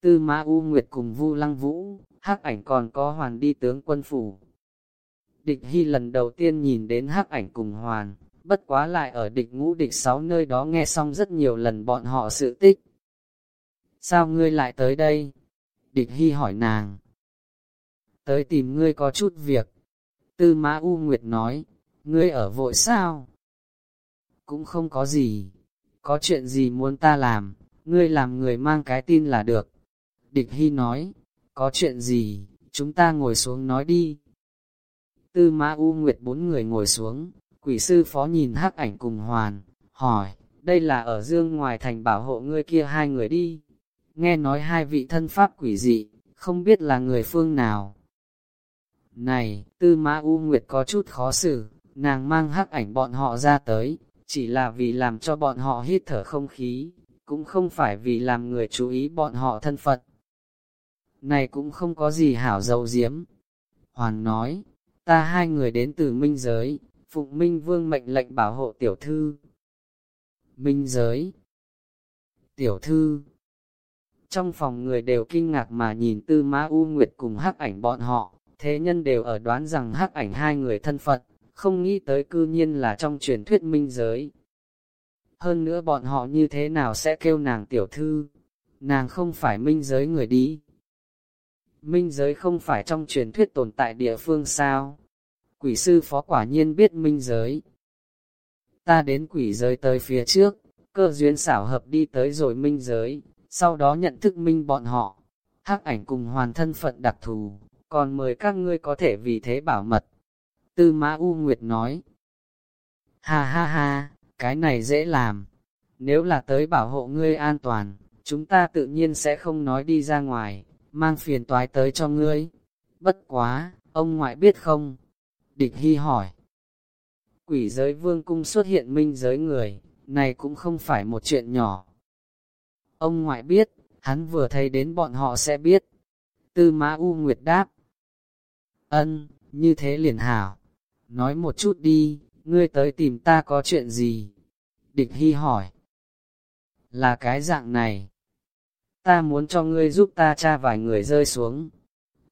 Tư Mã U Nguyệt cùng Vu Lăng Vũ, hắc ảnh còn có hoàn đi tướng quân phủ. Địch Hy lần đầu tiên nhìn đến hắc ảnh cùng hoàn, bất quá lại ở địch ngũ địch sáu nơi đó nghe xong rất nhiều lần bọn họ sự tích. Sao ngươi lại tới đây? Địch Hy hỏi nàng. Tới tìm ngươi có chút việc. Tư Mã U Nguyệt nói, ngươi ở vội sao? Cũng không có gì. Có chuyện gì muốn ta làm, ngươi làm người mang cái tin là được. Địch Hy nói, có chuyện gì, chúng ta ngồi xuống nói đi. Tư Mã U Nguyệt bốn người ngồi xuống, quỷ sư phó nhìn hắc ảnh cùng hoàn, hỏi, đây là ở dương ngoài thành bảo hộ ngươi kia hai người đi. Nghe nói hai vị thân pháp quỷ dị, không biết là người phương nào. Này, Tư Mã U Nguyệt có chút khó xử, nàng mang hắc ảnh bọn họ ra tới, chỉ là vì làm cho bọn họ hít thở không khí, cũng không phải vì làm người chú ý bọn họ thân phận. Này cũng không có gì hảo dầu diếm. Hoàn nói, ta hai người đến từ minh giới, Phụng Minh Vương mệnh lệnh bảo hộ tiểu thư. Minh giới Tiểu thư Trong phòng người đều kinh ngạc mà nhìn Tư ma U Nguyệt cùng hắc ảnh bọn họ, thế nhân đều ở đoán rằng hắc ảnh hai người thân phận, không nghĩ tới cư nhiên là trong truyền thuyết minh giới. Hơn nữa bọn họ như thế nào sẽ kêu nàng tiểu thư, nàng không phải minh giới người đi. Minh giới không phải trong truyền thuyết tồn tại địa phương sao? Quỷ sư phó quả nhiên biết minh giới. Ta đến quỷ giới tới phía trước, cơ duyên xảo hợp đi tới rồi minh giới, sau đó nhận thức minh bọn họ. hắc ảnh cùng hoàn thân phận đặc thù, còn mời các ngươi có thể vì thế bảo mật. Tư Mã U Nguyệt nói, Ha ha ha, cái này dễ làm. Nếu là tới bảo hộ ngươi an toàn, chúng ta tự nhiên sẽ không nói đi ra ngoài, mang phiền toái tới cho ngươi. Bất quá, ông ngoại biết không? Địch Hy hỏi. Quỷ giới vương cung xuất hiện minh giới người, này cũng không phải một chuyện nhỏ. Ông ngoại biết, hắn vừa thấy đến bọn họ sẽ biết. Tư Mã U Nguyệt đáp. Ân, như thế liền hảo. Nói một chút đi, ngươi tới tìm ta có chuyện gì? Địch Hy hỏi. Là cái dạng này. Ta muốn cho ngươi giúp ta tra vài người rơi xuống.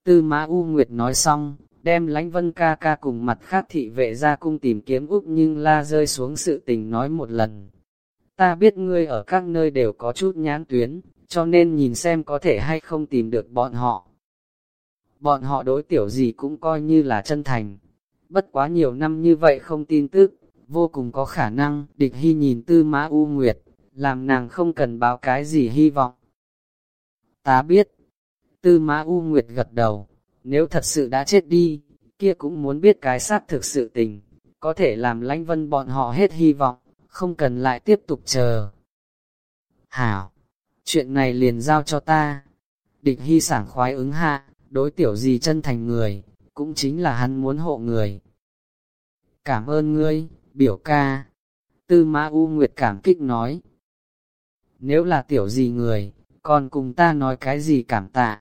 Tư Mã U Nguyệt nói xong, đem lánh vân ca ca cùng mặt khác thị vệ ra cung tìm kiếm Úc nhưng la rơi xuống sự tình nói một lần. Ta biết ngươi ở các nơi đều có chút nhãn tuyến, cho nên nhìn xem có thể hay không tìm được bọn họ. Bọn họ đối tiểu gì cũng coi như là chân thành. Bất quá nhiều năm như vậy không tin tức, vô cùng có khả năng, địch hy nhìn tư mã U Nguyệt, làm nàng không cần báo cái gì hy vọng. Ta biết, tư mã U Nguyệt gật đầu, nếu thật sự đã chết đi, kia cũng muốn biết cái xác thực sự tình, có thể làm lãnh vân bọn họ hết hy vọng, không cần lại tiếp tục chờ. Hảo, chuyện này liền giao cho ta. Địch hy sảng khoái ứng hạ, đối tiểu gì chân thành người, cũng chính là hắn muốn hộ người. Cảm ơn ngươi, biểu ca. Tư Mã U Nguyệt cảm kích nói. Nếu là tiểu gì người, còn cùng ta nói cái gì cảm tạ.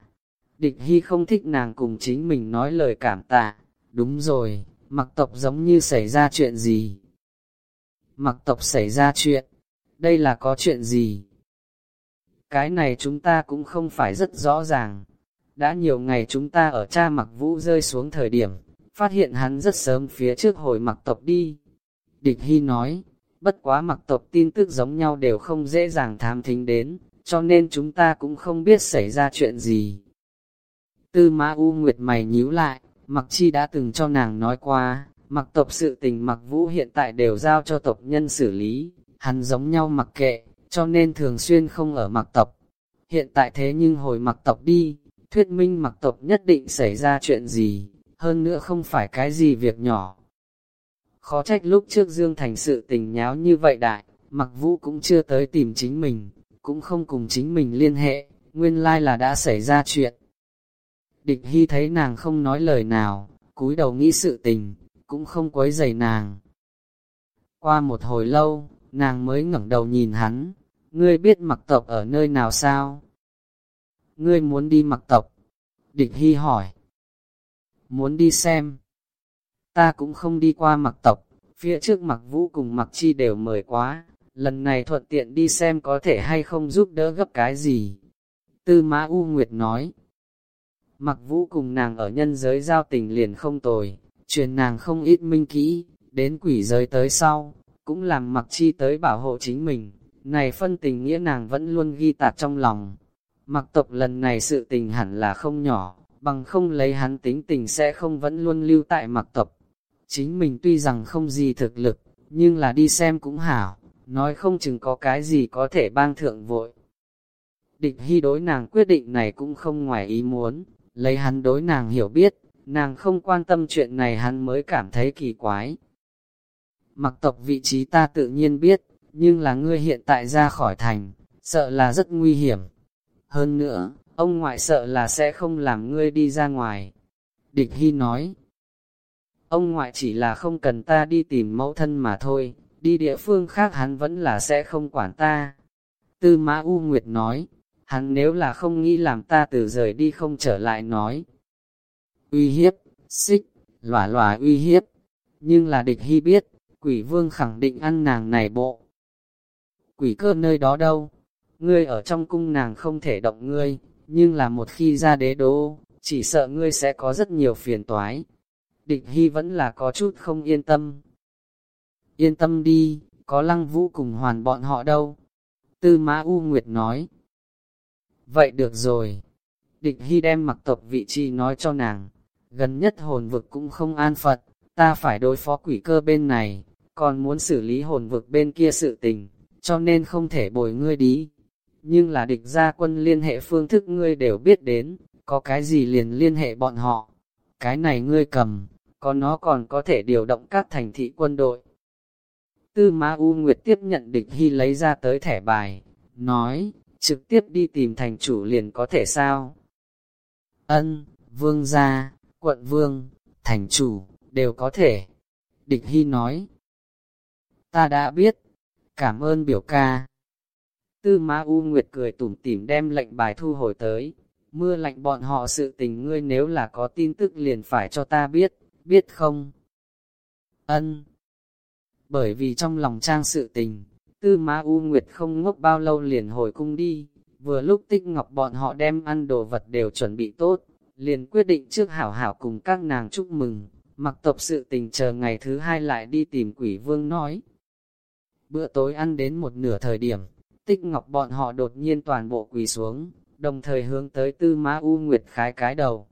Địch Hy không thích nàng cùng chính mình nói lời cảm tạ. Đúng rồi, mặc tộc giống như xảy ra chuyện gì? Mặc tộc xảy ra chuyện, đây là có chuyện gì? Cái này chúng ta cũng không phải rất rõ ràng. Đã nhiều ngày chúng ta ở cha mặc vũ rơi xuống thời điểm, phát hiện hắn rất sớm phía trước hồi mặc tộc đi. Địch Hy nói, bất quá mặc tộc tin tức giống nhau đều không dễ dàng tham thính đến, cho nên chúng ta cũng không biết xảy ra chuyện gì. Tư Mã U Nguyệt mày nhíu lại, Mặc Chi đã từng cho nàng nói qua, mặc tộc sự tình mặc vũ hiện tại đều giao cho tộc nhân xử lý, hắn giống nhau mặc kệ, cho nên thường xuyên không ở mặc tộc. Hiện tại thế nhưng hồi mặc tộc đi, thuyết minh mặc tộc nhất định xảy ra chuyện gì, hơn nữa không phải cái gì việc nhỏ. Khó trách lúc trước Dương Thành sự tình nháo như vậy đại, mặc vũ cũng chưa tới tìm chính mình, cũng không cùng chính mình liên hệ, nguyên lai là đã xảy ra chuyện. Địch Hy thấy nàng không nói lời nào, cúi đầu nghĩ sự tình, cũng không quấy giày nàng. Qua một hồi lâu, nàng mới ngẩng đầu nhìn hắn, ngươi biết mặc tộc ở nơi nào sao? Ngươi muốn đi mặc tộc? Địch Hy hỏi. Muốn đi xem. Ta cũng không đi qua mặc tộc, phía trước mặc vũ cùng mặc chi đều mời quá, lần này thuận tiện đi xem có thể hay không giúp đỡ gấp cái gì. Tư Mã U Nguyệt nói, mặc vũ cùng nàng ở nhân giới giao tình liền không tồi, truyền nàng không ít minh kỹ, đến quỷ giới tới sau, cũng làm mặc chi tới bảo hộ chính mình, này phân tình nghĩa nàng vẫn luôn ghi tạc trong lòng. Mặc tộc lần này sự tình hẳn là không nhỏ, bằng không lấy hắn tính tình sẽ không vẫn luôn lưu tại mặc tộc. Chính mình tuy rằng không gì thực lực, nhưng là đi xem cũng hảo, nói không chừng có cái gì có thể bang thượng vội. Địch hy đối nàng quyết định này cũng không ngoài ý muốn, lấy hắn đối nàng hiểu biết, nàng không quan tâm chuyện này hắn mới cảm thấy kỳ quái. Mặc tộc vị trí ta tự nhiên biết, nhưng là ngươi hiện tại ra khỏi thành, sợ là rất nguy hiểm. Hơn nữa, ông ngoại sợ là sẽ không làm ngươi đi ra ngoài. Địch Hy nói, ông ngoại chỉ là không cần ta đi tìm mẫu thân mà thôi, đi địa phương khác hắn vẫn là sẽ không quản ta. Tư Mã U Nguyệt nói, hắn nếu là không nghĩ làm ta từ rời đi không trở lại nói. Uy hiếp, xích, lòa lòa uy hiếp, nhưng là địch hy biết, quỷ vương khẳng định ăn nàng này bộ. Quỷ cơ nơi đó đâu? Ngươi ở trong cung nàng không thể động ngươi, nhưng là một khi ra đế đô, chỉ sợ ngươi sẽ có rất nhiều phiền toái. Địch hy vẫn là có chút không yên tâm. Yên tâm đi, có lăng vũ cùng hoàn bọn họ đâu. Tư Mã U Nguyệt nói. Vậy được rồi. Địch Hy đem mặc tộc vị trí nói cho nàng. Gần nhất hồn vực cũng không an phận, ta phải đối phó quỷ cơ bên này, còn muốn xử lý hồn vực bên kia sự tình, cho nên không thể bồi ngươi đi. Nhưng là địch gia quân liên hệ phương thức ngươi đều biết đến, có cái gì liền liên hệ bọn họ. Cái này ngươi cầm, có nó còn có thể điều động các thành thị quân đội. Tư Ma U Nguyệt tiếp nhận địch hy lấy ra tới thẻ bài, nói, trực tiếp đi tìm thành chủ liền có thể sao? Ân, vương gia, quận vương, thành chủ, đều có thể. Địch Hy nói, ta đã biết, cảm ơn biểu ca. Tư Ma U Nguyệt cười tủm tỉm đem lệnh bài thu hồi tới, mưa lạnh bọn họ sự tình ngươi nếu là có tin tức liền phải cho ta biết, biết không? Ân. Bởi vì trong lòng trang sự tình, Tư Ma U Nguyệt không ngốc bao lâu liền hồi cung đi, vừa lúc tích ngọc bọn họ đem ăn đồ vật đều chuẩn bị tốt, liền quyết định trước hảo hảo cùng các nàng chúc mừng, mặc tập sự tình chờ ngày thứ hai lại đi tìm quỷ vương nói. Bữa tối ăn đến một nửa thời điểm, tích ngọc bọn họ đột nhiên toàn bộ quỳ xuống, đồng thời hướng tới Tư Ma U Nguyệt khái cái đầu.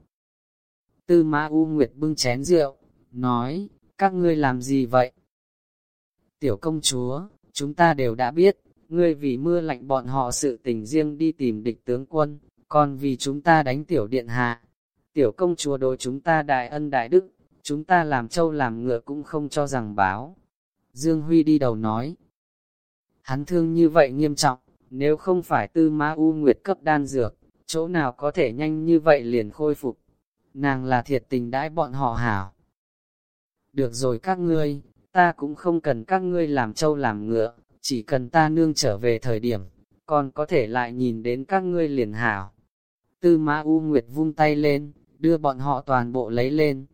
Tư Ma U Nguyệt bưng chén rượu, nói, các ngươi làm gì vậy? Tiểu công chúa, chúng ta đều đã biết, ngươi vì mưa lạnh bọn họ sự tình riêng đi tìm địch tướng quân, còn vì chúng ta đánh tiểu điện hạ. Tiểu công chúa đối chúng ta đại ân đại đức, chúng ta làm châu làm ngựa cũng không cho rằng báo. Dương Huy đi đầu nói, hắn thương như vậy nghiêm trọng, nếu không phải tư ma u nguyệt cấp đan dược, chỗ nào có thể nhanh như vậy liền khôi phục. Nàng là thiệt tình đãi bọn họ hảo. Được rồi các ngươi, ta cũng không cần các ngươi làm trâu làm ngựa, chỉ cần ta nương trở về thời điểm, còn có thể lại nhìn đến các ngươi liền hảo. Tư Mã U Nguyệt vung tay lên, đưa bọn họ toàn bộ lấy lên.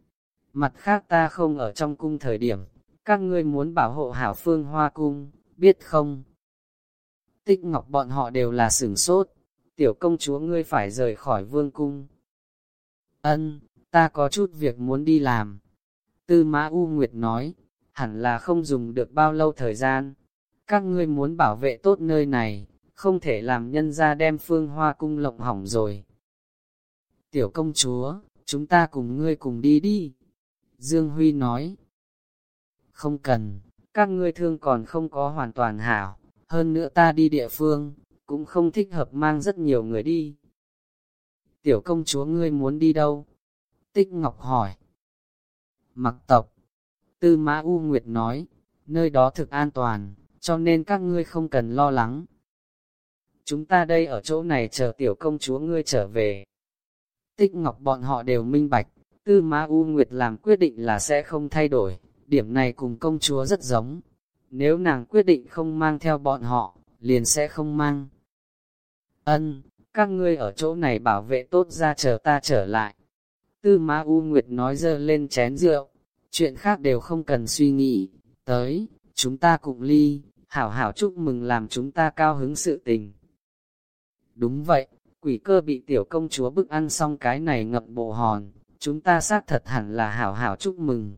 Mặt khác ta không ở trong cung thời điểm, các ngươi muốn bảo hộ hảo phương hoa cung, biết không? Tích ngọc bọn họ đều là sửng sốt, tiểu công chúa ngươi phải rời khỏi vương cung. Ân, ta có chút việc muốn đi làm. Tư Mã U Nguyệt nói, hẳn là không dùng được bao lâu thời gian. Các ngươi muốn bảo vệ tốt nơi này, không thể làm nhân ra đem phương hoa cung lộng hỏng rồi. Tiểu công chúa, chúng ta cùng ngươi cùng đi đi. Dương Huy nói, không cần, các ngươi thương còn không có hoàn toàn hảo, hơn nữa ta đi địa phương, cũng không thích hợp mang rất nhiều người đi. Tiểu công chúa ngươi muốn đi đâu? Tích Ngọc hỏi. Mặc tộc, Tư Mã U Nguyệt nói, nơi đó thực an toàn, cho nên các ngươi không cần lo lắng. Chúng ta đây ở chỗ này chờ tiểu công chúa ngươi trở về. Tích Ngọc bọn họ đều minh bạch, Tư Mã U Nguyệt làm quyết định là sẽ không thay đổi, điểm này cùng công chúa rất giống. Nếu nàng quyết định không mang theo bọn họ, liền sẽ không mang. Ân, các ngươi ở chỗ này bảo vệ tốt ra chờ ta trở lại. Tư Mã U Nguyệt nói dơ lên chén rượu, chuyện khác đều không cần suy nghĩ, tới, chúng ta cùng ly, hảo hảo chúc mừng làm chúng ta cao hứng sự tình. Đúng vậy, Quỷ cơ bị tiểu công chúa bức ăn xong cái này ngập bộ hòn, chúng ta xác thật hẳn là hảo hảo chúc mừng.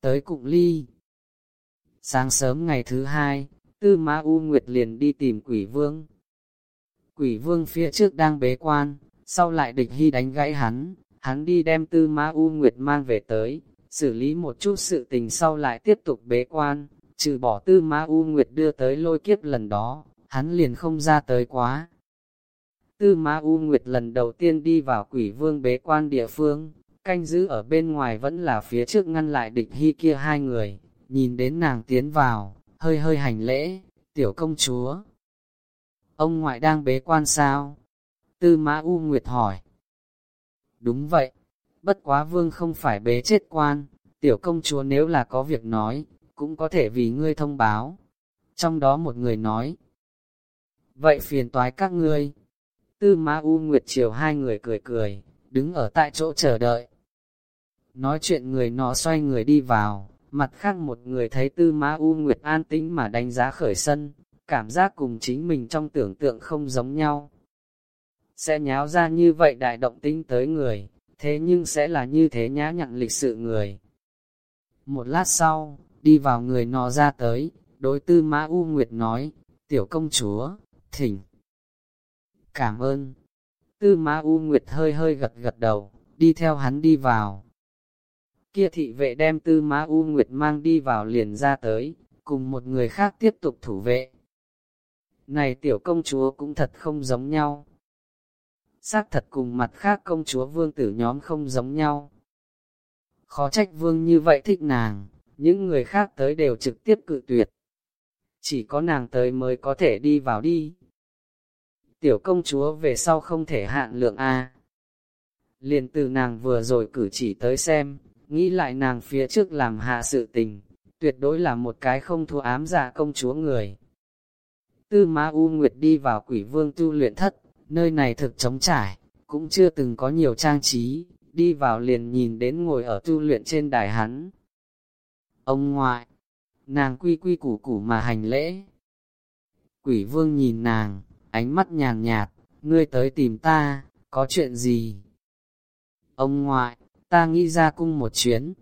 Tới cụng ly. Sáng sớm ngày thứ hai, Tư Ma U Nguyệt liền đi tìm quỷ vương. Quỷ vương phía trước đang bế quan, sau lại địch hy đánh gãy hắn, hắn đi đem Tư Ma U Nguyệt mang về tới, xử lý một chút sự tình sau lại tiếp tục bế quan, trừ bỏ Tư Ma U Nguyệt đưa tới lôi kiếp lần đó, hắn liền không ra tới quá. Tư Ma U Nguyệt lần đầu tiên đi vào quỷ vương bế quan địa phương, canh giữ ở bên ngoài vẫn là phía trước ngăn lại địch hy kia hai người, nhìn đến nàng tiến vào, hơi hơi hành lễ, tiểu công chúa. Ông ngoại đang bế quan sao? Tư Ma U Nguyệt hỏi. Đúng vậy, bất quá vương không phải bế chết quan, tiểu công chúa nếu là có việc nói, cũng có thể vì ngươi thông báo. Trong đó một người nói, vậy phiền toái các ngươi. Tư Ma U Nguyệt chiều hai người cười cười, đứng ở tại chỗ chờ đợi. Nói chuyện người nó xoay người đi vào, mặt khác một người thấy Tư Ma U Nguyệt an tĩnh mà đánh giá khởi sân, cảm giác cùng chính mình trong tưởng tượng không giống nhau. Sẽ nháo ra như vậy đại động tinh tới người, thế nhưng sẽ là như thế nhã nhặn lịch sự người. Một lát sau, đi vào người nọ ra tới, đối tư mã U Nguyệt nói, tiểu công chúa, thỉnh. Cảm ơn. Tư mã U Nguyệt hơi hơi gật gật đầu, đi theo hắn đi vào. Kia thị vệ đem tư mã U Nguyệt mang đi vào liền ra tới, cùng một người khác tiếp tục thủ vệ. Này tiểu công chúa cũng thật không giống nhau. Xác thật cùng mặt khác công chúa vương tử nhóm không giống nhau. Khó trách vương như vậy thích nàng, những người khác tới đều trực tiếp cự tuyệt. Chỉ có nàng tới mới có thể đi vào đi. Tiểu công chúa về sau không thể hạn lượng A. Liền từ nàng vừa rồi cử chỉ tới xem, nghĩ lại nàng phía trước làm hạ sự tình, tuyệt đối là một cái không thua ám dạ công chúa người. Tư Ma U Nguyệt đi vào quỷ vương tu luyện thất, nơi này thực trống trải, cũng chưa từng có nhiều trang trí, đi vào liền nhìn đến ngồi ở tu luyện trên đài hắn. Ông ngoại, nàng quy quy củ củ mà hành lễ. Quỷ vương nhìn nàng, ánh mắt nhàn nhạt, ngươi tới tìm ta, có chuyện gì? Ông ngoại, ta nghĩ ra cung một chuyến.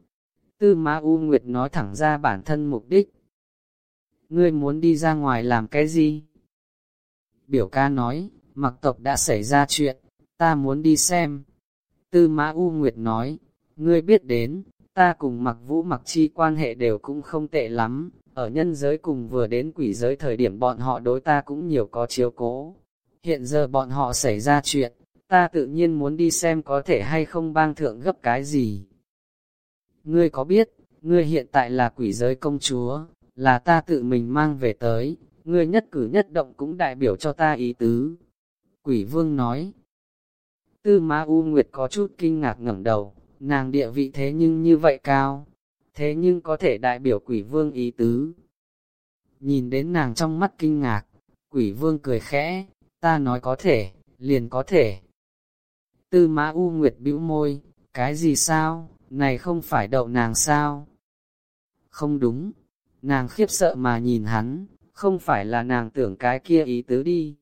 Tư Ma U Nguyệt nói thẳng ra bản thân mục đích. Ngươi muốn đi ra ngoài làm cái gì? Biểu ca nói, mặc tộc đã xảy ra chuyện, ta muốn đi xem. Tư Mã U Nguyệt nói, ngươi biết đến, ta cùng mặc vũ mặc chi quan hệ đều cũng không tệ lắm, ở nhân giới cùng vừa đến quỷ giới thời điểm bọn họ đối ta cũng nhiều có chiếu cố. Hiện giờ bọn họ xảy ra chuyện, ta tự nhiên muốn đi xem có thể hay không bang thượng gấp cái gì. Ngươi có biết, ngươi hiện tại là quỷ giới công chúa, là ta tự mình mang về tới, ngươi nhất cử nhất động cũng đại biểu cho ta ý tứ. Quỷ vương nói, tư ma U Nguyệt có chút kinh ngạc ngẩng đầu, nàng địa vị thế nhưng như vậy cao, thế nhưng có thể đại biểu quỷ vương ý tứ. Nhìn đến nàng trong mắt kinh ngạc, quỷ vương cười khẽ, ta nói có thể, liền có thể. Tư Ma U Nguyệt bĩu môi, cái gì sao, này không phải đậu nàng sao? Không đúng, nàng khiếp sợ mà nhìn hắn, không phải là nàng tưởng cái kia ý tứ đi.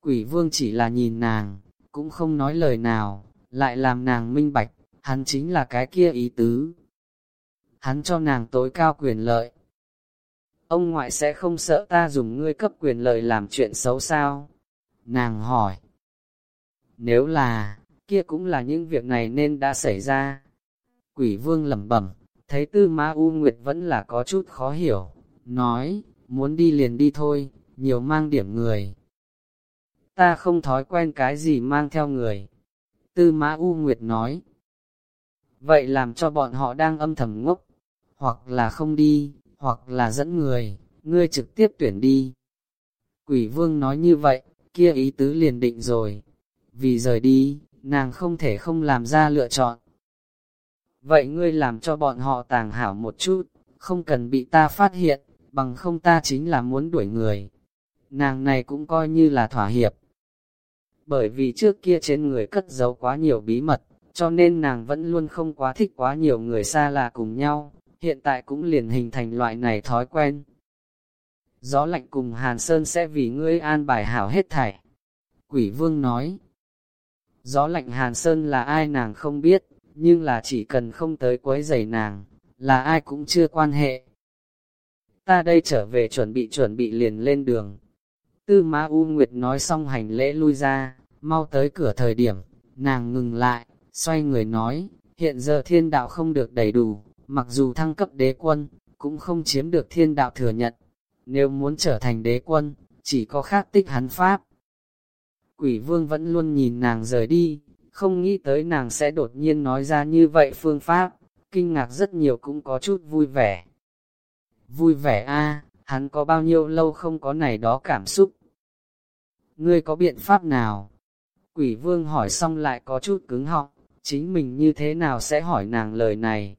Quỷ vương chỉ là nhìn nàng, cũng không nói lời nào, lại làm nàng minh bạch, hắn chính là cái kia ý tứ. Hắn cho nàng tối cao quyền lợi. Ông ngoại sẽ không sợ ta dùng ngươi cấp quyền lợi làm chuyện xấu sao? Nàng hỏi. Nếu là, kia cũng là những việc này nên đã xảy ra. Quỷ vương lẩm bẩm, thấy tư ma U Nguyệt vẫn là có chút khó hiểu, nói, muốn đi liền đi thôi, nhiều mang điểm người. Ta không thói quen cái gì mang theo người. Tư Mã U Nguyệt nói. Vậy làm cho bọn họ đang âm thầm ngốc, hoặc là không đi, hoặc là dẫn người, ngươi trực tiếp tuyển đi. Quỷ vương nói như vậy, kia ý tứ liền định rồi. Vì rời đi, nàng không thể không làm ra lựa chọn. Vậy ngươi làm cho bọn họ tàng hảo một chút, không cần bị ta phát hiện bằng không ta chính là muốn đuổi người. Nàng này cũng coi như là thỏa hiệp. Bởi vì trước kia trên người cất giấu quá nhiều bí mật, cho nên nàng vẫn luôn không quá thích quá nhiều người xa lạ cùng nhau, hiện tại cũng liền hình thành loại này thói quen. Gió lạnh cùng Hàn Sơn sẽ vì ngươi an bài hảo hết thảy. Quỷ vương nói, gió lạnh hàn sơn là ai nàng không biết, nhưng là chỉ cần không tới quấy rầy nàng, là ai cũng chưa quan hệ. Ta đây trở về chuẩn bị chuẩn bị liền lên đường. Tư Ma U Nguyệt nói xong hành lễ lui ra, mau tới cửa thời điểm, nàng ngừng lại, xoay người nói, hiện giờ thiên đạo không được đầy đủ, mặc dù thăng cấp đế quân, cũng không chiếm được thiên đạo thừa nhận. Nếu muốn trở thành đế quân, chỉ có khác tích hắn pháp. Quỷ vương vẫn luôn nhìn nàng rời đi, không nghĩ tới nàng sẽ đột nhiên nói ra như vậy phương pháp, kinh ngạc rất nhiều cũng có chút vui vẻ. Vui vẻ a hắn có bao nhiêu lâu không có này đó cảm xúc. Ngươi có biện pháp nào? Quỷ vương hỏi xong lại có chút cứng họng, chính mình như thế nào sẽ hỏi nàng lời này?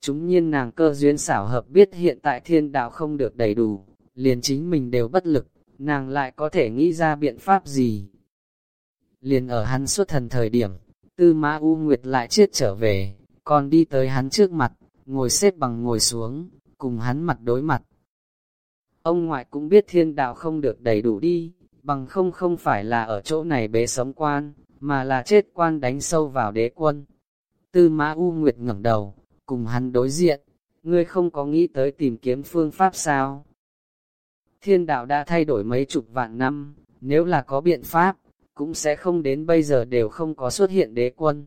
Chúng nhiên nàng cơ duyên xảo hợp biết hiện tại thiên đạo không được đầy đủ, liền chính mình đều bất lực, nàng lại có thể nghĩ ra biện pháp gì? Liền ở hắn xuất thần thời điểm, tư mã U Nguyệt lại chết trở về, còn đi tới hắn trước mặt, ngồi xếp bằng ngồi xuống, cùng hắn mặt đối mặt. Ông ngoại cũng biết thiên đạo không được đầy đủ đi, bằng không không phải là ở chỗ này bế sống quan, mà là chết quan đánh sâu vào đế quân. Tư mã U Nguyệt ngẩng đầu, cùng hắn đối diện, ngươi không có nghĩ tới tìm kiếm phương pháp sao? Thiên đạo đã thay đổi mấy chục vạn năm, nếu là có biện pháp, cũng sẽ không đến bây giờ đều không có xuất hiện đế quân.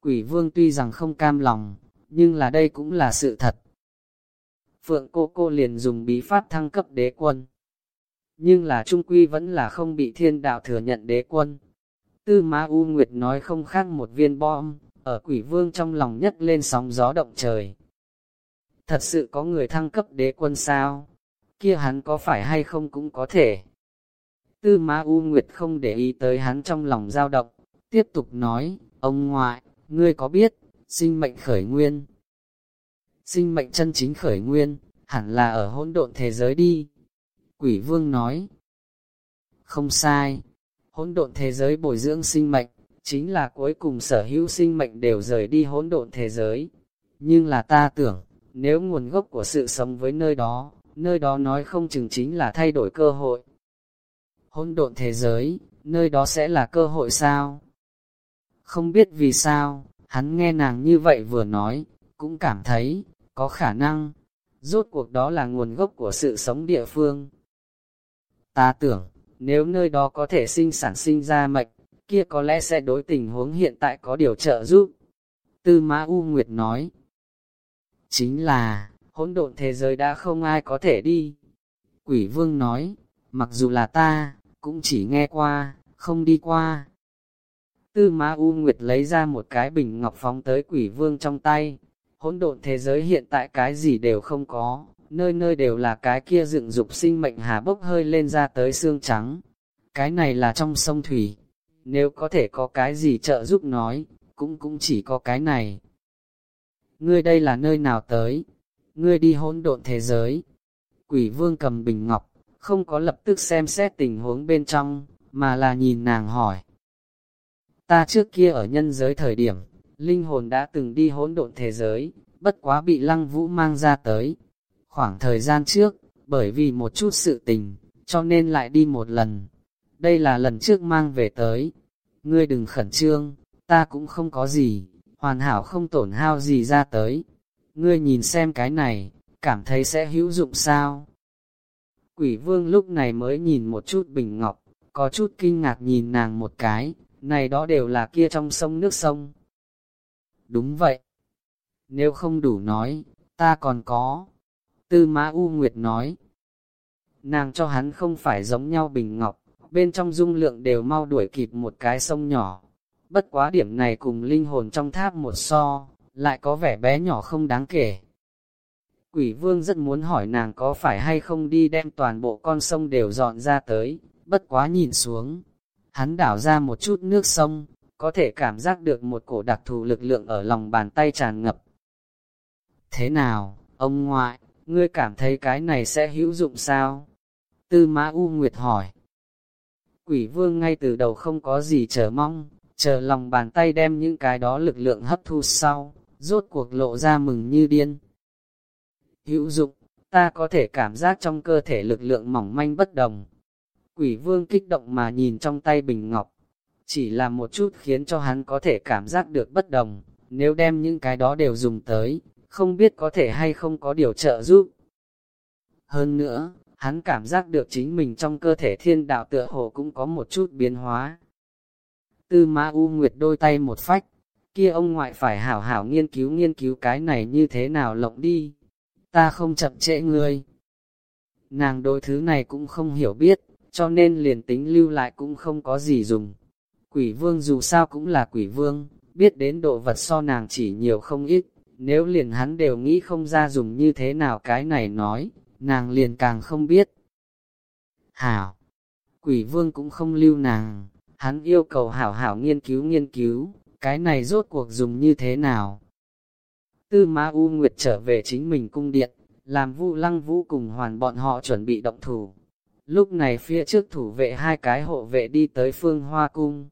Quỷ vương tuy rằng không cam lòng, nhưng là đây cũng là sự thật. Phượng cô cô liền dùng bí pháp thăng cấp đế quân. Nhưng là trung quy vẫn là không bị thiên đạo thừa nhận đế quân. Tư Ma U Nguyệt nói không khác một viên bom, ở quỷ vương trong lòng nhất lên sóng gió động trời. Thật sự có người thăng cấp đế quân sao? Kia hắn có phải hay không cũng có thể. Tư Ma U Nguyệt không để ý tới hắn trong lòng dao động, tiếp tục nói, ông ngoại, ngươi có biết, sinh mệnh khởi nguyên. Sinh mệnh chân chính khởi nguyên, hẳn là ở hỗn độn thế giới đi. Quỷ vương nói, không sai, hỗn độn thế giới bồi dưỡng sinh mệnh, chính là cuối cùng sở hữu sinh mệnh đều rời đi hỗn độn thế giới. Nhưng là ta tưởng, nếu nguồn gốc của sự sống với nơi đó, nơi đó nói không chừng chính là thay đổi cơ hội. Hỗn độn thế giới, nơi đó sẽ là cơ hội sao? Không biết vì sao, hắn nghe nàng như vậy vừa nói, cũng cảm thấy, có khả năng, rốt cuộc đó là nguồn gốc của sự sống địa phương. Ta tưởng, nếu nơi đó có thể sinh sản sinh ra mệnh, kia có lẽ sẽ đối tình huống hiện tại có điều trợ giúp. Tư Mã U Nguyệt nói, chính là, hỗn độn thế giới đã không ai có thể đi. Quỷ vương nói, mặc dù là ta, cũng chỉ nghe qua, không đi qua. Tư Ma U Nguyệt lấy ra một cái bình ngọc phóng tới quỷ vương trong tay. Hỗn độn thế giới hiện tại cái gì đều không có, nơi nơi đều là cái kia dựng dục sinh mệnh hà bốc hơi lên ra tới xương trắng. Cái này là trong sông Thủy. Nếu có thể có cái gì trợ giúp nói, cũng cũng chỉ có cái này. Ngươi đây là nơi nào tới? Ngươi đi hỗn độn thế giới. Quỷ vương cầm bình ngọc, không có lập tức xem xét tình huống bên trong, mà là nhìn nàng hỏi. Ta trước kia ở nhân giới thời điểm, linh hồn đã từng đi hỗn độn thế giới, bất quá bị lăng vũ mang ra tới. Khoảng thời gian trước, bởi vì một chút sự tình, cho nên lại đi một lần. Đây là lần trước mang về tới. Ngươi đừng khẩn trương, ta cũng không có gì, hoàn hảo không tổn hao gì ra tới. Ngươi nhìn xem cái này, cảm thấy sẽ hữu dụng sao? Quỷ vương lúc này mới nhìn một chút bình ngọc, có chút kinh ngạc nhìn nàng một cái, này đó đều là kia trong sông nước sông. Đúng vậy. Nếu không đủ nói, ta còn có. Tư Mã U Nguyệt nói. Nàng cho hắn không phải giống nhau bình ngọc, bên trong dung lượng đều mau đuổi kịp một cái sông nhỏ. Bất quá điểm này cùng linh hồn trong tháp một so, lại có vẻ bé nhỏ không đáng kể. Quỷ vương rất muốn hỏi nàng có phải hay không đi đem toàn bộ con sông đều dọn ra tới, bất quá nhìn xuống. Hắn đảo ra một chút nước sông, có thể cảm giác được một cổ đặc thù lực lượng ở lòng bàn tay tràn ngập. Thế nào, ông ngoại, ngươi cảm thấy cái này sẽ hữu dụng sao? Tư Mã U Nguyệt hỏi. Quỷ vương ngay từ đầu không có gì chờ mong, chờ lòng bàn tay đem những cái đó lực lượng hấp thu sau, rốt cuộc lộ ra mừng như điên hữu dụng, ta có thể cảm giác trong cơ thể lực lượng mỏng manh bất đồng. Quỷ vương kích động mà nhìn trong tay bình ngọc, chỉ là một chút khiến cho hắn có thể cảm giác được bất đồng, nếu đem những cái đó đều dùng tới, không biết có thể hay không có điều trợ giúp. Hơn nữa, hắn cảm giác được chính mình trong cơ thể thiên đạo tựa hồ cũng có một chút biến hóa. Tư Ma U Nguyệt đôi tay một phách, kia ông ngoại phải hảo hảo nghiên cứu nghiên cứu cái này như thế nào lộng đi. Ta không chậm trễ ngươi. Nàng đôi thứ này cũng không hiểu biết, cho nên liền tính lưu lại cũng không có gì dùng. Quỷ vương dù sao cũng là quỷ vương, biết đến độ vật so nàng chỉ nhiều không ít, nếu liền hắn đều nghĩ không ra dùng như thế nào cái này nói, nàng liền càng không biết. Hảo, quỷ vương cũng không lưu nàng, hắn yêu cầu hảo hảo nghiên cứu nghiên cứu, cái này rốt cuộc dùng như thế nào. Tư Ma U Nguyệt trở về chính mình cung điện, làm vu lăng vũ cùng hoàn bọn họ chuẩn bị động thủ. Lúc này phía trước thủ vệ hai cái hộ vệ đi tới phương hoa cung.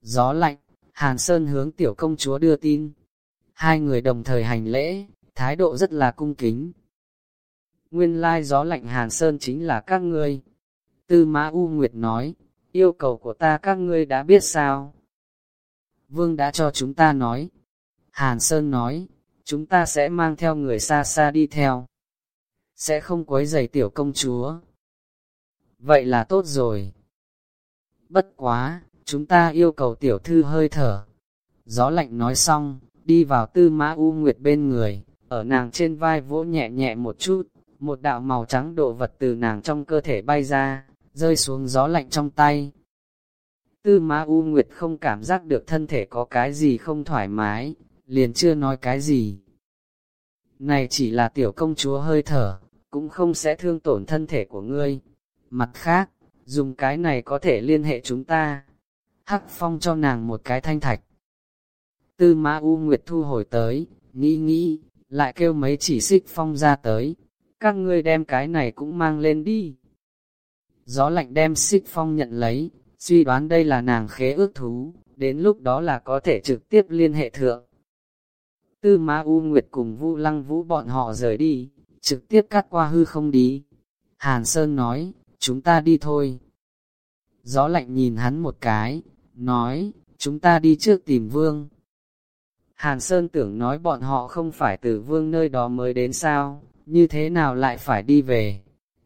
Gió lạnh, Hàn Sơn hướng tiểu công chúa đưa tin. Hai người đồng thời hành lễ, thái độ rất là cung kính. Nguyên lai gió lạnh Hàn Sơn chính là các ngươi. Tư Mã U Nguyệt nói, yêu cầu của ta các ngươi đã biết sao? Vương đã cho chúng ta nói. Hàn Sơn nói, chúng ta sẽ mang theo người xa xa đi theo. Sẽ không quấy giày tiểu công chúa. Vậy là tốt rồi. Bất quá, chúng ta yêu cầu tiểu thư hơi thở. Gió lạnh nói xong, đi vào tư mã u nguyệt bên người, ở nàng trên vai vỗ nhẹ nhẹ một chút, một đạo màu trắng độ vật từ nàng trong cơ thể bay ra, rơi xuống gió lạnh trong tay. Tư mã u nguyệt không cảm giác được thân thể có cái gì không thoải mái, liền chưa nói cái gì. Này chỉ là tiểu công chúa hơi thở, cũng không sẽ thương tổn thân thể của ngươi. Mặt khác, dùng cái này có thể liên hệ chúng ta. Hắc phong cho nàng một cái thanh thạch. Tư Ma U Nguyệt thu hồi tới, nghĩ nghĩ, lại kêu mấy chỉ xích phong ra tới. Các ngươi đem cái này cũng mang lên đi. Gió lạnh đem xích phong nhận lấy, suy đoán đây là nàng khế ước thú, đến lúc đó là có thể trực tiếp liên hệ thượng. Tư Ma U Nguyệt cùng Vu Lăng Vũ bọn họ rời đi, trực tiếp cắt qua hư không đi. Hàn Sơn nói, chúng ta đi thôi. Gió lạnh nhìn hắn một cái, nói, chúng ta đi trước tìm vương. Hàn Sơn tưởng nói bọn họ không phải từ vương nơi đó mới đến sao, như thế nào lại phải đi về.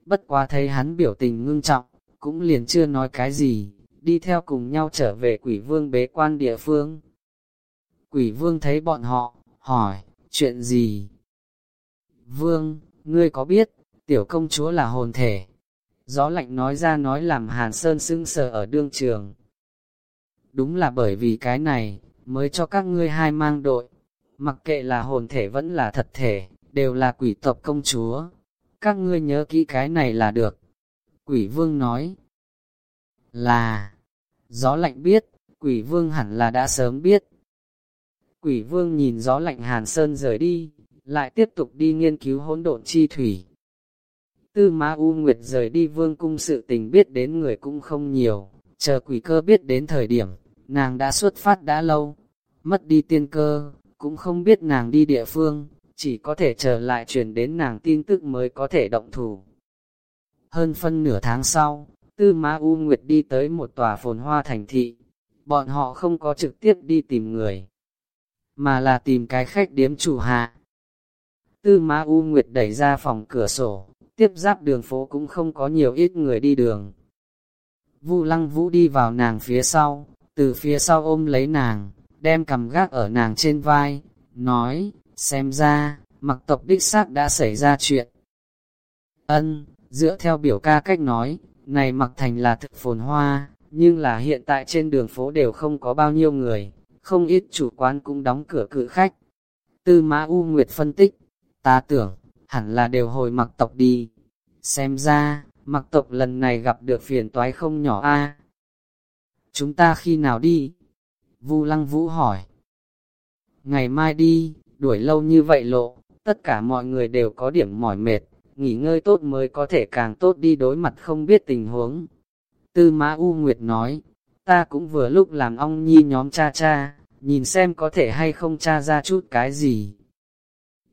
Bất quá thấy hắn biểu tình ngưng trọng, cũng liền chưa nói cái gì, đi theo cùng nhau trở về quỷ vương bế quan địa phương. Quỷ vương thấy bọn họ, hỏi, chuyện gì? Vương, ngươi có biết, tiểu công chúa là hồn thể. Gió lạnh nói ra nói làm Hàn Sơn sưng sờ ở đương trường. Đúng là bởi vì cái này, mới cho các ngươi hai mang đội. Mặc kệ là hồn thể vẫn là thật thể, đều là quỷ tộc công chúa. Các ngươi nhớ kỹ cái này là được. Quỷ vương nói, là, gió lạnh biết, quỷ vương hẳn là đã sớm biết. Quỷ vương nhìn gió lạnh hàn sơn rời đi, lại tiếp tục đi nghiên cứu hỗn độn chi thủy. Tư Ma U Nguyệt rời đi vương cung sự tình biết đến người cũng không nhiều, chờ quỷ cơ biết đến thời điểm, nàng đã xuất phát đã lâu, mất đi tiên cơ, cũng không biết nàng đi địa phương, chỉ có thể chờ lại truyền đến nàng tin tức mới có thể động thủ. Hơn phân nửa tháng sau, Tư Ma U Nguyệt đi tới một tòa phồn hoa thành thị, bọn họ không có trực tiếp đi tìm người, mà là tìm cái khách điếm chủ hạ. Tư Ma U Nguyệt đẩy ra phòng cửa sổ, tiếp giáp đường phố cũng không có nhiều ít người đi đường. Vu Lăng Vũ đi vào nàng phía sau, từ phía sau ôm lấy nàng, đem cầm gác ở nàng trên vai, nói, xem ra, mặc tộc đích xác đã xảy ra chuyện. Ân, dựa theo biểu ca cách nói, này mặc thành là thực phồn hoa, nhưng là hiện tại trên đường phố đều không có bao nhiêu người, không ít chủ quán cũng đóng cửa cự khách. Tư Mã U Nguyệt phân tích, ta tưởng, hẳn là đều hồi mặc tộc đi. Xem ra, mặc tộc lần này gặp được phiền toái không nhỏ a. Chúng ta khi nào đi? Vu Lăng Vũ hỏi. Ngày mai đi, đuổi lâu như vậy lộ, tất cả mọi người đều có điểm mỏi mệt, nghỉ ngơi tốt mới có thể càng tốt đi đối mặt không biết tình huống. Tư Mã U Nguyệt nói, ta cũng vừa lúc làm ong nhi nhóm cha cha, nhìn xem có thể hay không cha ra chút cái gì.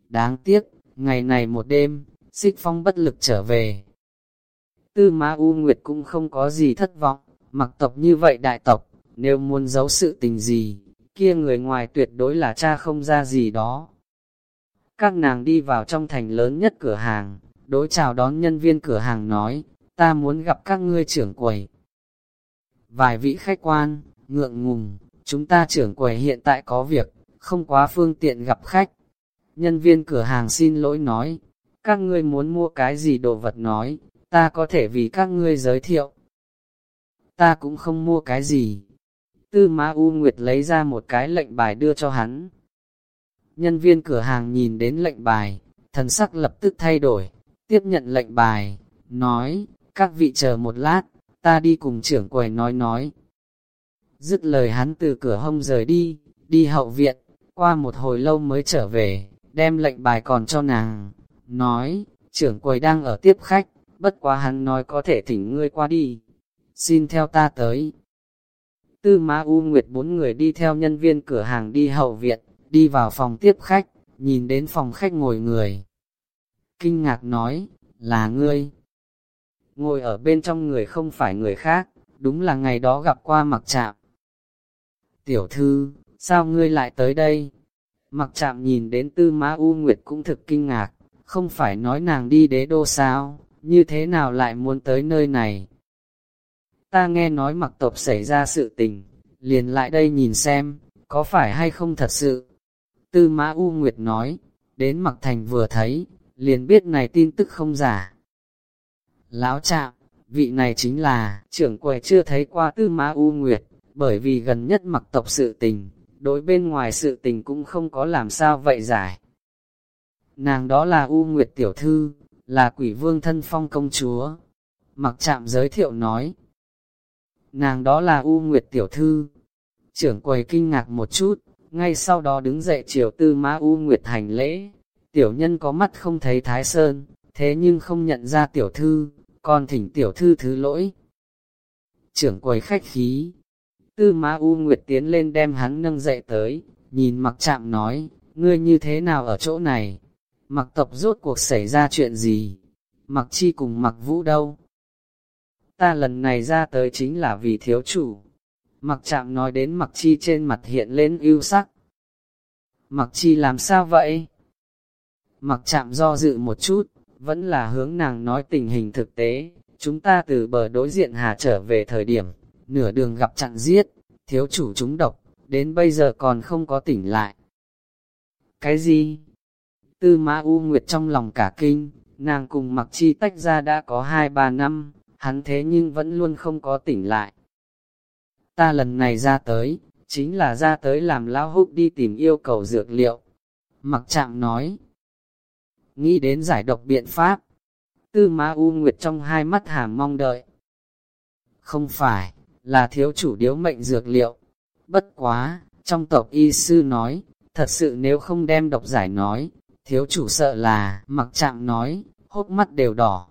Đáng tiếc, ngày này một đêm, xích phong bất lực trở về. Tư Ma U Nguyệt cũng không có gì thất vọng, mặc tộc như vậy đại tộc, nếu muốn giấu sự tình gì, kia người ngoài tuyệt đối là cha không ra gì đó. Các nàng đi vào trong thành lớn nhất cửa hàng, đối chào đón nhân viên cửa hàng nói, ta muốn gặp các ngươi trưởng quầy. Vài vị khách quan, ngượng ngùng, chúng ta trưởng quầy hiện tại có việc, không quá phương tiện gặp khách. Nhân viên cửa hàng xin lỗi nói, các ngươi muốn mua cái gì đồ vật nói, ta có thể vì các ngươi giới thiệu. Ta cũng không mua cái gì. Tư Ma U Nguyệt lấy ra một cái lệnh bài đưa cho hắn. Nhân viên cửa hàng nhìn đến lệnh bài, thần sắc lập tức thay đổi, tiếp nhận lệnh bài, nói, các vị chờ một lát, ta đi cùng trưởng quầy nói nói. Dứt lời hắn từ cửa hông rời đi, đi hậu viện, qua một hồi lâu mới trở về, đem lệnh bài còn cho nàng, nói, trưởng quầy đang ở tiếp khách, bất quá hắn nói có thể thỉnh ngươi qua đi, xin theo ta tới. Tư Ma U Nguyệt bốn người đi theo nhân viên cửa hàng đi hậu viện, đi vào phòng tiếp khách, nhìn đến phòng khách ngồi người. Kinh ngạc nói, là ngươi. Ngồi ở bên trong người không phải người khác, đúng là ngày đó gặp qua mặc trạm. Tiểu thư, sao ngươi lại tới đây? Mặc chạm nhìn đến tư ma U Nguyệt cũng thực kinh ngạc, không phải nói nàng đi đế đô sao, như thế nào lại muốn tới nơi này? Ta nghe nói mặc tộc xảy ra sự tình, liền lại đây nhìn xem, có phải hay không thật sự? Tư mã U Nguyệt nói, đến mặc thành vừa thấy, liền biết này tin tức không giả. Lão trạm, vị này chính là, trưởng quầy chưa thấy qua tư mã U Nguyệt, bởi vì gần nhất mặc tộc sự tình, đối bên ngoài sự tình cũng không có làm sao vậy giải. Nàng đó là U Nguyệt Tiểu Thư, là quỷ vương thân phong công chúa. Mặc chạm giới thiệu nói. Nàng đó là U Nguyệt Tiểu Thư. Trưởng quầy kinh ngạc một chút, ngay sau đó đứng dậy chiều tư mã U Nguyệt hành lễ. Tiểu nhân có mắt không thấy Thái Sơn, thế nhưng không nhận ra Tiểu Thư, còn thỉnh Tiểu Thư thứ lỗi. Trưởng quầy khách khí, Tư Mã U Nguyệt tiến lên đem hắn nâng dậy tới, nhìn mặc chạm nói, ngươi như thế nào ở chỗ này? Mặc tộc rốt cuộc xảy ra chuyện gì? Mặc chi cùng mặc vũ đâu? Ta lần này ra tới chính là vì thiếu chủ. Mặc chạm nói đến mặc chi trên mặt hiện lên ưu sắc. Mặc chi làm sao vậy? Mặc chạm do dự một chút, vẫn là hướng nàng nói tình hình thực tế. Chúng ta từ bờ đối diện hà trở về thời điểm, nửa đường gặp chặn giết, thiếu chủ chúng độc, đến bây giờ còn không có tỉnh lại. Cái gì? Tư Mã U Nguyệt trong lòng cả kinh, nàng cùng mặc chi tách ra đã có 2-3 năm, hắn thế nhưng vẫn luôn không có tỉnh lại. Ta lần này ra tới, chính là ra tới làm lão húc đi tìm yêu cầu dược liệu. Mặc chạm nói, nghĩ đến giải độc biện pháp. Tư ma U Nguyệt trong hai mắt hàm mong đợi. Không phải, là thiếu chủ điếu mệnh dược liệu. Bất quá, trong tộc y sư nói, thật sự nếu không đem độc giải nói, thiếu chủ sợ là, mặc chạm nói, hốc mắt đều đỏ.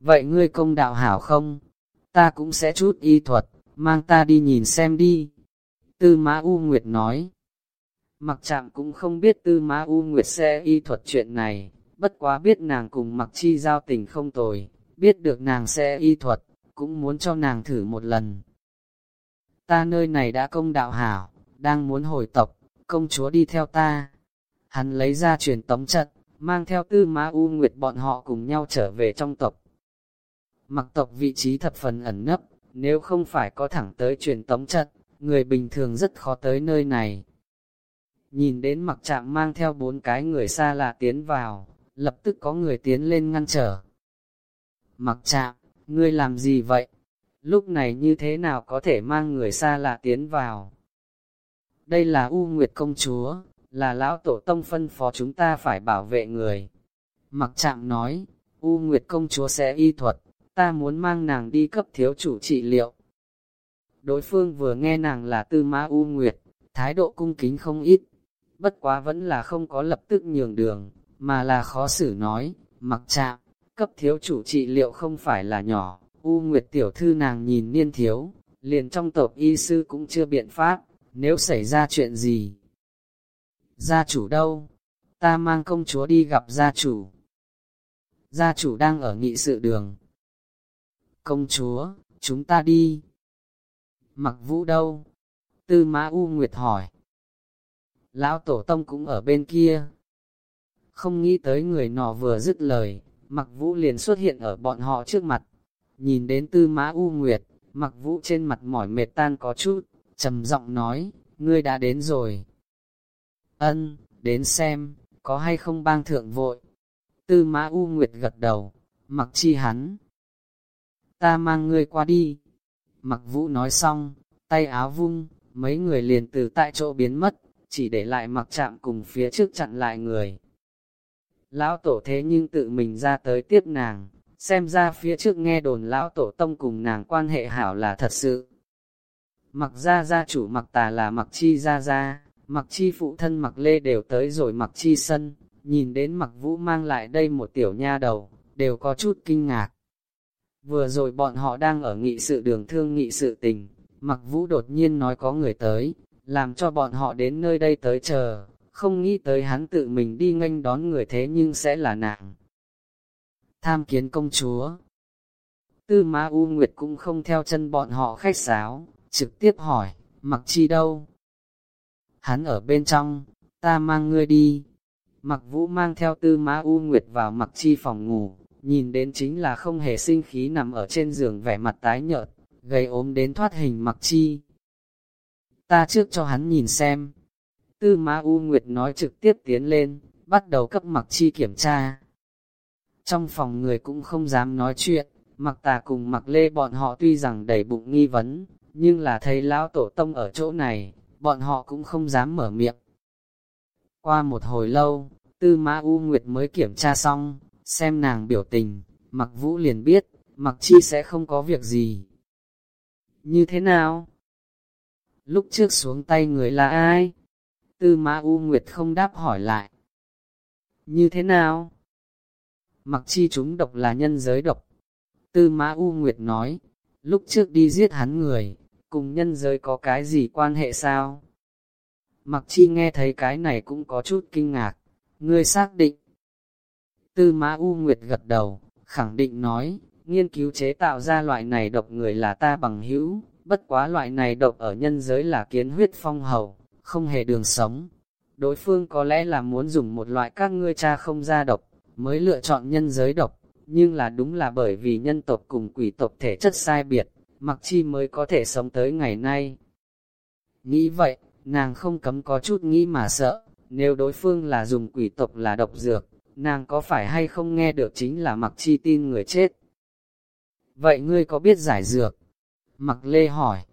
Vậy ngươi công đạo hảo không? Ta cũng sẽ chút y thuật, mang ta đi nhìn xem đi. Tư Mã U Nguyệt nói. Mặc chạm cũng không biết Tư Mã U Nguyệt sẽ y thuật chuyện này, bất quá biết nàng cùng mặc chi giao tình không tồi, biết được nàng sẽ y thuật, cũng muốn cho nàng thử một lần. Ta nơi này đã công đạo hảo, đang muốn hồi tộc, công chúa đi theo ta. Hắn lấy ra truyền tống trận, mang theo tư Mã u nguyệt bọn họ cùng nhau trở về trong tộc. Mặc tộc vị trí thập phần ẩn nấp, nếu không phải có thẳng tới truyền tống trận, người bình thường rất khó tới nơi này. Nhìn đến mặc trạm mang theo bốn cái người xa lạ tiến vào, lập tức có người tiến lên ngăn trở. Mặc trạm, ngươi làm gì vậy? Lúc này như thế nào có thể mang người xa lạ tiến vào? Đây là U Nguyệt Công Chúa, là lão tổ tông phân phó chúng ta phải bảo vệ người. Mặc chạm nói, U Nguyệt Công Chúa sẽ y thuật, ta muốn mang nàng đi cấp thiếu chủ trị liệu. Đối phương vừa nghe nàng là tư ma U Nguyệt, thái độ cung kính không ít, bất quá vẫn là không có lập tức nhường đường, mà là khó xử nói, mặc chạm, cấp thiếu chủ trị liệu không phải là nhỏ, U Nguyệt tiểu thư nàng nhìn niên thiếu, liền trong tộc y sư cũng chưa biện pháp, nếu xảy ra chuyện gì. Gia chủ đâu? Ta mang công chúa đi gặp gia chủ. Gia chủ đang ở nghị sự đường. Công chúa, chúng ta đi. Mặc vũ đâu? Tư Mã U Nguyệt hỏi. Lão Tổ Tông cũng ở bên kia. Không nghĩ tới người nọ vừa dứt lời, Mặc Vũ liền xuất hiện ở bọn họ trước mặt. Nhìn đến Tư Mã U Nguyệt, Mặc Vũ trên mặt mỏi mệt tan có chút, trầm giọng nói, ngươi đã đến rồi. Ân, đến xem, có hay không bang thượng vội. Tư Mã U Nguyệt gật đầu, mặc chi hắn. Ta mang ngươi qua đi. Mặc Vũ nói xong, tay áo vung, mấy người liền từ tại chỗ biến mất, chỉ để lại mặc chạm cùng phía trước chặn lại người. Lão tổ thế nhưng tự mình ra tới tiếp nàng, xem ra phía trước nghe đồn lão tổ tông cùng nàng quan hệ hảo là thật sự. Mặc ra gia chủ mặc tà là mặc chi ra ra, mặc chi phụ thân mặc lê đều tới rồi mặc chi sân, nhìn đến mặc vũ mang lại đây một tiểu nha đầu, đều có chút kinh ngạc. Vừa rồi bọn họ đang ở nghị sự đường thương nghị sự tình, mặc vũ đột nhiên nói có người tới, làm cho bọn họ đến nơi đây tới chờ, không nghĩ tới hắn tự mình đi nghênh đón người thế nhưng sẽ là nàng. Tham kiến công chúa Tư Ma U Nguyệt cũng không theo chân bọn họ khách sáo, trực tiếp hỏi, mặc chi đâu? Hắn ở bên trong, ta mang ngươi đi. Mặc vũ mang theo tư Ma U Nguyệt vào mặc chi phòng ngủ, nhìn đến chính là không hề sinh khí nằm ở trên giường vẻ mặt tái nhợt, gầy ốm đến thoát hình mặc chi. Ta trước cho hắn nhìn xem. Tư Ma U Nguyệt nói trực tiếp tiến lên, bắt đầu cấp mặc chi kiểm tra. Trong phòng người cũng không dám nói chuyện, mặc tà cùng mặc lê bọn họ tuy rằng đầy bụng nghi vấn, nhưng là thấy lão tổ tông ở chỗ này, bọn họ cũng không dám mở miệng. Qua một hồi lâu, Tư Ma U Nguyệt mới kiểm tra xong, xem nàng biểu tình, mặc vũ liền biết, mặc chi sẽ không có việc gì. Như thế nào? Lúc trước xuống tay người là ai? Tư Mã U Nguyệt không đáp hỏi lại. Như thế nào? Mặc chi chúng độc là nhân giới độc. Tư Mã U Nguyệt nói, lúc trước đi giết hắn người, cùng nhân giới có cái gì quan hệ sao? Mặc chi nghe thấy cái này cũng có chút kinh ngạc, ngươi xác định. Tư Mã U Nguyệt gật đầu, khẳng định nói, nghiên cứu chế tạo ra loại này độc người là ta bằng hữu, bất quá loại này độc ở nhân giới là kiến huyết phong hầu, không hề đường sống. Đối phương có lẽ là muốn dùng một loại các ngươi cha không ra độc, mới lựa chọn nhân giới độc, nhưng là đúng là bởi vì nhân tộc cùng quỷ tộc thể chất sai biệt, mặc chi mới có thể sống tới ngày nay. Nghĩ vậy, nàng không cấm có chút nghĩ mà sợ, nếu đối phương là dùng quỷ tộc là độc dược, nàng có phải hay không nghe được chính là mặc chi tin người chết. Vậy ngươi có biết giải dược? Mặc lê hỏi.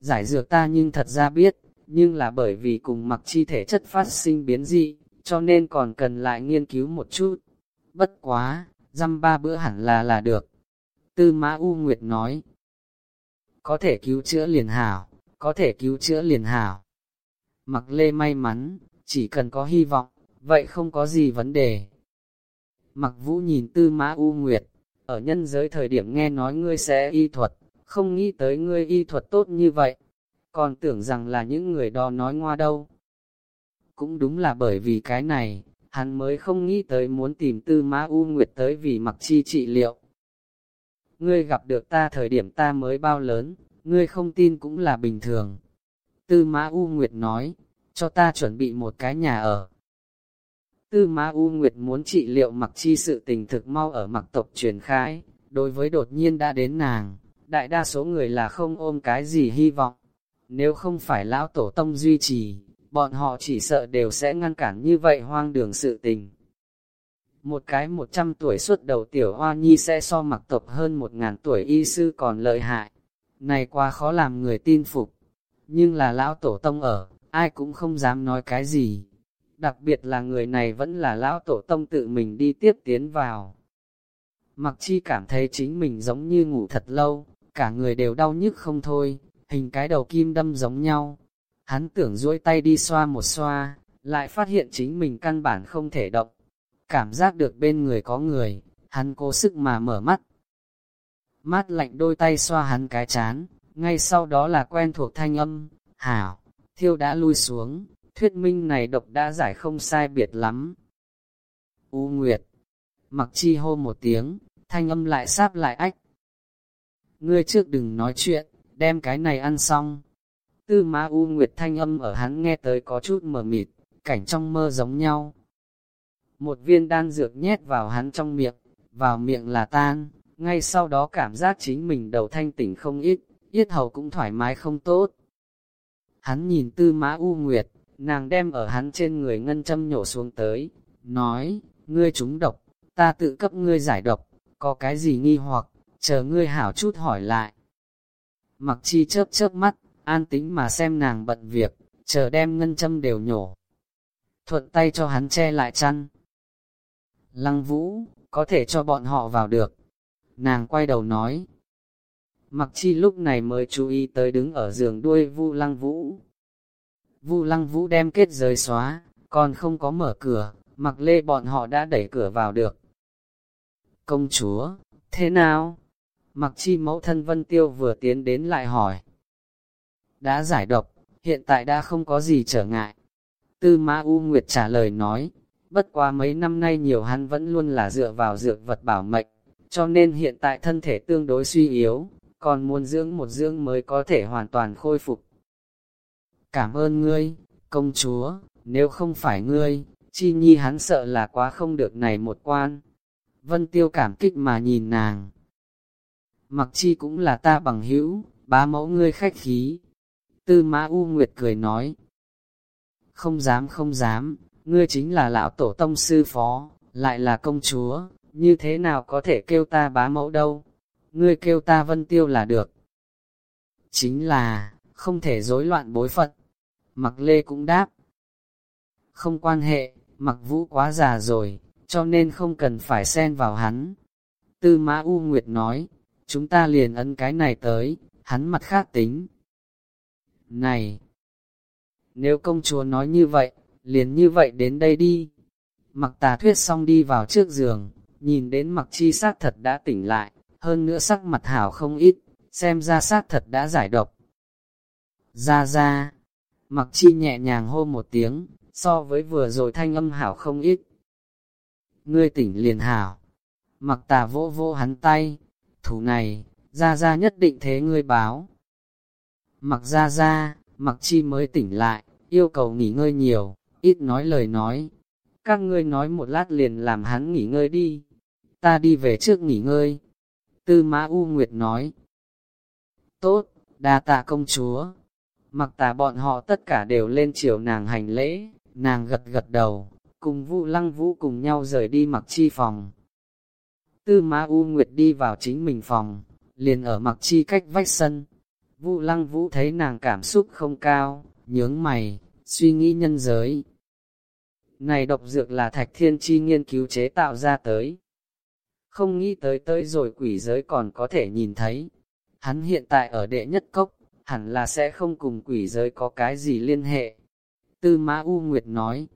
Giải dược ta nhưng thật ra biết, nhưng là bởi vì cùng mặc chi thể chất phát sinh biến dị, cho nên còn cần lại nghiên cứu một chút. Bất quá, dăm ba bữa hẳn là là được. Tư Mã U Nguyệt nói, có thể cứu chữa liền hảo, có thể cứu chữa liền hảo. Mặc lê may mắn, chỉ cần có hy vọng, vậy không có gì vấn đề. Mặc vũ nhìn Tư Mã U Nguyệt, ở nhân giới thời điểm nghe nói ngươi sẽ y thuật, không nghĩ tới ngươi y thuật tốt như vậy, còn tưởng rằng là những người đó nói ngoa đâu. Cũng đúng là bởi vì cái này, hắn mới không nghĩ tới muốn tìm Tư Mã U Nguyệt tới vì mặc chi trị liệu ngươi gặp được ta thời điểm ta mới bao lớn, ngươi không tin cũng là bình thường. Tư Mã U Nguyệt nói, cho ta chuẩn bị một cái nhà ở. Tư Ma U Nguyệt muốn trị liệu mặc chi sự tình thực mau ở mặc tộc truyền khai, đối với đột nhiên đã đến nàng, đại đa số người là không ôm cái gì hy vọng. Nếu không phải lão tổ tông duy trì, bọn họ chỉ sợ đều sẽ ngăn cản như vậy hoang đường sự tình. Một cái một trăm tuổi suốt đầu tiểu hoa nhi sẽ so mặc tộc hơn một ngàn tuổi y sư còn lợi hại. Này quá khó làm người tin phục. Nhưng là lão tổ tông ở, ai cũng không dám nói cái gì. Đặc biệt là người này vẫn là lão tổ tông tự mình đi tiếp tiến vào. Mặc chi cảm thấy chính mình giống như ngủ thật lâu, cả người đều đau nhức không thôi, hình cái đầu kim đâm giống nhau. Hắn tưởng duỗi tay đi xoa một xoa, lại phát hiện chính mình căn bản không thể động cảm giác được bên người có người, hắn cố sức mà mở mắt. Mát lạnh đôi tay xoa hắn cái chán, ngay sau đó là quen thuộc thanh âm, hảo, thiêu đã lui xuống, thuyết minh này độc đã giải không sai biệt lắm. U Nguyệt, mặc chi hô một tiếng, thanh âm lại sáp lại ách, ngươi trước đừng nói chuyện, đem cái này ăn xong. Tư Ma U Nguyệt thanh âm ở hắn nghe tới có chút mờ mịt, cảnh trong mơ giống nhau. Một viên đan dược nhét vào hắn trong miệng, vào miệng là tan, ngay sau đó cảm giác chính mình đầu thanh tỉnh không ít, yết hầu cũng thoải mái không tốt. Hắn nhìn tư mã U Nguyệt, nàng đem ở hắn trên người ngân châm nhổ xuống tới, nói, ngươi trúng độc, ta tự cấp ngươi giải độc, có cái gì nghi hoặc, chờ ngươi hảo chút hỏi lại. Mặc chi chớp chớp mắt, an tính mà xem nàng bận việc, chờ đem ngân châm đều nhổ. Thuận tay cho hắn che lại chăn. Lăng vũ, có thể cho bọn họ vào được. Nàng quay đầu nói. Mặc chi lúc này mới chú ý tới đứng ở giường đuôi vu lăng vũ. Vu lăng vũ đem kết giới xóa, còn không có mở cửa, mặc lê bọn họ đã đẩy cửa vào được. Công chúa, thế nào? Mặc chi mẫu thân Vân Tiêu vừa tiến đến lại hỏi. Đã giải độc, hiện tại đã không có gì trở ngại. Tư Mã U Nguyệt trả lời nói, bất quá mấy năm nay nhiều hắn vẫn luôn là dựa vào dược vật bảo mệnh, cho nên hiện tại thân thể tương đối suy yếu, còn muốn dưỡng một dưỡng mới có thể hoàn toàn khôi phục. Cảm ơn ngươi, công chúa, nếu không phải ngươi, chi nhi hắn sợ là quá không được này một quan. Vân tiêu cảm kích mà nhìn nàng. Mặc chi cũng là ta bằng hữu, bá mẫu ngươi khách khí. Tư mã U Nguyệt cười nói. Không dám không dám, ngươi chính là lão tổ tông sư phó, lại là công chúa, như thế nào có thể kêu ta bá mẫu đâu, ngươi kêu ta vân tiêu là được. Chính là, không thể rối loạn bối phận. Mặc lê cũng đáp. Không quan hệ, mặc vũ quá già rồi, cho nên không cần phải xen vào hắn. Tư mã U Nguyệt nói, chúng ta liền ấn cái này tới, hắn mặt khác tính. Này! Nếu công chúa nói như vậy, liền như vậy đến đây đi. Mặc tà thuyết xong đi vào trước giường, nhìn đến mặc chi xác thật đã tỉnh lại, hơn nữa sắc mặt hảo không ít, xem ra xác thật đã giải độc. Ra ra, mặc chi nhẹ nhàng hô một tiếng, so với vừa rồi thanh âm hảo không ít. Ngươi tỉnh liền hảo, mặc tà vỗ vỗ hắn tay, thủ này, ra ra nhất định thế ngươi báo. Mặc ra ra, mặc chi mới tỉnh lại, yêu cầu nghỉ ngơi nhiều, ít nói lời nói. Các ngươi nói một lát liền làm hắn nghỉ ngơi đi. Ta đi về trước nghỉ ngơi. Tư Mã U Nguyệt nói. Tốt, đa tạ công chúa. Mặc tà bọn họ tất cả đều lên chiều nàng hành lễ, nàng gật gật đầu, cùng Vu Lăng Vũ cùng nhau rời đi mặc chi phòng. Tư Ma U Nguyệt đi vào chính mình phòng, liền ở mặc chi cách vách sân. Vu Lăng Vũ thấy nàng cảm xúc không cao, nhướng mày, suy nghĩ nhân giới. Này độc dược là thạch thiên chi nghiên cứu chế tạo ra tới. Không nghĩ tới tới rồi quỷ giới còn có thể nhìn thấy. Hắn hiện tại ở đệ nhất cốc, hẳn là sẽ không cùng quỷ giới có cái gì liên hệ. Tư Mã U Nguyệt nói,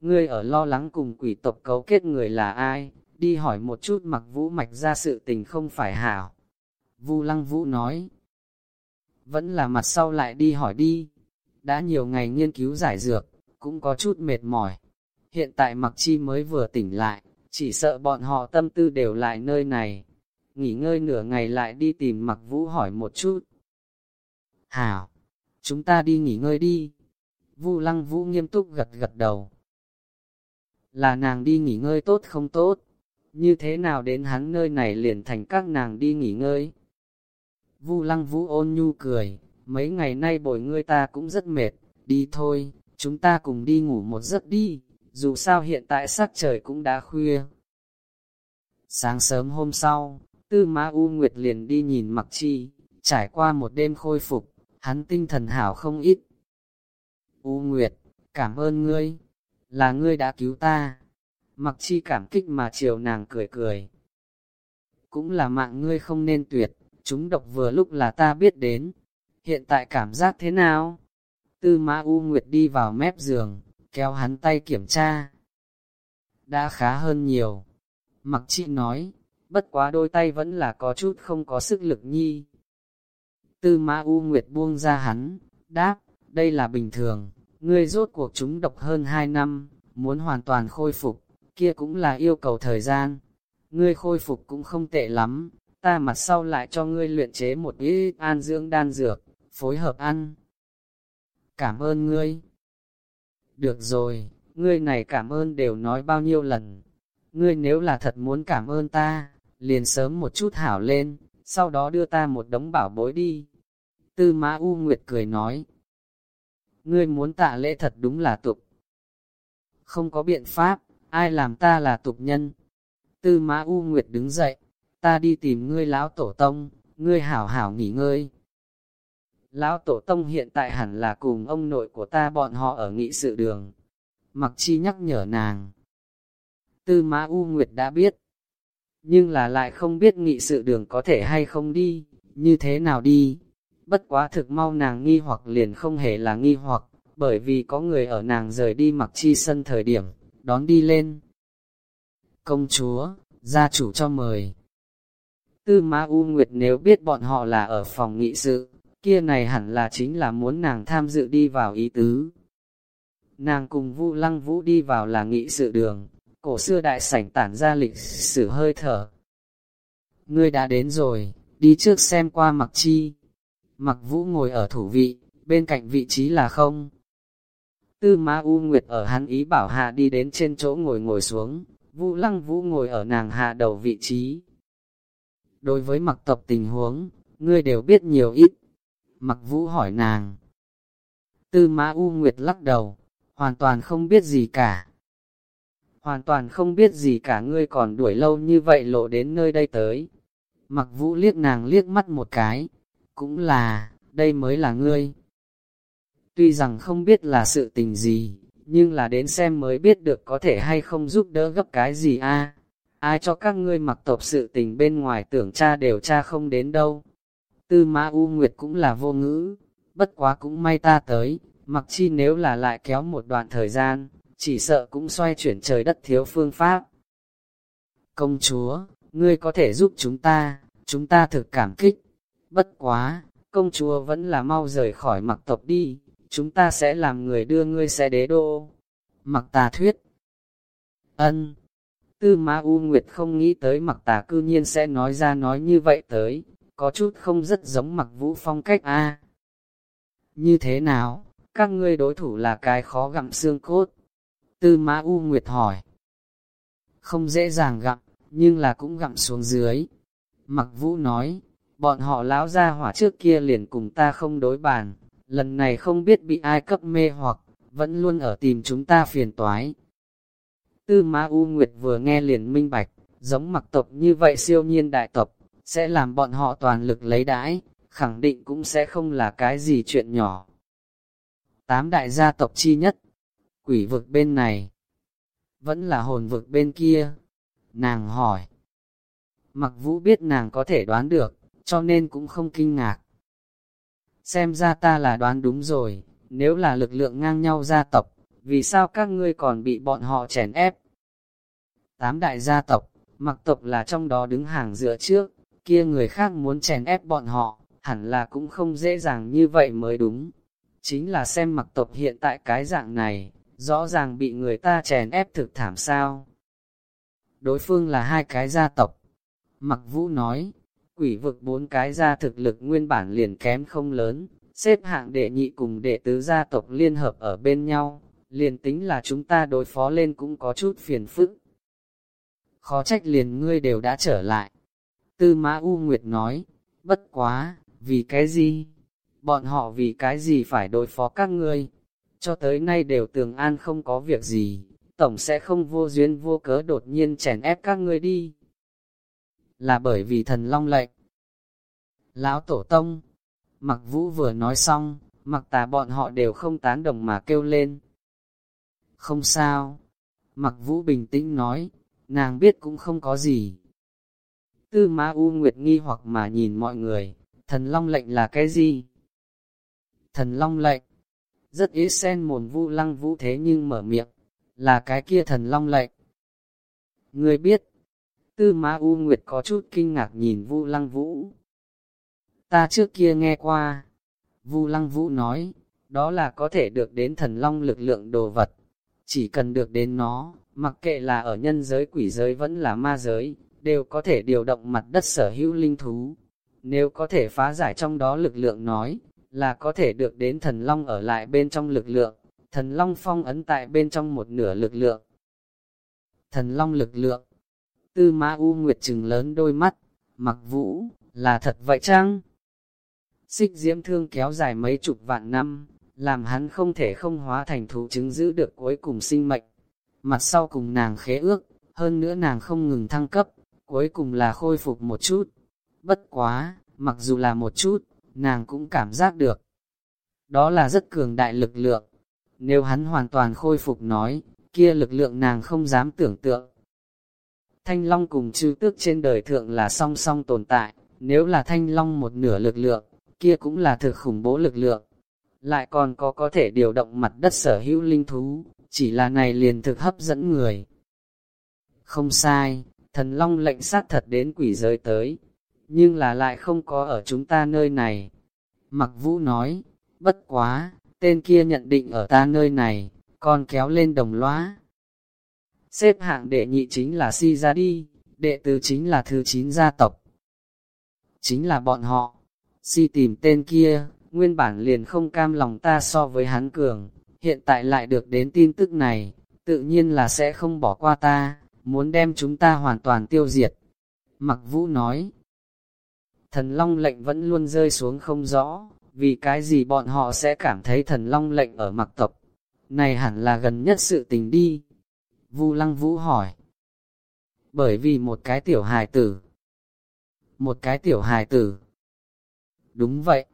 Ngươi ở lo lắng cùng quỷ tộc cấu kết người là ai, đi hỏi một chút mặc vũ mạch ra sự tình không phải hảo. Vu Lăng Vũ nói, Vẫn là mặt sau lại đi hỏi đi, đã nhiều ngày nghiên cứu giải dược, cũng có chút mệt mỏi. Hiện tại mặc chi mới vừa tỉnh lại, chỉ sợ bọn họ tâm tư đều lại nơi này. Nghỉ ngơi nửa ngày lại đi tìm mặc vũ hỏi một chút. Hảo, chúng ta đi nghỉ ngơi đi. Vu lăng vũ nghiêm túc gật gật đầu. Là nàng đi nghỉ ngơi tốt không tốt? Như thế nào đến hắn nơi này liền thành các nàng đi nghỉ ngơi? Vu lăng vũ ôn nhu cười, mấy ngày nay bồi ngươi ta cũng rất mệt, đi thôi, chúng ta cùng đi ngủ một giấc đi, dù sao hiện tại sắc trời cũng đã khuya. Sáng sớm hôm sau, Tư Mã U Nguyệt liền đi nhìn Mặc Chi, trải qua một đêm khôi phục, hắn tinh thần hảo không ít. U Nguyệt, cảm ơn ngươi, là ngươi đã cứu ta. Mặc Chi cảm kích mà chiều nàng cười cười. Cũng là mạng ngươi không nên tuyệt, chúng độc vừa lúc là ta biết đến, hiện tại cảm giác thế nào? Tư Mã U Nguyệt đi vào mép giường, kéo hắn tay kiểm tra. Đã khá hơn nhiều. Mặc chi nói, bất quá đôi tay vẫn là có chút không có sức lực nhi. Tư ma U Nguyệt buông ra hắn, đáp, đây là bình thường, ngươi rốt cuộc chúng độc hơn 2 năm, muốn hoàn toàn khôi phục, kia cũng là yêu cầu thời gian. Ngươi khôi phục cũng không tệ lắm, ta mặt sau lại cho ngươi luyện chế một ít an dưỡng đan dược, phối hợp ăn. Cảm ơn ngươi. Được rồi, ngươi này cảm ơn đều nói bao nhiêu lần. Ngươi nếu là thật muốn cảm ơn ta, liền sớm một chút hảo lên, sau đó đưa ta một đống bảo bối đi. Tư Mã U Nguyệt cười nói. Ngươi muốn tạ lễ thật đúng là tục. Không có biện pháp, ai làm ta là tục nhân. Tư Mã U Nguyệt đứng dậy, ta đi tìm ngươi lão tổ tông, ngươi hảo hảo nghỉ ngơi. Lão tổ tông hiện tại hẳn là cùng ông nội của ta bọn họ ở nghị sự đường. Mặc chi nhắc nhở nàng. Tư Mã U Nguyệt đã biết, nhưng là lại không biết nghị sự đường có thể hay không đi, như thế nào đi. Bất quá thực mau nàng nghi hoặc liền không hề là nghi hoặc, bởi vì có người ở nàng rời đi mặc chi sân thời điểm, đón đi lên. Công chúa, gia chủ cho mời. Tư Ma U Nguyệt nếu biết bọn họ là ở phòng nghị sự, kia này hẳn là chính là muốn nàng tham dự đi vào ý tứ. Nàng cùng Vu Lăng Vũ đi vào là nghị sự đường, cổ xưa đại sảnh tản ra lịch sử hơi thở. Ngươi đã đến rồi, đi trước xem qua mặc chi. Mặc vũ ngồi ở thủ vị, bên cạnh vị trí là không. Tư Ma U Nguyệt ở hắn ý bảo hạ đi đến trên chỗ ngồi ngồi xuống, Vũ Lăng Vũ ngồi ở nàng hạ đầu vị trí. Đối với mặc tập tình huống, ngươi đều biết nhiều ít. Mặc Vũ hỏi nàng. Tư Ma U Nguyệt lắc đầu, hoàn toàn không biết gì cả. Hoàn toàn không biết gì cả ngươi còn đuổi lâu như vậy lộ đến nơi đây tới. Mặc Vũ liếc nàng liếc mắt một cái, cũng là, đây mới là ngươi. Tuy rằng không biết là sự tình gì, nhưng là đến xem mới biết được có thể hay không giúp đỡ gấp cái gì a Ai cho các ngươi mặc tộc sự tình bên ngoài tưởng cha đều cha không đến đâu. Tư Mã U Nguyệt cũng là vô ngữ, bất quá cũng may ta tới, mặc chi nếu là lại kéo một đoạn thời gian, chỉ sợ cũng xoay chuyển trời đất thiếu phương pháp. Công chúa, ngươi có thể giúp chúng ta, chúng ta thực cảm kích. Bất quá, công chúa vẫn là mau rời khỏi mặc tộc đi, chúng ta sẽ làm người đưa ngươi xe đế đô. Mặc tà thuyết. Ân. Tư Ma U Nguyệt không nghĩ tới mặc tà cư nhiên sẽ nói ra nói như vậy tới, có chút không rất giống mặc vũ phong cách a. Như thế nào, các ngươi đối thủ là cái khó gặm xương cốt. Tư Ma U Nguyệt hỏi. Không dễ dàng gặm, nhưng là cũng gặm xuống dưới. Mặc vũ nói, bọn họ lão ra hỏa trước kia liền cùng ta không đối bàn, lần này không biết bị ai cấp mê hoặc, vẫn luôn ở tìm chúng ta phiền toái. Tư Ma U Nguyệt vừa nghe liền minh bạch, giống mặc tộc như vậy siêu nhiên đại tộc, sẽ làm bọn họ toàn lực lấy đãi, khẳng định cũng sẽ không là cái gì chuyện nhỏ. Tám đại gia tộc chi nhất, quỷ vực bên này, vẫn là hồn vực bên kia. Nàng hỏi, mặc vũ biết nàng có thể đoán được, cho nên cũng không kinh ngạc. Xem ra ta là đoán đúng rồi, nếu là lực lượng ngang nhau gia tộc, vì sao các ngươi còn bị bọn họ chèn ép? Tám đại gia tộc, mặc tộc là trong đó đứng hàng dựa trước, kia người khác muốn chèn ép bọn họ, hẳn là cũng không dễ dàng như vậy mới đúng. Chính là xem mặc tộc hiện tại cái dạng này, rõ ràng bị người ta chèn ép thực thảm sao. Đối phương là hai cái gia tộc. Mặc vũ nói, quỷ vực bốn cái gia thực lực nguyên bản liền kém không lớn, xếp hạng đệ nhị cùng đệ tứ gia tộc liên hợp ở bên nhau, liền tính là chúng ta đối phó lên cũng có chút phiền phức. Khó trách liền ngươi đều đã trở lại. Tư Mã U Nguyệt nói, bất quá, vì cái gì? Bọn họ vì cái gì phải đối phó các ngươi? Cho tới nay đều tường an không có việc gì, tổng sẽ không vô duyên vô cớ đột nhiên chèn ép các ngươi đi. Là bởi vì thần long lệnh. Lão Tổ Tông, mặc vũ vừa nói xong, mặc tà bọn họ đều không tán đồng mà kêu lên. Không sao, mặc vũ bình tĩnh nói, nàng biết cũng không có gì. Tư Ma U Nguyệt nghi hoặc mà nhìn mọi người, thần long lệnh là cái gì? Thần long lệnh, rất ít sen mồn vu lăng vũ thế nhưng mở miệng, là cái kia thần long lệnh. Người biết, tư Ma U Nguyệt có chút kinh ngạc nhìn vu lăng vũ. Ta trước kia nghe qua, vu lăng vũ nói, đó là có thể được đến thần long lực lượng đồ vật, chỉ cần được đến nó, mặc kệ là ở nhân giới quỷ giới vẫn là ma giới, đều có thể điều động mặt đất sở hữu linh thú. Nếu có thể phá giải trong đó lực lượng nói, là có thể được đến thần long ở lại bên trong lực lượng, thần long phong ấn tại bên trong một nửa lực lượng. Thần long lực lượng, tư mã u nguyệt trừng lớn đôi mắt, mặc vũ, là thật vậy chăng? Xích diễm thương kéo dài mấy chục vạn năm, làm hắn không thể không hóa thành thú chứng giữ được cuối cùng sinh mệnh. Mặt sau cùng nàng khế ước, hơn nữa nàng không ngừng thăng cấp, cuối cùng là khôi phục một chút. Bất quá, mặc dù là một chút, nàng cũng cảm giác được. Đó là rất cường đại lực lượng. Nếu hắn hoàn toàn khôi phục nói, kia lực lượng nàng không dám tưởng tượng. Thanh Long cùng chư tước trên đời thượng là song song tồn tại, nếu là Thanh Long một nửa lực lượng, kia cũng là thực khủng bố lực lượng. Lại còn có có thể điều động mặt đất sở hữu linh thú, chỉ là này liền thực hấp dẫn người. Không sai, thần long lệnh sát thật đến quỷ giới tới, nhưng là lại không có ở chúng ta nơi này. Mặc vũ nói, bất quá, tên kia nhận định ở ta nơi này, còn kéo lên đồng loá. Xếp hạng đệ nhị chính là Si ra đi, đệ tứ chính là thứ chín gia tộc. Chính là bọn họ. Si tìm tên kia, nguyên bản liền không cam lòng ta so với hắn cường, hiện tại lại được đến tin tức này, tự nhiên là sẽ không bỏ qua ta, muốn đem chúng ta hoàn toàn tiêu diệt. Mặc vũ nói, thần long lệnh vẫn luôn rơi xuống không rõ, vì cái gì bọn họ sẽ cảm thấy thần long lệnh ở mặc tộc. Này hẳn là gần nhất sự tình đi. Vu lăng vũ hỏi. Bởi vì một cái tiểu hài tử. Một cái tiểu hài tử. Đúng vậy.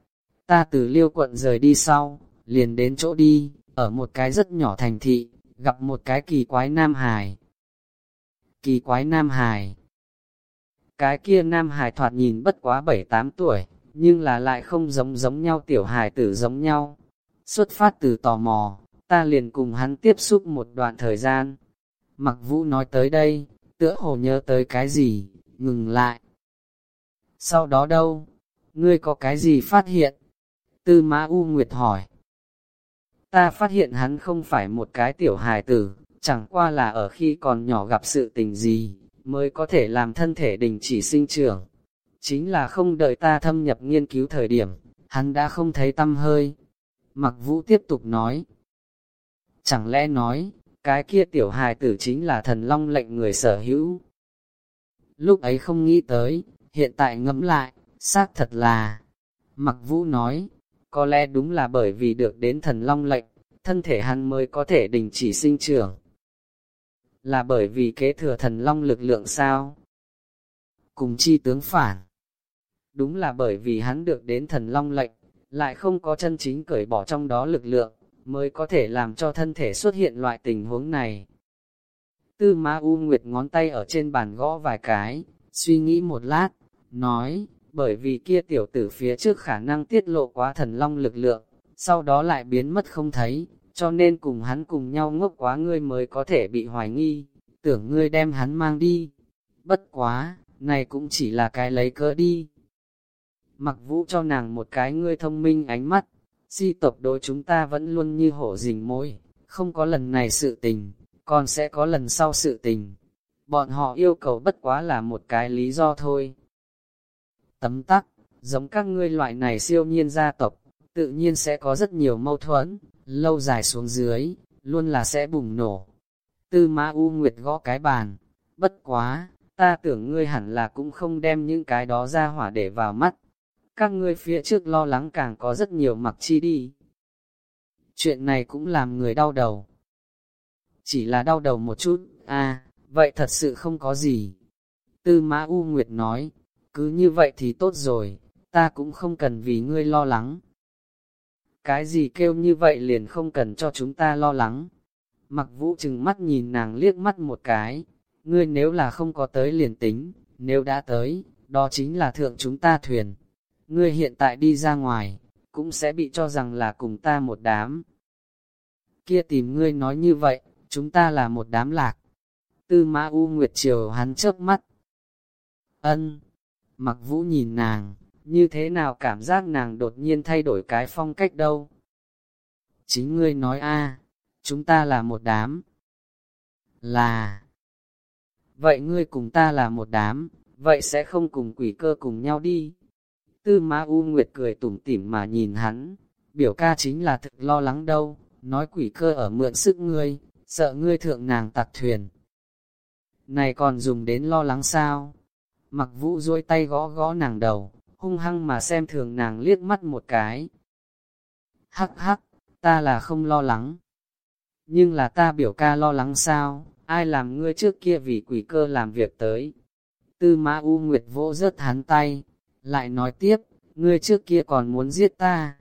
Ta từ liêu quận rời đi sau, liền đến chỗ đi, ở một cái rất nhỏ thành thị, gặp một cái kỳ quái nam hài. Kỳ quái nam hài. Cái kia nam hài thoạt nhìn bất quá 7-8 tuổi, nhưng là lại không giống giống nhau tiểu hài tử giống nhau. Xuất phát từ tò mò, ta liền cùng hắn tiếp xúc một đoạn thời gian. Mặc vũ nói tới đây, tựa hồ nhớ tới cái gì, ngừng lại. Sau đó đâu? Ngươi có cái gì phát hiện? Tư Mã U Nguyệt hỏi. Ta phát hiện hắn không phải một cái tiểu hài tử, chẳng qua là ở khi còn nhỏ gặp sự tình gì, mới có thể làm thân thể đình chỉ sinh trưởng. Chính là không đợi ta thâm nhập nghiên cứu thời điểm, hắn đã không thấy tâm hơi. Mặc vũ tiếp tục nói. Chẳng lẽ nói, cái kia tiểu hài tử chính là thần long lệnh người sở hữu. Lúc ấy không nghĩ tới, hiện tại ngẫm lại, xác thật là. Mặc vũ nói, có lẽ đúng là bởi vì được đến thần long lệnh, thân thể hắn mới có thể đình chỉ sinh trưởng. Là bởi vì kế thừa thần long lực lượng sao? Cùng chi tướng phản. Đúng là bởi vì hắn được đến thần long lệnh, lại không có chân chính cởi bỏ trong đó lực lượng, mới có thể làm cho thân thể xuất hiện loại tình huống này. Tư Ma U Nguyệt ngón tay ở trên bàn gõ vài cái, suy nghĩ một lát, nói, bởi vì kia tiểu tử phía trước khả năng tiết lộ quá thần long lực lượng, sau đó lại biến mất không thấy, cho nên cùng hắn cùng nhau ngốc quá ngươi mới có thể bị hoài nghi, tưởng ngươi đem hắn mang đi. Bất quá, này cũng chỉ là cái lấy cỡ đi. Mặc vũ cho nàng một cái ngươi thông minh ánh mắt, di tộc đối chúng ta vẫn luôn như hổ rình môi, không có lần này sự tình, còn sẽ có lần sau sự tình. Bọn họ yêu cầu bất quá là một cái lý do thôi. Tấm tắc, giống các ngươi loại này siêu nhiên gia tộc, tự nhiên sẽ có rất nhiều mâu thuẫn, lâu dài xuống dưới, luôn là sẽ bùng nổ. Tư mã U Nguyệt gõ cái bàn, bất quá, ta tưởng ngươi hẳn là cũng không đem những cái đó ra hỏa để vào mắt. Các ngươi phía trước lo lắng càng có rất nhiều mặc chi đi. Chuyện này cũng làm người đau đầu. Chỉ là đau đầu một chút, à, vậy thật sự không có gì. Tư mã U Nguyệt nói, cứ như vậy thì tốt rồi, ta cũng không cần vì ngươi lo lắng. Cái gì kêu như vậy liền không cần cho chúng ta lo lắng. Mặc vũ chừng mắt nhìn nàng liếc mắt một cái, ngươi nếu là không có tới liền tính, nếu đã tới, đó chính là thượng chúng ta thuyền. Ngươi hiện tại đi ra ngoài, cũng sẽ bị cho rằng là cùng ta một đám. Kia tìm ngươi nói như vậy, chúng ta là một đám lạc. Tư mã U Nguyệt Triều hắn chớp mắt. Ân, mặc vũ nhìn nàng, như thế nào cảm giác nàng đột nhiên thay đổi cái phong cách đâu. Chính ngươi nói a chúng ta là một đám. Là, vậy ngươi cùng ta là một đám, vậy sẽ không cùng quỷ cơ cùng nhau đi. Tư Ma U Nguyệt cười tủm tỉm mà nhìn hắn, biểu ca chính là thực lo lắng đâu, nói quỷ cơ ở mượn sức ngươi, sợ ngươi thượng nàng tặc thuyền. Này còn dùng đến lo lắng sao? Mặc vũ duỗi tay gõ gõ nàng đầu, hung hăng mà xem thường nàng liếc mắt một cái. Hắc hắc, ta là không lo lắng. Nhưng là ta biểu ca lo lắng sao, ai làm ngươi trước kia vì quỷ cơ làm việc tới. Tư mã U Nguyệt vỗ rớt hắn tay, lại nói tiếp, ngươi trước kia còn muốn giết ta.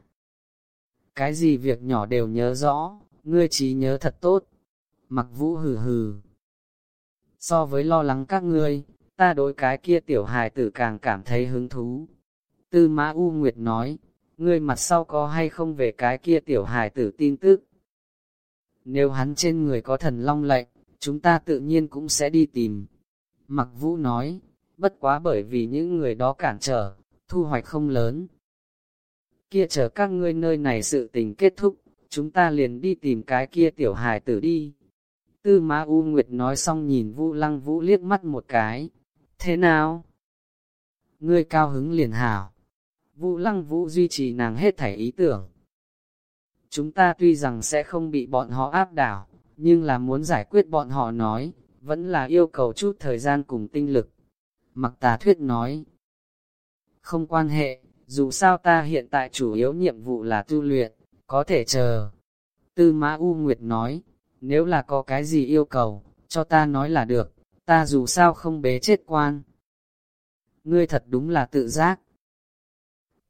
Cái gì việc nhỏ đều nhớ rõ, ngươi trí nhớ thật tốt. Mặc vũ hừ hừ. So với lo lắng các ngươi, ta đối cái kia tiểu hài tử càng cảm thấy hứng thú. Tư Mã U Nguyệt nói, ngươi mặt sau có hay không về cái kia tiểu hài tử tin tức. Nếu hắn trên người có thần long lệnh, chúng ta tự nhiên cũng sẽ đi tìm. Mặc Vũ nói, bất quá bởi vì những người đó cản trở, thu hoạch không lớn. Kia chờ các ngươi nơi này sự tình kết thúc, chúng ta liền đi tìm cái kia tiểu hài tử đi. Tư ma U Nguyệt nói xong nhìn Vũ Lăng Vũ liếc mắt một cái. Thế nào? Ngươi cao hứng liền hảo. Vũ Lăng Vũ duy trì nàng hết thảy ý tưởng. Chúng ta tuy rằng sẽ không bị bọn họ áp đảo, nhưng là muốn giải quyết bọn họ nói, vẫn là yêu cầu chút thời gian cùng tinh lực. Mặc tà thuyết nói, không quan hệ, dù sao ta hiện tại chủ yếu nhiệm vụ là tu luyện, có thể chờ. Tư Mã U Nguyệt nói, nếu là có cái gì yêu cầu, cho ta nói là được, ta dù sao không bế chết quan. Ngươi thật đúng là tự giác.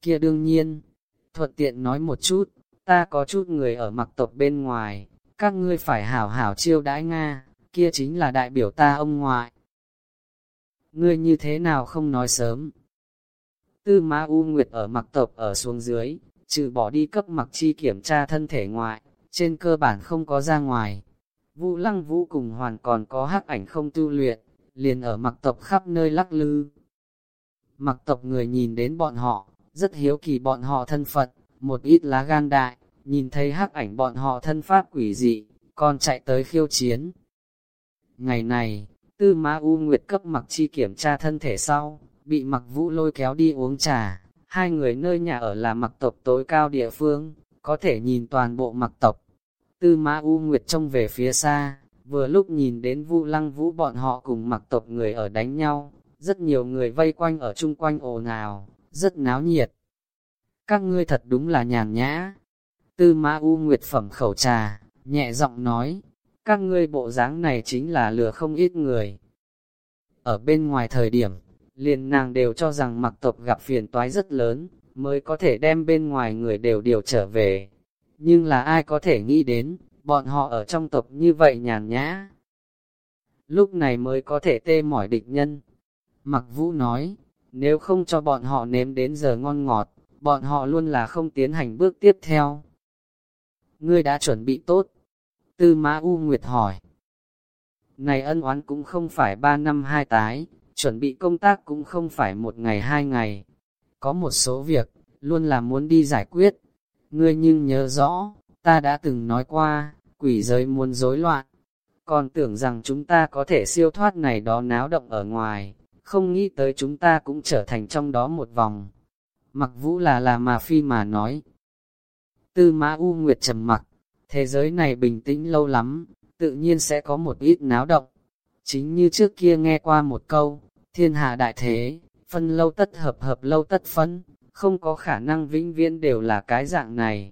Kia đương nhiên, thuận tiện nói một chút, ta có chút người ở mặc tộc bên ngoài, các ngươi phải hảo hảo chiêu đãi Nga, kia chính là đại biểu ta ông ngoại. Ngươi như thế nào không nói sớm? Tư Ma U Nguyệt ở mặc tộc ở xuống dưới, trừ bỏ đi cấp mặc chi kiểm tra thân thể ngoại, trên cơ bản không có ra ngoài. Vũ lăng vũ cùng hoàn còn có hắc ảnh không tu luyện, liền ở mặc tộc khắp nơi lắc lư. Mặc tộc người nhìn đến bọn họ, rất hiếu kỳ bọn họ thân phận, một ít lá gan đại, nhìn thấy hắc ảnh bọn họ thân pháp quỷ dị, còn chạy tới khiêu chiến. Ngày này, tư Ma U Nguyệt cấp mặc chi kiểm tra thân thể sau, bị mặc vũ lôi kéo đi uống trà, hai người nơi nhà ở là mặc tộc tối cao địa phương, có thể nhìn toàn bộ mặc tộc. Tư Ma U Nguyệt trông về phía xa, vừa lúc nhìn đến Vu Lăng Vũ bọn họ cùng mặc tộc người ở đánh nhau, rất nhiều người vây quanh ở chung quanh ồn ào, rất náo nhiệt. Các ngươi thật đúng là nhàn nhã. Tư Ma U Nguyệt phẩm khẩu trà, nhẹ giọng nói, các ngươi bộ dáng này chính là lừa không ít người. Ở bên ngoài thời điểm, liền nàng đều cho rằng mặc tộc gặp phiền toái rất lớn, mới có thể đem bên ngoài người đều điều trở về. Nhưng là ai có thể nghĩ đến, bọn họ ở trong tộc như vậy nhàn nhã. Lúc này mới có thể tê mỏi địch nhân. Mặc vũ nói, nếu không cho bọn họ nếm đến giờ ngon ngọt, bọn họ luôn là không tiến hành bước tiếp theo. Ngươi đã chuẩn bị tốt. Tư Mã U Nguyệt hỏi. Này ân oán cũng không phải ba năm hai tái, chuẩn bị công tác cũng không phải một ngày hai ngày. Có một số việc, luôn là muốn đi giải quyết. Ngươi nhưng nhớ rõ, ta đã từng nói qua, quỷ giới muốn rối loạn. Còn tưởng rằng chúng ta có thể siêu thoát này đó náo động ở ngoài, không nghĩ tới chúng ta cũng trở thành trong đó một vòng. Mặc vũ là là mà phi mà nói. Tư mã U Nguyệt trầm mặc, thế giới này bình tĩnh lâu lắm, tự nhiên sẽ có một ít náo động. Chính như trước kia nghe qua một câu, thiên hạ đại thế, phân lâu tất hợp hợp lâu tất phân, không có khả năng vĩnh viễn đều là cái dạng này.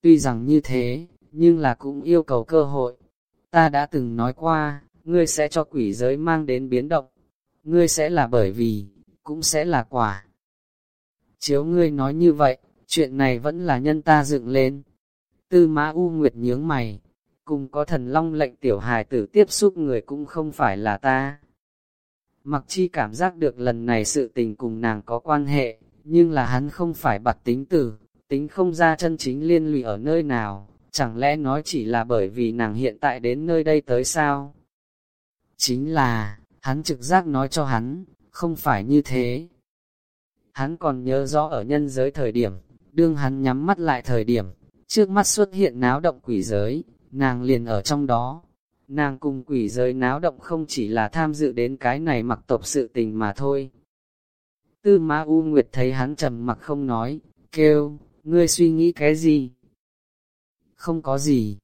Tuy rằng như thế, nhưng là cũng yêu cầu cơ hội. Ta đã từng nói qua, ngươi sẽ cho quỷ giới mang đến biến động. Ngươi sẽ là bởi vì, cũng sẽ là quả. Chiếu ngươi nói như vậy, chuyện này vẫn là nhân ta dựng lên. Tư mã U Nguyệt nhướng mày, cùng có thần long lệnh tiểu hài tử tiếp xúc người cũng không phải là ta. Mặc chi cảm giác được lần này sự tình cùng nàng có quan hệ, nhưng là hắn không phải bặt tính tử, tính không ra chân chính liên lụy ở nơi nào, chẳng lẽ nói chỉ là bởi vì nàng hiện tại đến nơi đây tới sao? Chính là, hắn trực giác nói cho hắn, không phải như thế. Hắn còn nhớ rõ ở nhân giới thời điểm, đương hắn nhắm mắt lại thời điểm, trước mắt xuất hiện náo động quỷ giới, nàng liền ở trong đó. nàng cùng quỷ giới náo động không chỉ là tham dự đến cái này mặc tộc sự tình mà thôi. Tư Ma U Nguyệt thấy hắn trầm mặc không nói, kêu, ngươi suy nghĩ cái gì? Không có gì.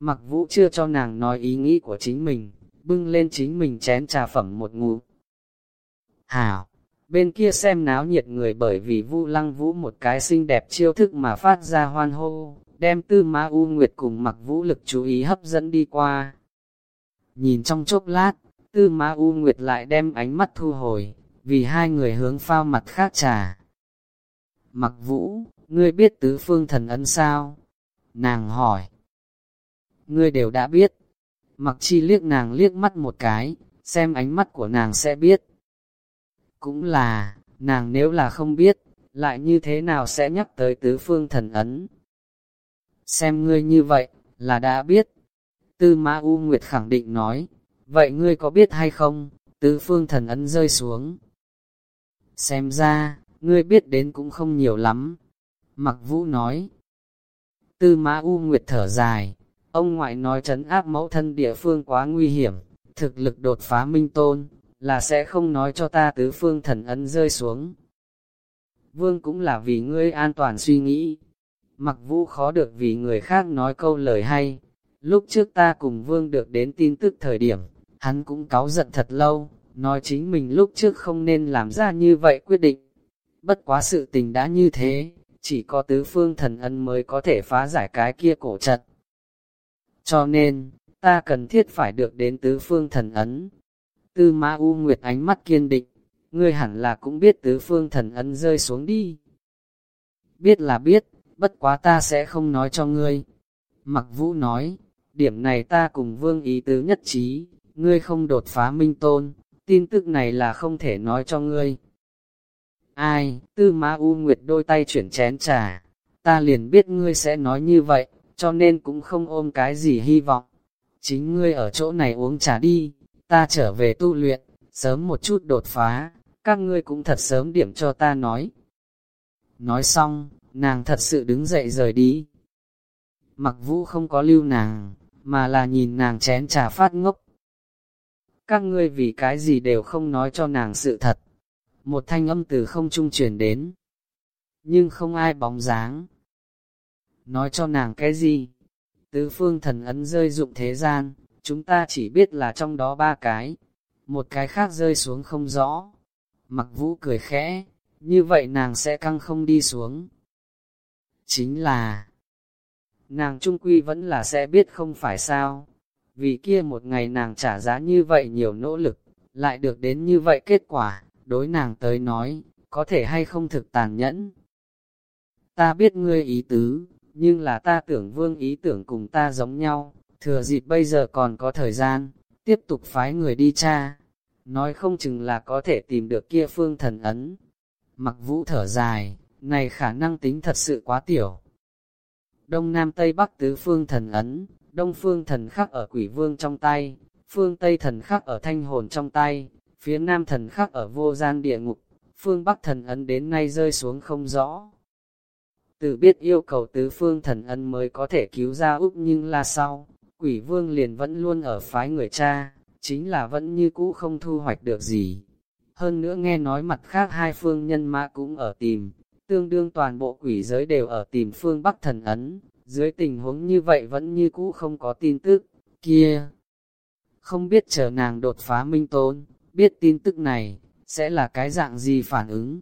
Mặc vũ chưa cho nàng nói ý nghĩ của chính mình, bưng lên chính mình chén trà phẩm một ngụ. Hảo, bên kia xem náo nhiệt người bởi vì vu lăng vũ một cái xinh đẹp chiêu thức mà phát ra hoan hô, đem tư ma u nguyệt cùng mặc vũ lực chú ý hấp dẫn đi qua. Nhìn trong chốc lát, tư ma u nguyệt lại đem ánh mắt thu hồi, vì hai người hướng phao mặt khác trà. Mặc vũ, ngươi biết tứ phương thần ấn sao? Nàng hỏi. Ngươi đều đã biết. Mặc chi liếc nàng liếc mắt một cái, xem ánh mắt của nàng sẽ biết. Cũng là, nàng nếu là không biết, lại như thế nào sẽ nhắc tới tứ phương thần ấn. Xem ngươi như vậy, là đã biết. Tư Ma U Nguyệt khẳng định nói, vậy ngươi có biết hay không, tứ phương thần ấn rơi xuống. Xem ra, ngươi biết đến cũng không nhiều lắm. Mặc Vũ nói. Tư Ma U Nguyệt thở dài, ông ngoại nói trấn áp mẫu thân địa phương quá nguy hiểm, thực lực đột phá minh tôn, là sẽ không nói cho ta tứ phương thần ấn rơi xuống. Vương cũng là vì ngươi an toàn suy nghĩ. Mặc vũ khó được vì người khác nói câu lời hay. Lúc trước ta cùng vương được đến tin tức thời điểm, hắn cũng cáu giận thật lâu, nói chính mình lúc trước không nên làm ra như vậy quyết định. Bất quá sự tình đã như thế, chỉ có tứ phương thần ân mới có thể phá giải cái kia cổ trật. Cho nên, ta cần thiết phải được đến tứ phương thần ấn, Tư Ma U Nguyệt ánh mắt kiên định, ngươi hẳn là cũng biết tứ phương thần ấn rơi xuống đi. Biết là biết, bất quá ta sẽ không nói cho ngươi. Mặc vũ nói, điểm này ta cùng vương ý tứ nhất trí, ngươi không đột phá minh tôn, tin tức này là không thể nói cho ngươi. Ai, tư ma u nguyệt đôi tay chuyển chén trà, ta liền biết ngươi sẽ nói như vậy, cho nên cũng không ôm cái gì hy vọng. Chính ngươi ở chỗ này uống trà đi, ta trở về tu luyện, sớm một chút đột phá, các ngươi cũng thật sớm điểm cho ta nói. Nói xong, nàng thật sự đứng dậy rời đi. Mặc vũ không có lưu nàng, mà là nhìn nàng chén trà phát ngốc. Các ngươi vì cái gì đều không nói cho nàng sự thật. Một thanh âm từ không trung truyền đến. Nhưng không ai bóng dáng. Nói cho nàng cái gì? Tứ phương thần ấn rơi dụng thế gian, chúng ta chỉ biết là trong đó ba cái, một cái khác rơi xuống không rõ. Mặc vũ cười khẽ, như vậy nàng sẽ căng không đi xuống. Chính là, nàng trung quy vẫn là sẽ biết không phải sao, vì kia một ngày nàng trả giá như vậy nhiều nỗ lực, lại được đến như vậy kết quả, đối nàng tới nói, có thể hay không thực tàn nhẫn. Ta biết ngươi ý tứ, nhưng là ta tưởng vương ý tưởng cùng ta giống nhau, Thừa dịp bây giờ còn có thời gian, tiếp tục phái người đi tra, nói không chừng là có thể tìm được kia phương thần ấn. Mặc vũ thở dài, này khả năng tính thật sự quá tiểu. Đông Nam Tây Bắc tứ phương thần ấn, Đông phương thần khắc ở quỷ vương trong tay, phương Tây thần khắc ở thanh hồn trong tay, phía Nam thần khắc ở vô gian địa ngục, phương Bắc thần ấn đến nay rơi xuống không rõ. Tự biết yêu cầu tứ phương thần ấn mới có thể cứu ra Úc nhưng là sau, quỷ vương liền vẫn luôn ở phái người cha, chính là vẫn như cũ không thu hoạch được gì. Hơn nữa nghe nói mặt khác hai phương nhân mã cũng ở tìm, tương đương toàn bộ quỷ giới đều ở tìm phương Bắc thần ấn, dưới tình huống như vậy vẫn như cũ không có tin tức, kia. Không biết chờ nàng đột phá minh tôn, biết tin tức này, sẽ là cái dạng gì phản ứng.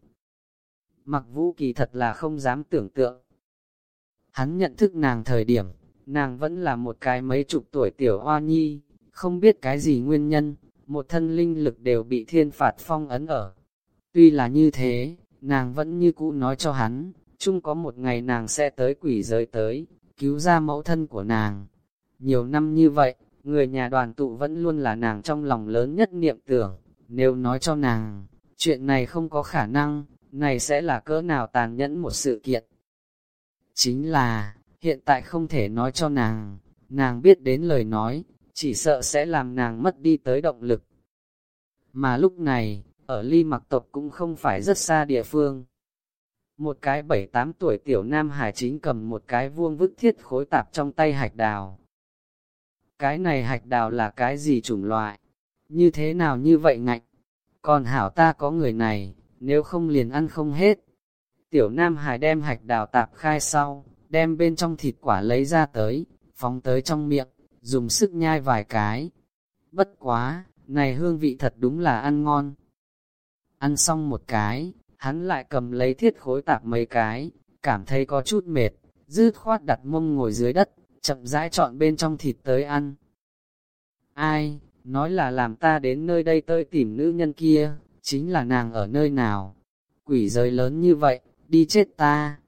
Mặc vũ kỳ thật là không dám tưởng tượng. Hắn nhận thức nàng thời điểm, nàng vẫn là một cái mấy chục tuổi tiểu hoa nhi, không biết cái gì nguyên nhân, một thân linh lực đều bị thiên phạt phong ấn ở. Tuy là như thế, nàng vẫn như cũ nói cho hắn, chung có một ngày nàng sẽ tới quỷ giới tới, cứu ra mẫu thân của nàng. Nhiều năm như vậy, người nhà đoàn tụ vẫn luôn là nàng trong lòng lớn nhất niệm tưởng, nếu nói cho nàng, chuyện này không có khả năng, này sẽ là cỡ nào tàn nhẫn một sự kiện. Chính là, hiện tại không thể nói cho nàng, nàng biết đến lời nói, chỉ sợ sẽ làm nàng mất đi tới động lực. Mà lúc này, ở ly mặc tộc cũng không phải rất xa địa phương. Một cái bảy tám tuổi tiểu nam hải chính cầm một cái vuông vức thiết khối tạp trong tay hạch đào. cái này hạch đào là cái gì chủng loại, như thế nào như vậy ngạnh, còn hảo ta có người này, nếu không liền ăn không hết. Tiểu Nam Hải đem hạch đào tạp khai sau, đem bên trong thịt quả lấy ra tới, phóng tới trong miệng, dùng sức nhai vài cái. Bất quá, này hương vị thật đúng là ăn ngon. Ăn xong một cái, hắn lại cầm lấy thiết khối tạp mấy cái, cảm thấy có chút mệt, dứt khoát đặt mông ngồi dưới đất, chậm rãi chọn bên trong thịt tới ăn. Ai, nói là làm ta đến nơi đây tới tìm nữ nhân kia, chính là nàng ở nơi nào. Quỷ giới lớn như vậy, đi chết ta.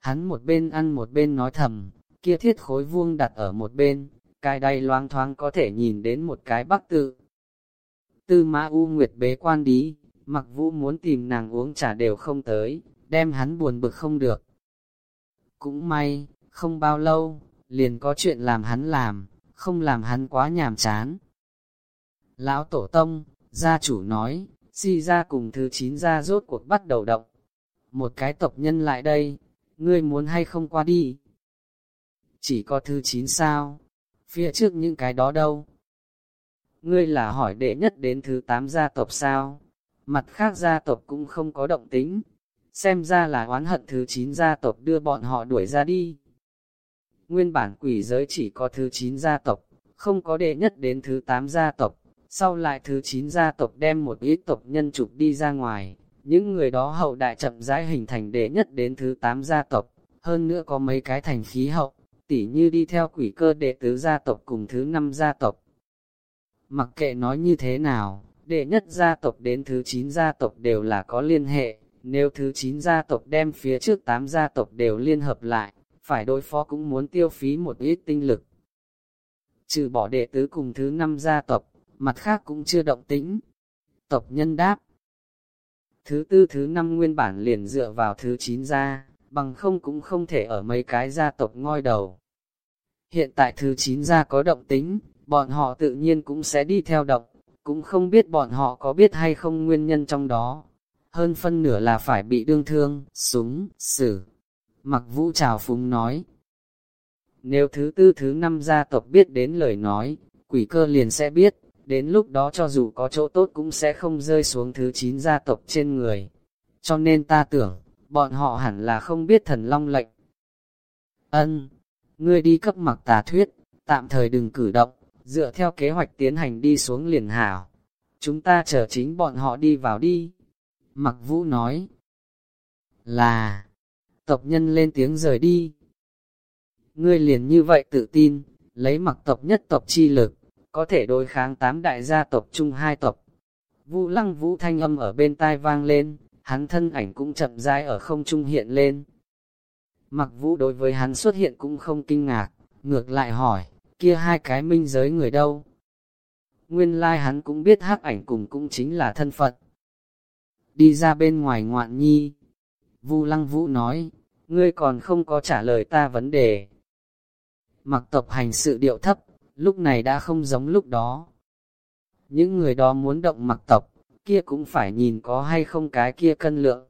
Hắn một bên ăn một bên nói thầm, kia thiết khối vuông đặt ở một bên, cái đây loang thoáng có thể nhìn đến một cái bắc tự. Tư mã U Nguyệt bế quan đi, mặc vũ muốn tìm nàng uống trà đều không tới, đem hắn buồn bực không được. Cũng may, không bao lâu, liền có chuyện làm hắn làm, không làm hắn quá nhàm chán. Lão Tổ Tông, gia chủ nói, si ra cùng thứ chín ra rốt cuộc bắt đầu động. Một cái tộc nhân lại đây, ngươi muốn hay không qua đi? Chỉ có thứ chín sao? Phía trước những cái đó đâu? Ngươi là hỏi đệ nhất đến thứ tám gia tộc sao? Mặt khác gia tộc cũng không có động tính. Xem ra là oán hận thứ chín gia tộc đưa bọn họ đuổi ra đi. Nguyên bản quỷ giới chỉ có thứ chín gia tộc, không có đệ nhất đến thứ tám gia tộc sau lại thứ 9 gia tộc đem một ít tộc nhân trục đi ra ngoài, những người đó hậu đại chậm rãi hình thành đệ nhất đến thứ 8 gia tộc, hơn nữa có mấy cái thành khí hậu, tỉ như đi theo quỷ cơ đệ tứ gia tộc cùng thứ 5 gia tộc. Mặc kệ nói như thế nào, đệ nhất gia tộc đến thứ 9 gia tộc đều là có liên hệ, nếu thứ 9 gia tộc đem phía trước 8 gia tộc đều liên hợp lại, phải đối phó cũng muốn tiêu phí một ít tinh lực. Trừ bỏ đệ tứ cùng thứ 5 gia tộc, mặt khác cũng chưa động tĩnh. Tộc nhân đáp. Thứ tư thứ năm nguyên bản liền dựa vào thứ chín ra, bằng không cũng không thể ở mấy cái gia tộc ngoi đầu. Hiện tại thứ chín gia có động tính, bọn họ tự nhiên cũng sẽ đi theo động, cũng không biết bọn họ có biết hay không nguyên nhân trong đó. Hơn phân nửa là phải bị đương thương, súng, xử. Mặc vũ trào phúng nói. Nếu thứ tư thứ năm gia tộc biết đến lời nói, quỷ cơ liền sẽ biết, đến lúc đó cho dù có chỗ tốt cũng sẽ không rơi xuống thứ chín gia tộc trên người. Cho nên ta tưởng, bọn họ hẳn là không biết thần long lệnh. Ân, ngươi đi cấp mặc tà thuyết, tạm thời đừng cử động, dựa theo kế hoạch tiến hành đi xuống liền hảo. Chúng ta chờ chính bọn họ đi vào đi. Mặc vũ nói, là, tộc nhân lên tiếng rời đi. Ngươi liền như vậy tự tin, lấy mặc tộc nhất tộc chi lực, có thể đối kháng tám đại gia tộc chung hai tộc. Vũ lăng vũ thanh âm ở bên tai vang lên, hắn thân ảnh cũng chậm rãi ở không trung hiện lên. Mặc vũ đối với hắn xuất hiện cũng không kinh ngạc, ngược lại hỏi, kia hai cái minh giới người đâu? Nguyên lai like hắn cũng biết hắc ảnh cùng cũng chính là thân phận. Đi ra bên ngoài ngoạn nhi. Vu lăng vũ nói, ngươi còn không có trả lời ta vấn đề. Mặc tộc hành sự điệu thấp, lúc này đã không giống lúc đó. Những người đó muốn động mặc tộc, kia cũng phải nhìn có hay không cái kia cân lượng.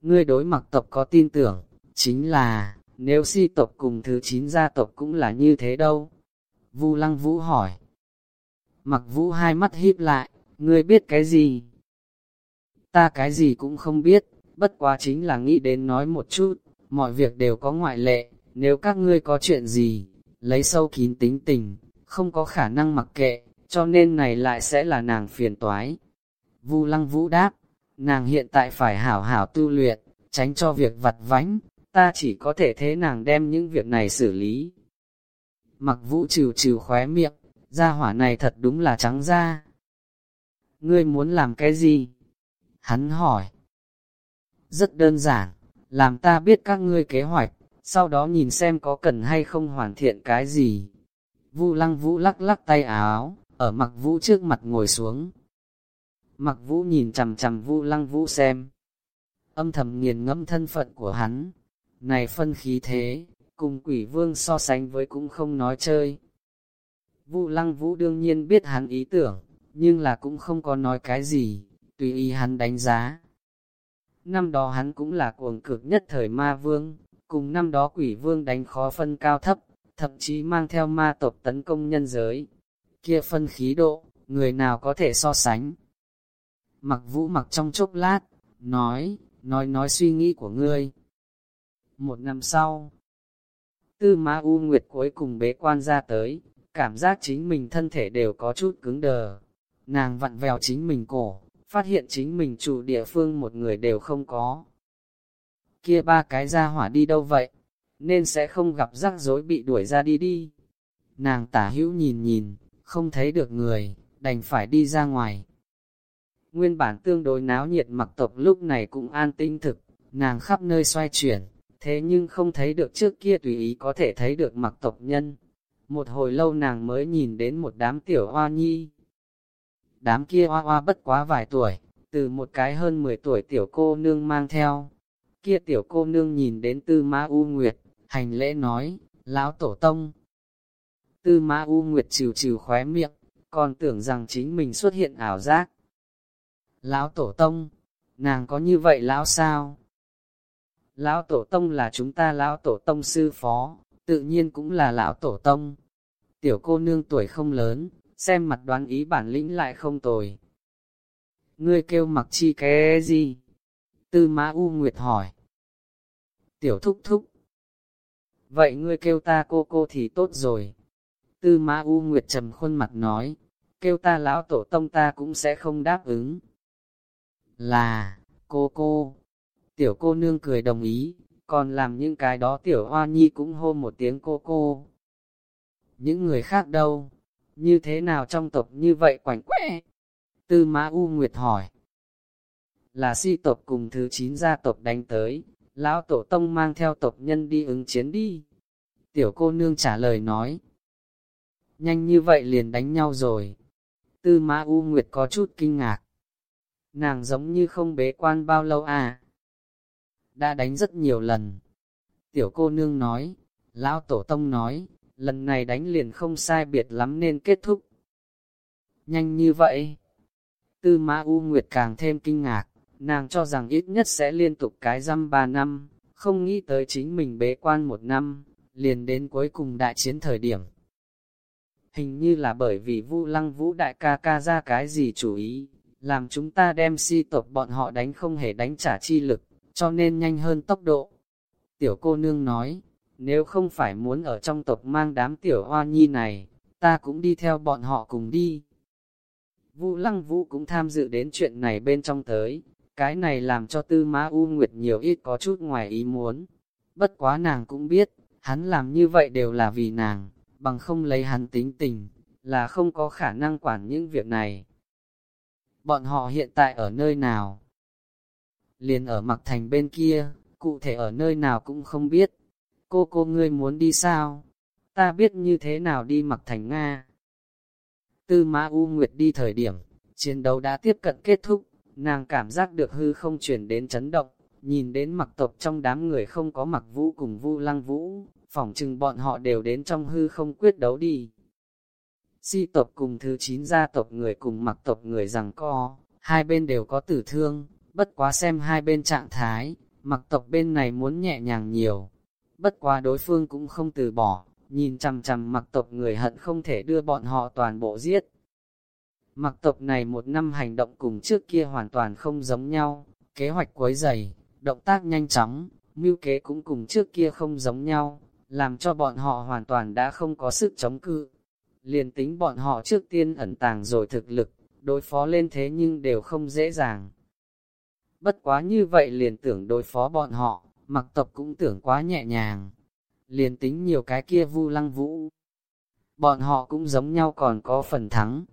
Ngươi đối mặc tộc có tin tưởng, chính là, nếu si tộc cùng thứ chín gia tộc cũng là như thế đâu. Vu lăng vũ hỏi. Mặc vũ hai mắt híp lại, ngươi biết cái gì? Ta cái gì cũng không biết, bất quá chính là nghĩ đến nói một chút, mọi việc đều có ngoại lệ, nếu các ngươi có chuyện gì, lấy sâu kín tính tình, không có khả năng mặc kệ, cho nên này lại sẽ là nàng phiền toái. Vu lăng vũ đáp, nàng hiện tại phải hảo hảo tu luyện, tránh cho việc vặt vánh, ta chỉ có thể thế nàng đem những việc này xử lý. Mặc vũ trừ trừ khóe miệng, gia hỏa này thật đúng là trắng da. Ngươi muốn làm cái gì? Hắn hỏi. Rất đơn giản, làm ta biết các ngươi kế hoạch sau đó nhìn xem có cần hay không hoàn thiện cái gì. Vu lăng vũ lắc lắc tay áo, ở mặc vũ trước mặt ngồi xuống. Mặc vũ nhìn chằm chằm vu lăng vũ xem. Âm thầm nghiền ngẫm thân phận của hắn. Này phân khí thế, cùng quỷ vương so sánh với cũng không nói chơi. Vu lăng vũ đương nhiên biết hắn ý tưởng, nhưng là cũng không có nói cái gì, tùy ý hắn đánh giá. Năm đó hắn cũng là cuồng cực nhất thời ma vương, cùng năm đó quỷ vương đánh khó phân cao thấp, thậm chí mang theo ma tộc tấn công nhân giới. Kia phân khí độ, người nào có thể so sánh. Mặc vũ mặc trong chốc lát, nói, nói nói suy nghĩ của ngươi. Một năm sau, tư ma u nguyệt cuối cùng bế quan ra tới, cảm giác chính mình thân thể đều có chút cứng đờ. Nàng vặn vèo chính mình cổ, phát hiện chính mình chủ địa phương một người đều không có. Kia ba cái ra hỏa đi đâu vậy? Nên sẽ không gặp rắc rối bị đuổi ra đi đi. Nàng tả hữu nhìn nhìn, không thấy được người, đành phải đi ra ngoài. Nguyên bản tương đối náo nhiệt mặc tộc lúc này cũng an tinh thực, nàng khắp nơi xoay chuyển, thế nhưng không thấy được trước kia tùy ý có thể thấy được mặc tộc nhân. Một hồi lâu nàng mới nhìn đến một đám tiểu hoa nhi. Đám kia hoa hoa bất quá vài tuổi, từ một cái hơn 10 tuổi tiểu cô nương mang theo. Kia tiểu cô nương nhìn đến tư ma u nguyệt, hành lễ nói, lão tổ tông. Tư ma u nguyệt trừ trừ khóe miệng, còn tưởng rằng chính mình xuất hiện ảo giác. Lão tổ tông, nàng có như vậy lão sao? Lão tổ tông là chúng ta lão tổ tông sư phó, tự nhiên cũng là lão tổ tông. Tiểu cô nương tuổi không lớn, xem mặt đoán ý bản lĩnh lại không tồi. Ngươi kêu mặc chi cái gì? Tư mã U Nguyệt hỏi. Tiểu thúc thúc. Vậy ngươi kêu ta cô cô thì tốt rồi. Tư mã U Nguyệt trầm khuôn mặt nói, kêu ta lão tổ tông ta cũng sẽ không đáp ứng. Là, cô cô. Tiểu cô nương cười đồng ý, còn làm những cái đó tiểu hoa nhi cũng hô một tiếng cô cô. Những người khác đâu? Như thế nào trong tộc như vậy quảnh quẽ? Tư Mã U Nguyệt hỏi. Là si tộc cùng thứ chín gia tộc đánh tới, lão tổ tông mang theo tộc nhân đi ứng chiến đi. Tiểu cô nương trả lời nói. Nhanh như vậy liền đánh nhau rồi. Tư Mã U Nguyệt có chút kinh ngạc. Nàng giống như không bế quan bao lâu à? Đã đánh rất nhiều lần. Tiểu cô nương nói, lão tổ tông nói, lần này đánh liền không sai biệt lắm nên kết thúc. Nhanh như vậy. Tư Mã U Nguyệt càng thêm kinh ngạc, nàng cho rằng ít nhất sẽ liên tục cái răm ba năm, không nghĩ tới chính mình bế quan một năm, liền đến cuối cùng đại chiến thời điểm. Hình như là bởi vì Vu Lăng Vũ đại ca ca ra cái gì chủ ý, làm chúng ta đem si tộc bọn họ đánh không hề đánh trả chi lực, cho nên nhanh hơn tốc độ. Tiểu cô nương nói, nếu không phải muốn ở trong tộc mang đám tiểu hoa nhi này, ta cũng đi theo bọn họ cùng đi. Vũ Lăng Vũ cũng tham dự đến chuyện này bên trong tới, cái này làm cho Tư Mã U Nguyệt nhiều ít có chút ngoài ý muốn. Bất quá nàng cũng biết, hắn làm như vậy đều là vì nàng, bằng không lấy hắn tính tình, là không có khả năng quản những việc này. Bọn họ hiện tại ở nơi nào? Liền ở mặt thành bên kia, cụ thể ở nơi nào cũng không biết. Cô cô ngươi muốn đi sao? Ta biết như thế nào đi mặc thành Nga. Tư Mã U Nguyệt đi thời điểm, chiến đấu đã tiếp cận kết thúc, nàng cảm giác được hư không chuyển đến chấn động, nhìn đến mặc tộc trong đám người không có mặc vũ cùng vu lăng vũ, phỏng chừng bọn họ đều đến trong hư không quyết đấu đi. Si tộc cùng thứ chín gia tộc người cùng mặc tộc người rằng co, hai bên đều có tử thương, bất quá xem hai bên trạng thái, mặc tộc bên này muốn nhẹ nhàng nhiều, bất quá đối phương cũng không từ bỏ, nhìn chằm chằm mặc tộc người hận không thể đưa bọn họ toàn bộ giết. Mặc tộc này một năm hành động cùng trước kia hoàn toàn không giống nhau, kế hoạch quấy dày, động tác nhanh chóng, mưu kế cũng cùng trước kia không giống nhau, làm cho bọn họ hoàn toàn đã không có sức chống cự. Liền tính bọn họ trước tiên ẩn tàng rồi thực lực, đối phó lên thế nhưng đều không dễ dàng. Bất quá như vậy liền tưởng đối phó bọn họ, mặc tộc cũng tưởng quá nhẹ nhàng. Liền tính nhiều cái kia vu lăng vũ. Bọn họ cũng giống nhau còn có phần thắng.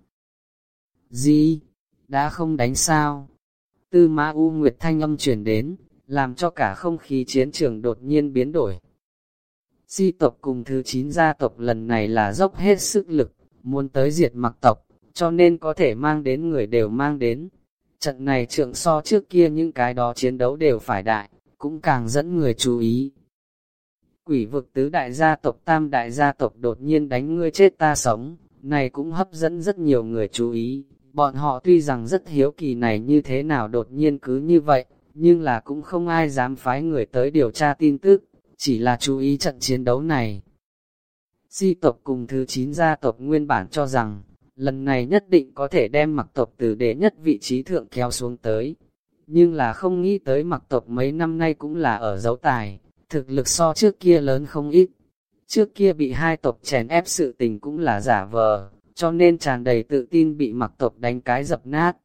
Gì? Đã không đánh sao? Tư mã U Nguyệt thanh âm chuyển đến, làm cho cả không khí chiến trường đột nhiên biến đổi. Si tộc cùng thứ chín gia tộc lần này là dốc hết sức lực, muốn tới diệt mặc tộc, cho nên có thể mang đến người đều mang đến. Trận này trượng so trước kia những cái đó chiến đấu đều phải đại, cũng càng dẫn người chú ý. Quỷ vực tứ đại gia tộc tam đại gia tộc đột nhiên đánh ngươi chết ta sống, này cũng hấp dẫn rất nhiều người chú ý. Bọn họ tuy rằng rất hiếu kỳ này như thế nào đột nhiên cứ như vậy, nhưng là cũng không ai dám phái người tới điều tra tin tức, chỉ là chú ý trận chiến đấu này. Si tộc cùng thứ 9 gia tộc nguyên bản cho rằng, lần này nhất định có thể đem mặc tộc từ đệ nhất vị trí thượng kéo xuống tới. Nhưng là không nghĩ tới mặc tộc mấy năm nay cũng là ở dấu tài, thực lực so trước kia lớn không ít. Trước kia bị hai tộc chèn ép sự tình cũng là giả vờ, cho nên tràn đầy tự tin bị mặc tộc đánh cái dập nát.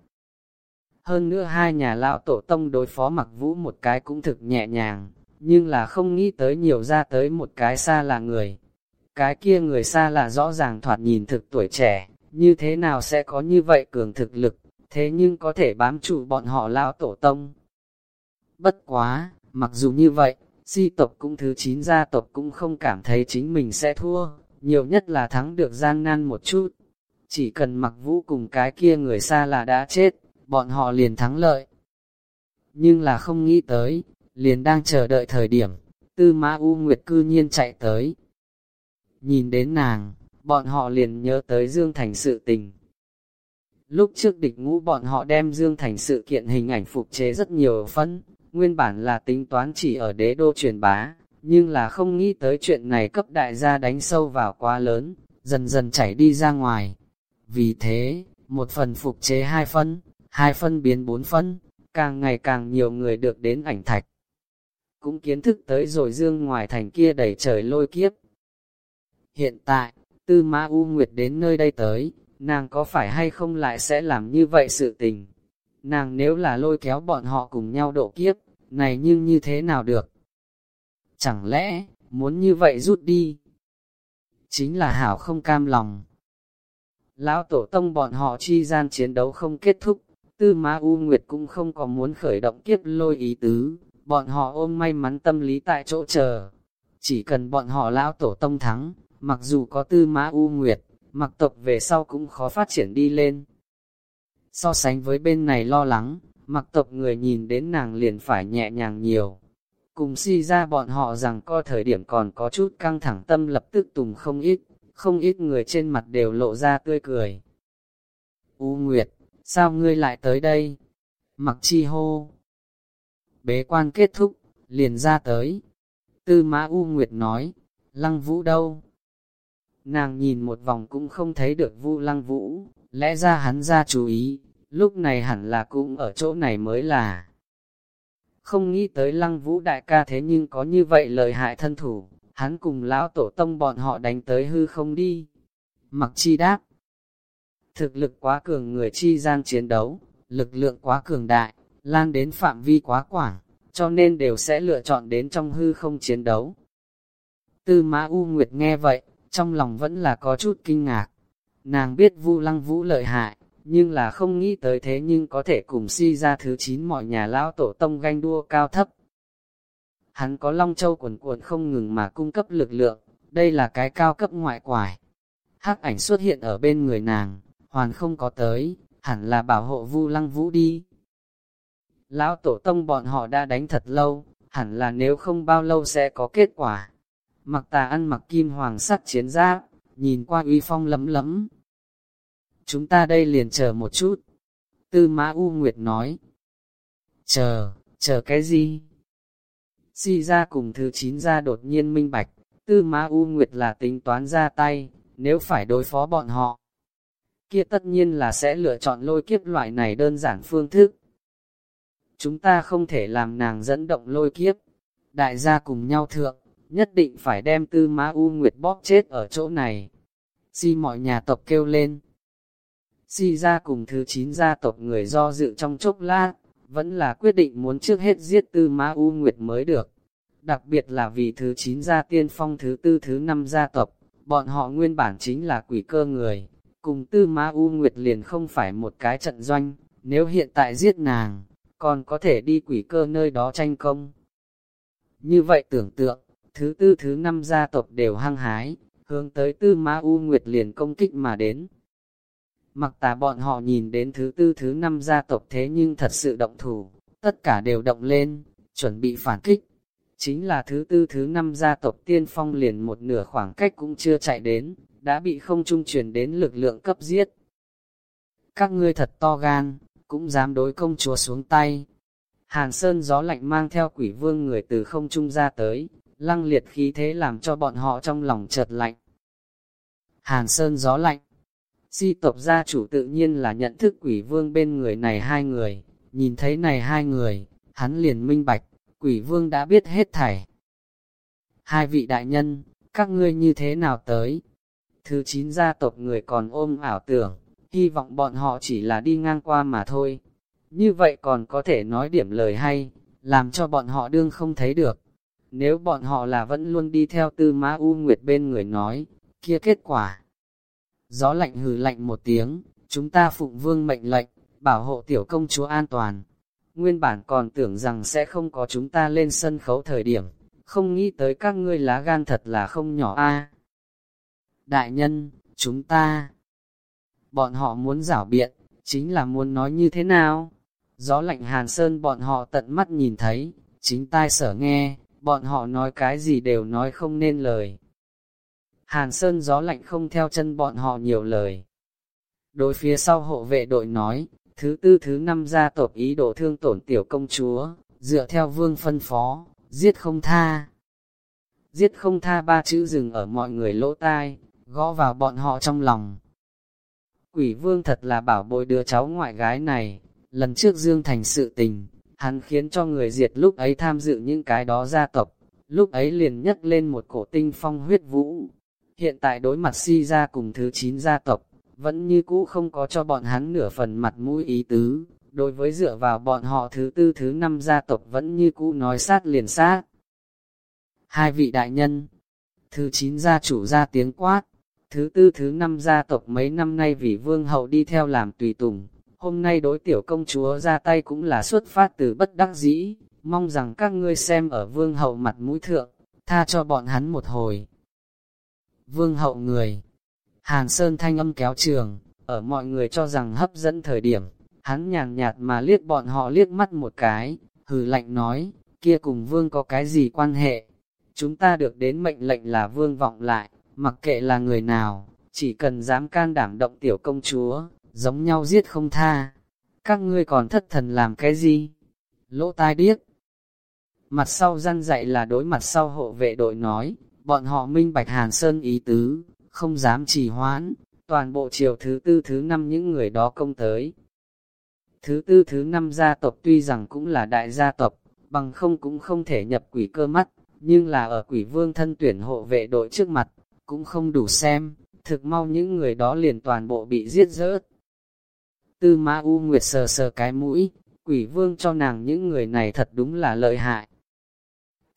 Hơn nữa hai nhà lão tổ tông đối phó mặc vũ một cái cũng thực nhẹ nhàng, nhưng là không nghĩ tới nhiều ra tới một cái xa là người. Cái kia người xa là rõ ràng thoạt nhìn thực tuổi trẻ, như thế nào sẽ có như vậy cường thực lực, thế nhưng có thể bám trụ bọn họ lão tổ tông. Bất quá, mặc dù như vậy, si tộc cũng thứ chín gia tộc cũng không cảm thấy chính mình sẽ thua, nhiều nhất là thắng được gian nan một chút. Chỉ cần mặc vũ cùng cái kia người xa là đã chết, bọn họ liền thắng lợi. Nhưng là không nghĩ tới, liền đang chờ đợi thời điểm, tư mã U Nguyệt cư nhiên chạy tới. Nhìn đến nàng, bọn họ liền nhớ tới Dương Thành sự tình. Lúc trước địch ngũ bọn họ đem Dương Thành sự kiện hình ảnh phục chế rất nhiều phân, nguyên bản là tính toán chỉ ở đế đô truyền bá, nhưng là không nghĩ tới chuyện này cấp đại gia đánh sâu vào quá lớn, dần dần chảy đi ra ngoài. Vì thế, một phần phục chế hai phân, hai phân biến bốn phân, càng ngày càng nhiều người được đến ảnh thạch. Cũng kiến thức tới rồi dương ngoài thành kia đẩy trời lôi kiếp. Hiện tại, tư ma U Nguyệt đến nơi đây tới, nàng có phải hay không lại sẽ làm như vậy sự tình? Nàng nếu là lôi kéo bọn họ cùng nhau độ kiếp, này nhưng như thế nào được? Chẳng lẽ, muốn như vậy rút đi? Chính là hảo không cam lòng. Lão tổ tông bọn họ chi gian chiến đấu không kết thúc, tư ma U Nguyệt cũng không có muốn khởi động kiếp lôi ý tứ, bọn họ ôm may mắn tâm lý tại chỗ chờ. Chỉ cần bọn họ lão tổ tông thắng, mặc dù có tư ma U Nguyệt, mặc tộc về sau cũng khó phát triển đi lên. So sánh với bên này lo lắng, mặc tộc người nhìn đến nàng liền phải nhẹ nhàng nhiều. Cùng si ra bọn họ rằng co thời điểm còn có chút căng thẳng tâm lập tức tùng không ít, không ít người trên mặt đều lộ ra tươi cười. U Nguyệt, sao ngươi lại tới đây? Mặc chi hô. Bế quan kết thúc, liền ra tới. Tư mã U Nguyệt nói, lăng vũ đâu? Nàng nhìn một vòng cũng không thấy được vu lăng vũ, lẽ ra hắn ra chú ý, lúc này hẳn là cũng ở chỗ này mới là. Không nghĩ tới lăng vũ đại ca thế nhưng có như vậy lời hại thân thủ, hắn cùng lão tổ tông bọn họ đánh tới hư không đi. Mặc chi đáp, thực lực quá cường người chi gian chiến đấu, lực lượng quá cường đại, lan đến phạm vi quá quảng, cho nên đều sẽ lựa chọn đến trong hư không chiến đấu. Tư Mã U Nguyệt nghe vậy, trong lòng vẫn là có chút kinh ngạc. Nàng biết Vu Lăng Vũ lợi hại, nhưng là không nghĩ tới thế nhưng có thể cùng si ra thứ 9 mọi nhà lão tổ tông ganh đua cao thấp. Hắn có Long Châu quần cuộn không ngừng mà cung cấp lực lượng, đây là cái cao cấp ngoại quải. Hắc ảnh xuất hiện ở bên người nàng, hoàn không có tới, hẳn là bảo hộ Vu Lăng Vũ đi. Lão tổ tông bọn họ đã đánh thật lâu, hẳn là nếu không bao lâu sẽ có kết quả. Mặc tà ăn mặc kim hoàng sắc chiến giáp, nhìn qua uy phong lấm lấm. Chúng ta đây liền chờ một chút. Tư Mã U Nguyệt nói. Chờ, chờ cái gì? Si ra cùng thứ chín ra đột nhiên minh bạch, Tư má U Nguyệt là tính toán ra tay, nếu phải đối phó bọn họ. Kia tất nhiên là sẽ lựa chọn lôi kiếp loại này đơn giản phương thức. Chúng ta không thể làm nàng dẫn động lôi kiếp. Đại gia cùng nhau thượng nhất định phải đem tư má U Nguyệt bóp chết ở chỗ này. Si mọi nhà tộc kêu lên. Si ra cùng thứ chín gia tộc người do dự trong chốc lát, vẫn là quyết định muốn trước hết giết tư Ma U Nguyệt mới được. Đặc biệt là vì thứ chín gia tiên phong thứ tư thứ năm gia tộc, bọn họ nguyên bản chính là quỷ cơ người, cùng tư Ma U Nguyệt liền không phải một cái trận doanh, nếu hiện tại giết nàng, còn có thể đi quỷ cơ nơi đó tranh công. Như vậy tưởng tượng, thứ tư thứ năm gia tộc đều hăng hái, hướng tới tư ma U Nguyệt liền công kích mà đến. Mặc tà bọn họ nhìn đến thứ tư thứ năm gia tộc thế nhưng thật sự động thủ, tất cả đều động lên, chuẩn bị phản kích. Chính là thứ tư thứ năm gia tộc tiên phong liền một nửa khoảng cách cũng chưa chạy đến, đã bị không trung truyền đến lực lượng cấp giết. Các ngươi thật to gan, cũng dám đối công chúa xuống tay. Hàn Sơn gió lạnh mang theo quỷ vương người từ không trung ra tới, lăng liệt khí thế làm cho bọn họ trong lòng chợt lạnh. Hàn Sơn gió lạnh. Di tộc gia chủ tự nhiên là nhận thức quỷ vương bên người này hai người, nhìn thấy này hai người, hắn liền minh bạch, quỷ vương đã biết hết thảy. Hai vị đại nhân, các ngươi như thế nào tới? Thứ chín gia tộc người còn ôm ảo tưởng, hy vọng bọn họ chỉ là đi ngang qua mà thôi. Như vậy còn có thể nói điểm lời hay, làm cho bọn họ đương không thấy được. Nếu bọn họ là vẫn luôn đi theo tư mã U Nguyệt bên người nói, kia kết quả. Gió lạnh hừ lạnh một tiếng, chúng ta phụng vương mệnh lệnh, bảo hộ tiểu công chúa an toàn. Nguyên bản còn tưởng rằng sẽ không có chúng ta lên sân khấu thời điểm, không nghĩ tới các ngươi lá gan thật là không nhỏ a. Đại nhân, chúng ta, bọn họ muốn giảo biện, chính là muốn nói như thế nào? Gió lạnh hàn sơn bọn họ tận mắt nhìn thấy, chính tai sở nghe, bọn họ nói cái gì đều nói không nên lời. Hàn sơn gió lạnh không theo chân bọn họ nhiều lời. Đối phía sau hộ vệ đội nói, thứ tư thứ năm gia tộc ý đồ thương tổn tiểu công chúa, dựa theo vương phân phó, giết không tha. Giết không tha ba chữ dừng ở mọi người lỗ tai, gõ vào bọn họ trong lòng. Quỷ vương thật là bảo bối đứa cháu ngoại gái này, lần trước Dương Thành sự tình, hắn khiến cho người diệt lúc ấy tham dự những cái đó gia tộc, lúc ấy liền nhấc lên một cổ tinh phong huyết vũ. Hiện tại đối mặt si ra cùng thứ chín gia tộc, vẫn như cũ không có cho bọn hắn nửa phần mặt mũi ý tứ, đối với dựa vào bọn họ thứ tư thứ năm gia tộc vẫn như cũ nói sát liền sát. Hai vị đại nhân, thứ chín gia chủ ra tiếng quát, thứ tư thứ năm gia tộc mấy năm nay vì vương hậu đi theo làm tùy tùng, hôm nay đối tiểu công chúa ra tay cũng là xuất phát từ bất đắc dĩ, mong rằng các ngươi xem ở vương hậu mặt mũi thượng, tha cho bọn hắn một hồi. Vương hậu người Hàn Sơn thanh âm kéo trường, ở mọi người cho rằng hấp dẫn thời điểm, hắn nhàn nhạt mà liếc bọn họ liếc mắt một cái, hừ lạnh nói, kia cùng vương có cái gì quan hệ? Chúng ta được đến mệnh lệnh là vương vọng lại, mặc kệ là người nào, chỉ cần dám can đảm động tiểu công chúa, giống nhau giết không tha. Các ngươi còn thất thần làm cái gì? Lỗ tai điếc. Mặt sau răn dạy là đối mặt sau hộ vệ đội nói, bọn họ minh bạch Hàn Sơn ý tứ, không dám trì hoãn, toàn bộ chiều thứ tư thứ năm những người đó công tới. Thứ tư thứ năm gia tộc tuy rằng cũng là đại gia tộc, bằng không cũng không thể nhập quỷ cơ mắt, nhưng là ở quỷ vương thân tuyển hộ vệ đội trước mặt, cũng không đủ xem, thực mau những người đó liền toàn bộ bị giết rớt. Tư Ma U Nguyệt sờ sờ cái mũi, quỷ vương cho nàng những người này thật đúng là lợi hại.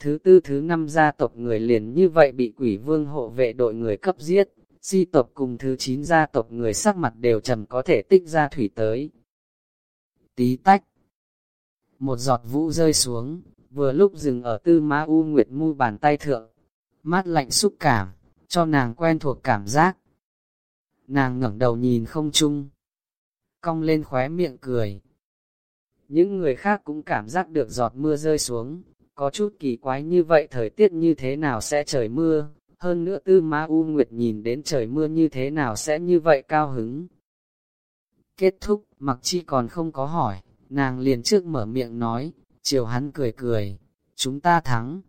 Thứ tư thứ năm gia tộc người liền như vậy bị quỷ vương hộ vệ đội người cấp giết, si tộc cùng thứ chín gia tộc người sắc mặt đều trầm có thể tích ra thủy tới. Tí tách, một giọt vũ rơi xuống, vừa lúc dừng ở tư Ma U Nguyệt mu bàn tay thượng, mát lạnh xúc cảm, cho nàng quen thuộc cảm giác. Nàng ngẩng đầu nhìn không chung, cong lên khóe miệng cười. Những người khác cũng cảm giác được giọt mưa rơi xuống, có chút kỳ quái như vậy thời tiết như thế nào sẽ trời mưa, hơn nữa tư ma U Nguyệt nhìn đến trời mưa như thế nào sẽ như vậy cao hứng. Kết thúc, mặc chi còn không có hỏi, nàng liền trước mở miệng nói, chiều hắn cười cười, chúng ta thắng.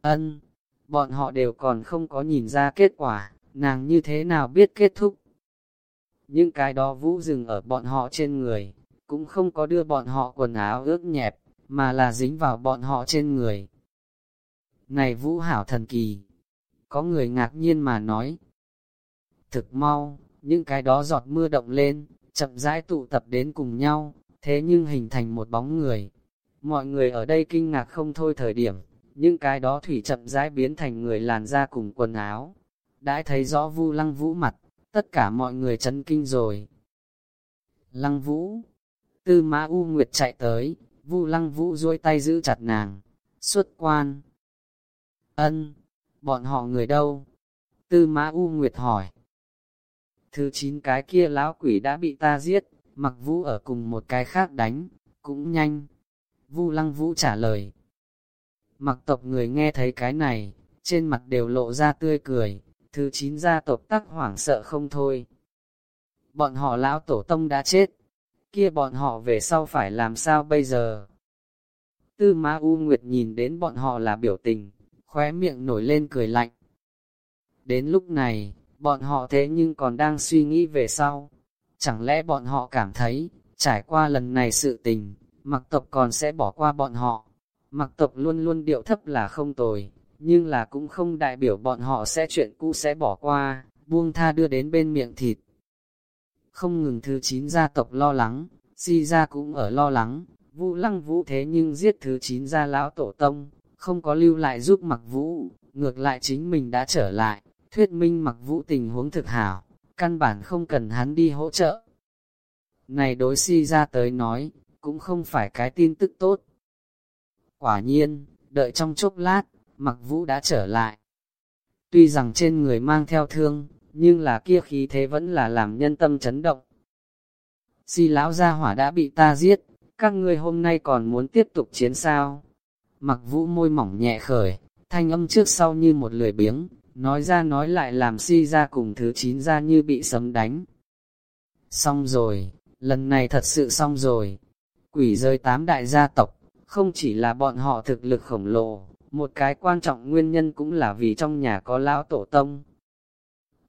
Ân, bọn họ đều còn không có nhìn ra kết quả, nàng như thế nào biết kết thúc. Những cái đó vũ dừng ở bọn họ trên người, cũng không có đưa bọn họ quần áo ướt nhẹp, mà là dính vào bọn họ trên người. Này vũ hảo thần kỳ! Có người ngạc nhiên mà nói. Thực mau, những cái đó giọt mưa động lên, chậm rãi tụ tập đến cùng nhau, thế nhưng hình thành một bóng người. Mọi người ở đây kinh ngạc không thôi thời điểm, những cái đó thủy chậm rãi biến thành người làn da cùng quần áo. Đã thấy rõ vu lăng vũ mặt, tất cả mọi người chấn kinh rồi. Lăng vũ, tư mã u nguyệt chạy tới, vu lăng vũ duỗi tay giữ chặt nàng, xuất quan. Ân, bọn họ người đâu? Tư mã u nguyệt hỏi. Thứ chín cái kia lão quỷ đã bị ta giết, mặc vũ ở cùng một cái khác đánh, cũng nhanh. Vu lăng vũ trả lời. Mặc tộc người nghe thấy cái này, trên mặt đều lộ ra tươi cười, thứ chín gia tộc tắc hoảng sợ không thôi. Bọn họ lão tổ tông đã chết, kia bọn họ về sau phải làm sao bây giờ? Tư Ma U Nguyệt nhìn đến bọn họ là biểu tình, khóe miệng nổi lên cười lạnh. Đến lúc này, bọn họ thế nhưng còn đang suy nghĩ về sau. Chẳng lẽ bọn họ cảm thấy, trải qua lần này sự tình, mặc tộc còn sẽ bỏ qua bọn họ. Mặc tộc luôn luôn điệu thấp là không tồi, nhưng là cũng không đại biểu bọn họ sẽ chuyện cũ sẽ bỏ qua, buông tha đưa đến bên miệng thịt. Không ngừng thứ chín gia tộc lo lắng, si gia cũng ở lo lắng, vũ lăng vũ thế nhưng giết thứ chín gia lão tổ tông, không có lưu lại giúp mặc vũ, ngược lại chính mình đã trở lại, thuyết minh mặc vũ tình huống thực hảo, căn bản không cần hắn đi hỗ trợ. Này đối si ra tới nói, cũng không phải cái tin tức tốt. Quả nhiên, đợi trong chốc lát, mặc vũ đã trở lại. Tuy rằng trên người mang theo thương, nhưng là kia khí thế vẫn là làm nhân tâm chấn động. Si lão gia hỏa đã bị ta giết, các ngươi hôm nay còn muốn tiếp tục chiến sao? Mặc vũ môi mỏng nhẹ khởi, thanh âm trước sau như một lười biếng, nói ra nói lại làm si ra cùng thứ chín ra như bị sấm đánh. Xong rồi, lần này thật sự xong rồi. Quỷ rơi tám đại gia tộc, không chỉ là bọn họ thực lực khổng lồ, một cái quan trọng nguyên nhân cũng là vì trong nhà có lão tổ tông.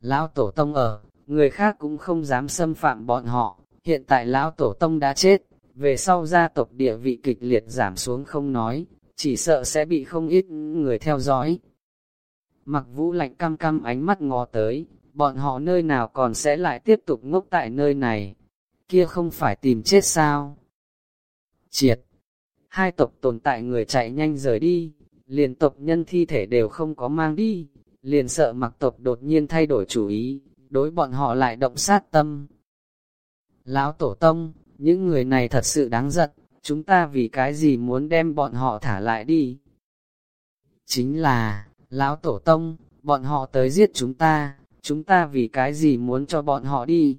Lão tổ tông ở, người khác cũng không dám xâm phạm bọn họ, hiện tại lão tổ tông đã chết, về sau gia tộc địa vị kịch liệt giảm xuống không nói, chỉ sợ sẽ bị không ít người theo dõi. Mặc vũ lạnh cam cam ánh mắt ngó tới, bọn họ nơi nào còn sẽ lại tiếp tục ngốc tại nơi này, kia không phải tìm chết sao. Triệt, hai tộc tồn tại người chạy nhanh rời đi, liền tộc nhân thi thể đều không có mang đi, liền sợ mặc tộc đột nhiên thay đổi chủ ý, đối bọn họ lại động sát tâm. Lão Tổ Tông, những người này thật sự đáng giận, chúng ta vì cái gì muốn đem bọn họ thả lại đi? Chính là, Lão Tổ Tông, bọn họ tới giết chúng ta, chúng ta vì cái gì muốn cho bọn họ đi?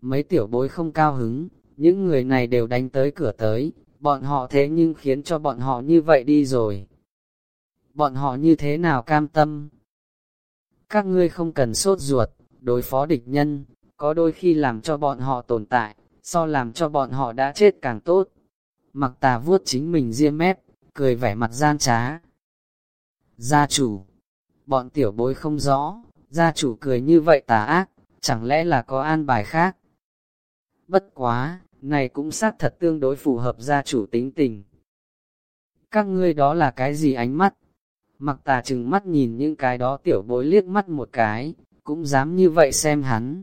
Mấy tiểu bối không cao hứng, những người này đều đánh tới cửa tới, bọn họ thế nhưng khiến cho bọn họ như vậy đi rồi. Bọn họ như thế nào cam tâm? Các ngươi không cần sốt ruột, đối phó địch nhân, có đôi khi làm cho bọn họ tồn tại, so làm cho bọn họ đã chết càng tốt. Mặc tà vuốt chính mình riêng mép, cười vẻ mặt gian trá. Gia chủ, bọn tiểu bối không rõ, gia chủ cười như vậy tà ác, chẳng lẽ là có an bài khác? Bất quá, này cũng xác thật tương đối phù hợp gia chủ tính tình. Các ngươi đó là cái gì ánh mắt? Mặc tà chừng mắt nhìn những cái đó tiểu bối liếc mắt một cái, cũng dám như vậy xem hắn.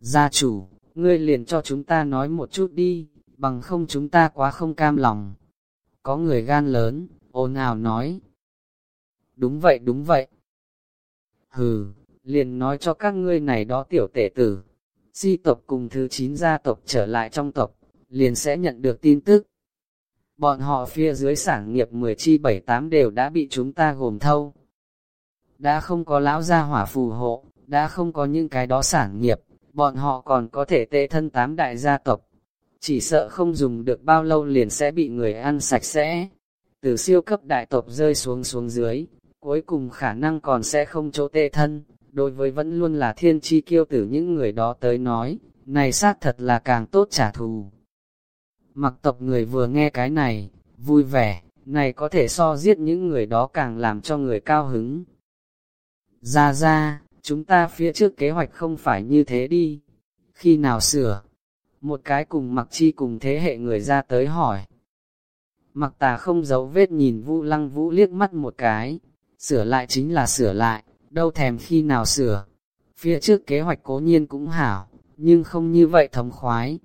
Gia chủ, ngươi liền cho chúng ta nói một chút đi, bằng không chúng ta quá không cam lòng. Có người gan lớn, ồn ào nói. Đúng vậy đúng vậy. Hừ, liền nói cho các ngươi này đó tiểu tể tử. Di tộc cùng thứ chín gia tộc trở lại trong tộc, liền sẽ nhận được tin tức. Bọn họ phía dưới sản nghiệp 10 chi 7-8 đều đã bị chúng ta gồm thâu. Đã không có lão gia hỏa phù hộ, đã không có những cái đó sản nghiệp, bọn họ còn có thể tệ thân tám đại gia tộc. Chỉ sợ không dùng được bao lâu liền sẽ bị người ăn sạch sẽ. Từ siêu cấp đại tộc rơi xuống xuống dưới, cuối cùng khả năng còn sẽ không chỗ tệ thân. Đối với vẫn luôn là thiên chi kiêu tử những người đó tới nói, này xác thật là càng tốt trả thù. Mặc tộc người vừa nghe cái này, vui vẻ, này có thể so giết những người đó càng làm cho người cao hứng. Ra ra, chúng ta phía trước kế hoạch không phải như thế đi. Khi nào sửa? Một cái cùng mặc chi cùng thế hệ người ra tới hỏi. Mặc tà không giấu vết nhìn vũ lăng vũ liếc mắt một cái. Sửa lại chính là sửa lại, đâu thèm khi nào sửa. Phía trước kế hoạch cố nhiên cũng hảo, nhưng không như vậy thống khoái.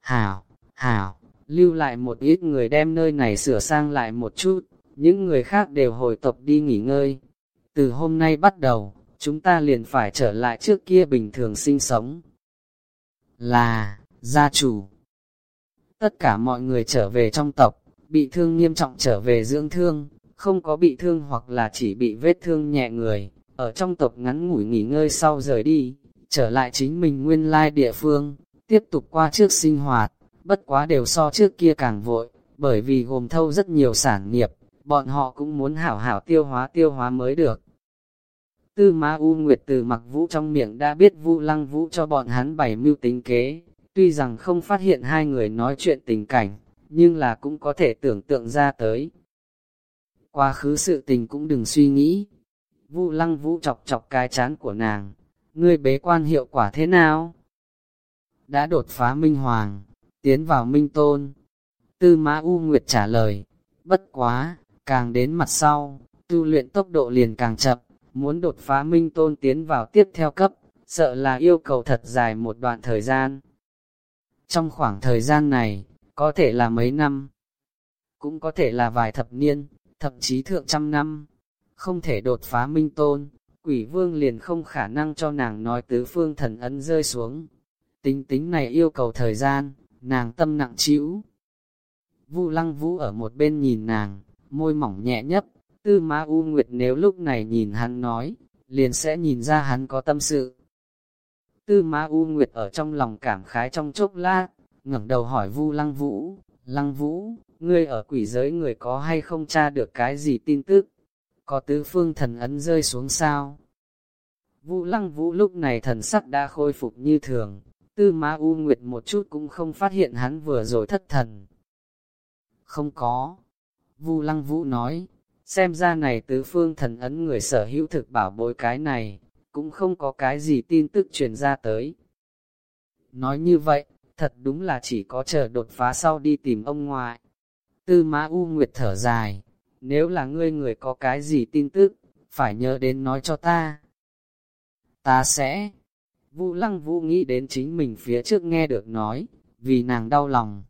Hảo, hảo, lưu lại một ít người đem nơi này sửa sang lại một chút, những người khác đều hồi tộc đi nghỉ ngơi. Từ hôm nay bắt đầu, chúng ta liền phải trở lại trước kia bình thường sinh sống. Là, gia chủ. Tất cả mọi người trở về trong tộc, bị thương nghiêm trọng trở về dưỡng thương, không có bị thương hoặc là chỉ bị vết thương nhẹ người, ở trong tộc ngắn ngủi nghỉ ngơi sau rời đi, trở lại chính mình nguyên lai địa phương, tiếp tục qua trước sinh hoạt, bất quá đều so trước kia càng vội, bởi vì gồm thâu rất nhiều sản nghiệp, bọn họ cũng muốn hảo hảo tiêu hóa tiêu hóa mới được. Tư Ma U Nguyệt từ mặc vũ trong miệng đã biết Vu Lăng Vũ cho bọn hắn bảy mưu tính kế, tuy rằng không phát hiện hai người nói chuyện tình cảnh, nhưng là cũng có thể tưởng tượng ra tới. Quá khứ sự tình cũng đừng suy nghĩ. Vu lăng vũ chọc chọc cái chán của nàng, ngươi bế quan hiệu quả thế nào? Đã đột phá minh hoàng, tiến vào minh tôn. Tư mã U Nguyệt trả lời, bất quá, càng đến mặt sau, tu luyện tốc độ liền càng chậm, muốn đột phá minh tôn tiến vào tiếp theo cấp, sợ là yêu cầu thật dài một đoạn thời gian. Trong khoảng thời gian này, có thể là mấy năm, cũng có thể là vài thập niên, thậm chí thượng trăm năm, không thể đột phá minh tôn, quỷ vương liền không khả năng cho nàng nói tứ phương thần ấn rơi xuống. Tính tính này yêu cầu thời gian, nàng tâm nặng chịu. Vu lăng vũ ở một bên nhìn nàng, môi mỏng nhẹ nhấp, tư ma u nguyệt nếu lúc này nhìn hắn nói, liền sẽ nhìn ra hắn có tâm sự. Tư ma u nguyệt ở trong lòng cảm khái trong chốc lát, ngẩng đầu hỏi vu lăng vũ, lăng vũ, ngươi ở quỷ giới người có hay không tra được cái gì tin tức? Có tứ phương thần ấn rơi xuống sao? Vũ lăng vũ lúc này thần sắc đã khôi phục như thường, tư ma u nguyệt một chút cũng không phát hiện hắn vừa rồi thất thần. Không có. Vu lăng vũ nói, xem ra này tứ phương thần ấn người sở hữu thực bảo bối cái này, cũng không có cái gì tin tức truyền ra tới. Nói như vậy, thật đúng là chỉ có chờ đột phá sau đi tìm ông ngoại. Tư mã U Nguyệt thở dài, nếu là ngươi người có cái gì tin tức, phải nhớ đến nói cho ta. Ta sẽ. Vũ lăng vũ nghĩ đến chính mình phía trước nghe được nói, vì nàng đau lòng.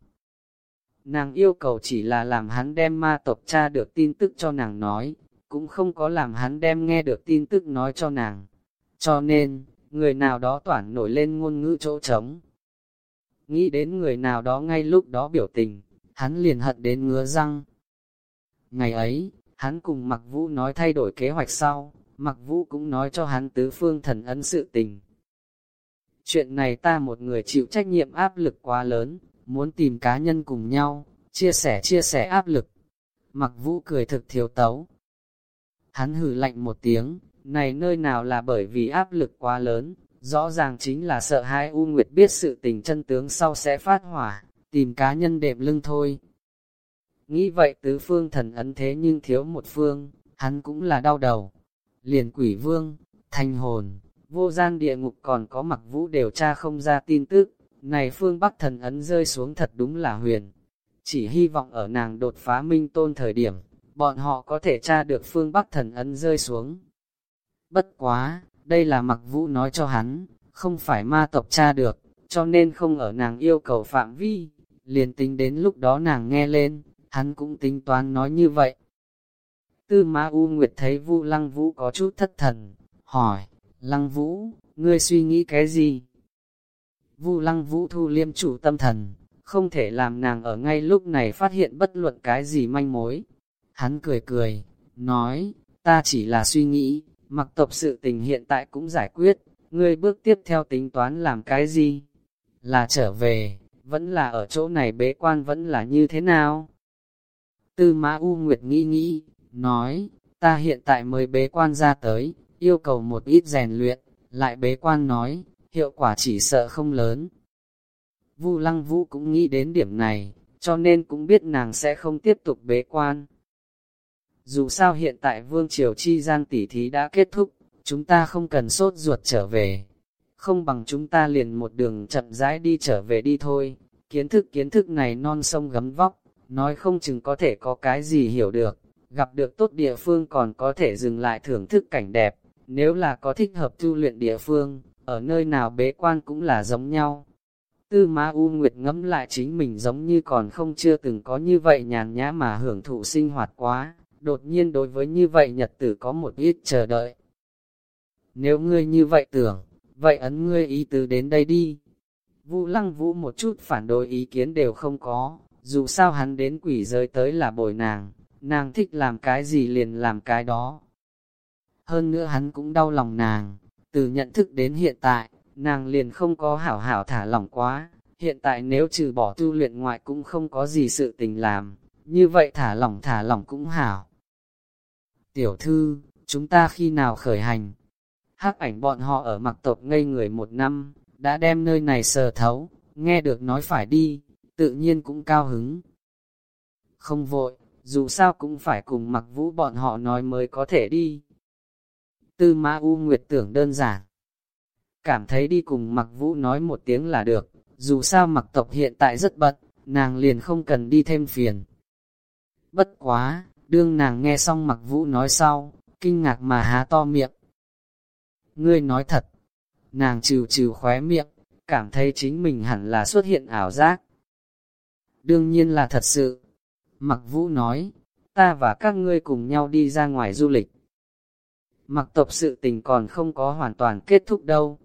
Nàng yêu cầu chỉ là làm hắn đem ma tộc cha được tin tức cho nàng nói, cũng không có làm hắn đem nghe được tin tức nói cho nàng. Cho nên, người nào đó toản nổi lên ngôn ngữ chỗ trống. Nghĩ đến người nào đó ngay lúc đó biểu tình, hắn liền hận đến ngứa răng. Ngày ấy, hắn cùng Mặc Vũ nói thay đổi kế hoạch sau, Mặc Vũ cũng nói cho hắn tứ phương thần ấn sự tình. Chuyện này ta một người chịu trách nhiệm áp lực quá lớn, muốn tìm cá nhân cùng nhau, chia sẻ chia sẻ áp lực. Mặc Vũ cười thực thiếu tấu. Hắn hử lạnh một tiếng, này nơi nào là bởi vì áp lực quá lớn, rõ ràng chính là sợ hai U Nguyệt biết sự tình chân tướng sau sẽ phát hỏa tìm cá nhân đệm lưng thôi. Nghĩ vậy tứ phương thần ấn thế nhưng thiếu một phương, hắn cũng là đau đầu. Liền quỷ vương, thanh hồn, vô gian địa ngục còn có mặc vũ điều tra không ra tin tức, này phương Bắc thần ấn rơi xuống thật đúng là huyền. Chỉ hy vọng ở nàng đột phá minh tôn thời điểm, bọn họ có thể tra được phương Bắc thần ấn rơi xuống. Bất quá, đây là mặc vũ nói cho hắn, không phải ma tộc tra được, cho nên không ở nàng yêu cầu phạm vi liền tính đến lúc đó nàng nghe lên, hắn cũng tính toán nói như vậy. Tư Ma U Nguyệt thấy Vu Lăng Vũ có chút thất thần, hỏi, Lăng Vũ, ngươi suy nghĩ cái gì? Vu Lăng Vũ thu liêm chủ tâm thần, không thể làm nàng ở ngay lúc này phát hiện bất luận cái gì manh mối. Hắn cười cười, nói, ta chỉ là suy nghĩ, mặc tộc sự tình hiện tại cũng giải quyết, ngươi bước tiếp theo tính toán làm cái gì? Là trở về, vẫn là ở chỗ này bế quan vẫn là như thế nào? Tư Mã U Nguyệt nghĩ nghĩ, nói, ta hiện tại mới bế quan ra tới, yêu cầu một ít rèn luyện, lại bế quan nói, hiệu quả chỉ sợ không lớn. Vu Lăng Vũ cũng nghĩ đến điểm này, cho nên cũng biết nàng sẽ không tiếp tục bế quan. Dù sao hiện tại Vương Triều Chi Gian tỉ thí đã kết thúc, chúng ta không cần sốt ruột trở về, không bằng chúng ta liền một đường chậm rãi đi trở về đi thôi. Kiến thức kiến thức này non sông gấm vóc, nói không chừng có thể có cái gì hiểu được, gặp được tốt địa phương còn có thể dừng lại thưởng thức cảnh đẹp, nếu là có thích hợp tu luyện địa phương, ở nơi nào bế quan cũng là giống nhau. Tư Ma U Nguyệt ngẫm lại chính mình giống như còn không chưa từng có như vậy nhàn nhã mà hưởng thụ sinh hoạt quá, đột nhiên đối với như vậy nhật tử có một ít chờ đợi. Nếu ngươi như vậy tưởng, vậy ấn ngươi ý tứ đến đây đi. Vũ lăng vũ một chút phản đối ý kiến đều không có, dù sao hắn đến quỷ giới tới là bồi nàng, nàng thích làm cái gì liền làm cái đó. Hơn nữa hắn cũng đau lòng nàng, từ nhận thức đến hiện tại, nàng liền không có hảo hảo thả lỏng quá, hiện tại nếu trừ bỏ tu luyện ngoại cũng không có gì sự tình làm, như vậy thả lỏng thả lỏng cũng hảo. Tiểu thư, chúng ta khi nào khởi hành? hắc ảnh bọn họ ở mặc tộc ngây người một năm, đã đem nơi này sờ thấu, nghe được nói phải đi, tự nhiên cũng cao hứng. Không vội, dù sao cũng phải cùng mặc vũ bọn họ nói mới có thể đi. Tư Ma U Nguyệt tưởng đơn giản. Cảm thấy đi cùng Mặc Vũ nói một tiếng là được, dù sao Mặc tộc hiện tại rất bận, nàng liền không cần đi thêm phiền. Bất quá, đương nàng nghe xong Mặc Vũ nói sau, kinh ngạc mà há to miệng. Ngươi nói thật, nàng trừ trừ khóe miệng, cảm thấy chính mình hẳn là xuất hiện ảo giác. Đương nhiên là thật sự. Mặc Vũ nói, ta và các ngươi cùng nhau đi ra ngoài du lịch. Mặc tộc sự tình còn không có hoàn toàn kết thúc đâu.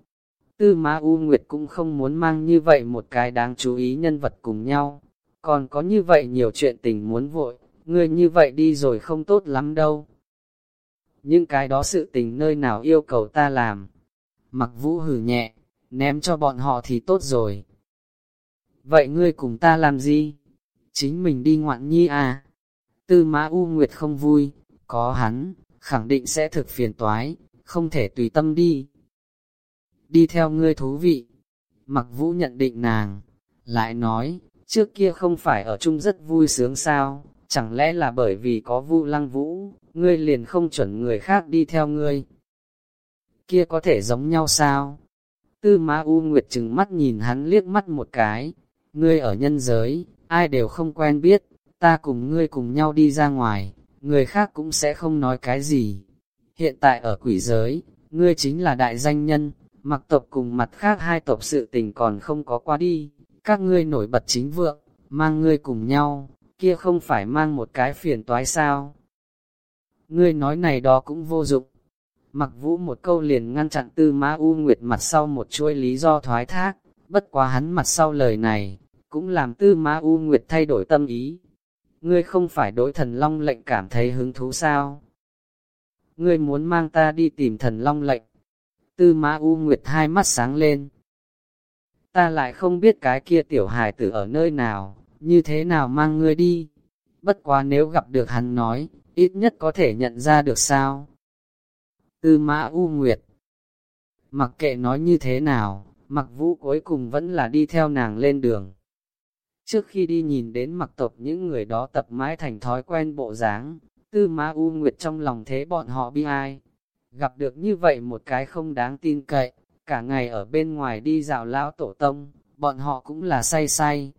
Tư Ma U Nguyệt cũng không muốn mang như vậy một cái đáng chú ý nhân vật cùng nhau. Còn có như vậy nhiều chuyện tình muốn vội, ngươi như vậy đi rồi không tốt lắm đâu. Những cái đó sự tình nơi nào yêu cầu ta làm. Mặc vũ hử nhẹ, ném cho bọn họ thì tốt rồi. Vậy ngươi cùng ta làm gì? Chính mình đi ngoạn nhi à? Tư mã U Nguyệt không vui, có hắn, khẳng định sẽ thực phiền toái, không thể tùy tâm đi. Đi theo ngươi thú vị. Mặc vũ nhận định nàng, lại nói, trước kia không phải ở chung rất vui sướng sao, chẳng lẽ là bởi vì có vu lăng vũ, ngươi liền không chuẩn người khác đi theo ngươi. Kia có thể giống nhau sao? Tư Ma U Nguyệt chừng mắt nhìn hắn liếc mắt một cái, ngươi ở nhân giới, ai đều không quen biết, ta cùng ngươi cùng nhau đi ra ngoài, người khác cũng sẽ không nói cái gì. Hiện tại ở quỷ giới, ngươi chính là đại danh nhân, mặc tộc cùng mặt khác hai tộc sự tình còn không có qua đi, các ngươi nổi bật chính vượng, mang ngươi cùng nhau, kia không phải mang một cái phiền toái sao. Ngươi nói này đó cũng vô dụng. Mặc vũ một câu liền ngăn chặn tư Ma U Nguyệt mặt sau một chuỗi lý do thoái thác, bất quá hắn mặt sau lời này, cũng làm tư Ma U Nguyệt thay đổi tâm ý. Ngươi không phải đối thần long lệnh cảm thấy hứng thú sao? Ngươi muốn mang ta đi tìm thần long lệnh. Tư Ma U Nguyệt hai mắt sáng lên. Ta lại không biết cái kia tiểu hài tử ở nơi nào, như thế nào mang ngươi đi. Bất quá nếu gặp được hắn nói, ít nhất có thể nhận ra được sao. Tư mã U Nguyệt Mặc kệ nói như thế nào, mặc vũ cuối cùng vẫn là đi theo nàng lên đường. Trước khi đi nhìn đến mặc tộc những người đó tập mãi thành thói quen bộ dáng, tư ma U Nguyệt trong lòng thế bọn họ bi ai. Gặp được như vậy một cái không đáng tin cậy, cả ngày ở bên ngoài đi dạo lão tổ tông, bọn họ cũng là say say.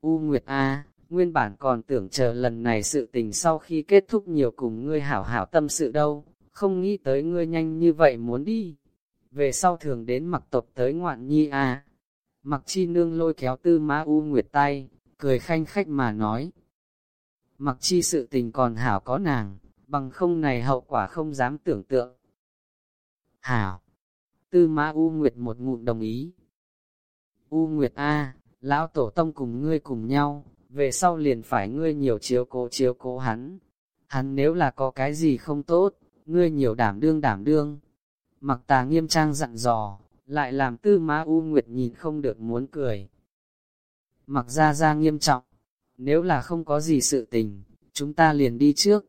U Nguyệt A, nguyên bản còn tưởng chờ lần này sự tình sau khi kết thúc nhiều cùng ngươi hảo hảo tâm sự đâu, không nghĩ tới ngươi nhanh như vậy muốn đi. Về sau thường đến mặc tộc tới ngoạn nhi A. Mặc chi nương lôi kéo tư Ma U Nguyệt tay, cười khanh khách mà nói. Mặc chi sự tình còn hảo có nàng, bằng không này hậu quả không dám tưởng tượng. Hảo! Tư mã U Nguyệt một ngụm đồng ý. U Nguyệt A, lão tổ tông cùng ngươi cùng nhau, về sau liền phải ngươi nhiều chiếu cố chiếu cố hắn. Hắn nếu là có cái gì không tốt, ngươi nhiều đảm đương đảm đương. Mặc tà nghiêm trang dặn dò, lại làm tư má U Nguyệt nhìn không được muốn cười. Mặc ra ra nghiêm trọng, nếu là không có gì sự tình, chúng ta liền đi trước.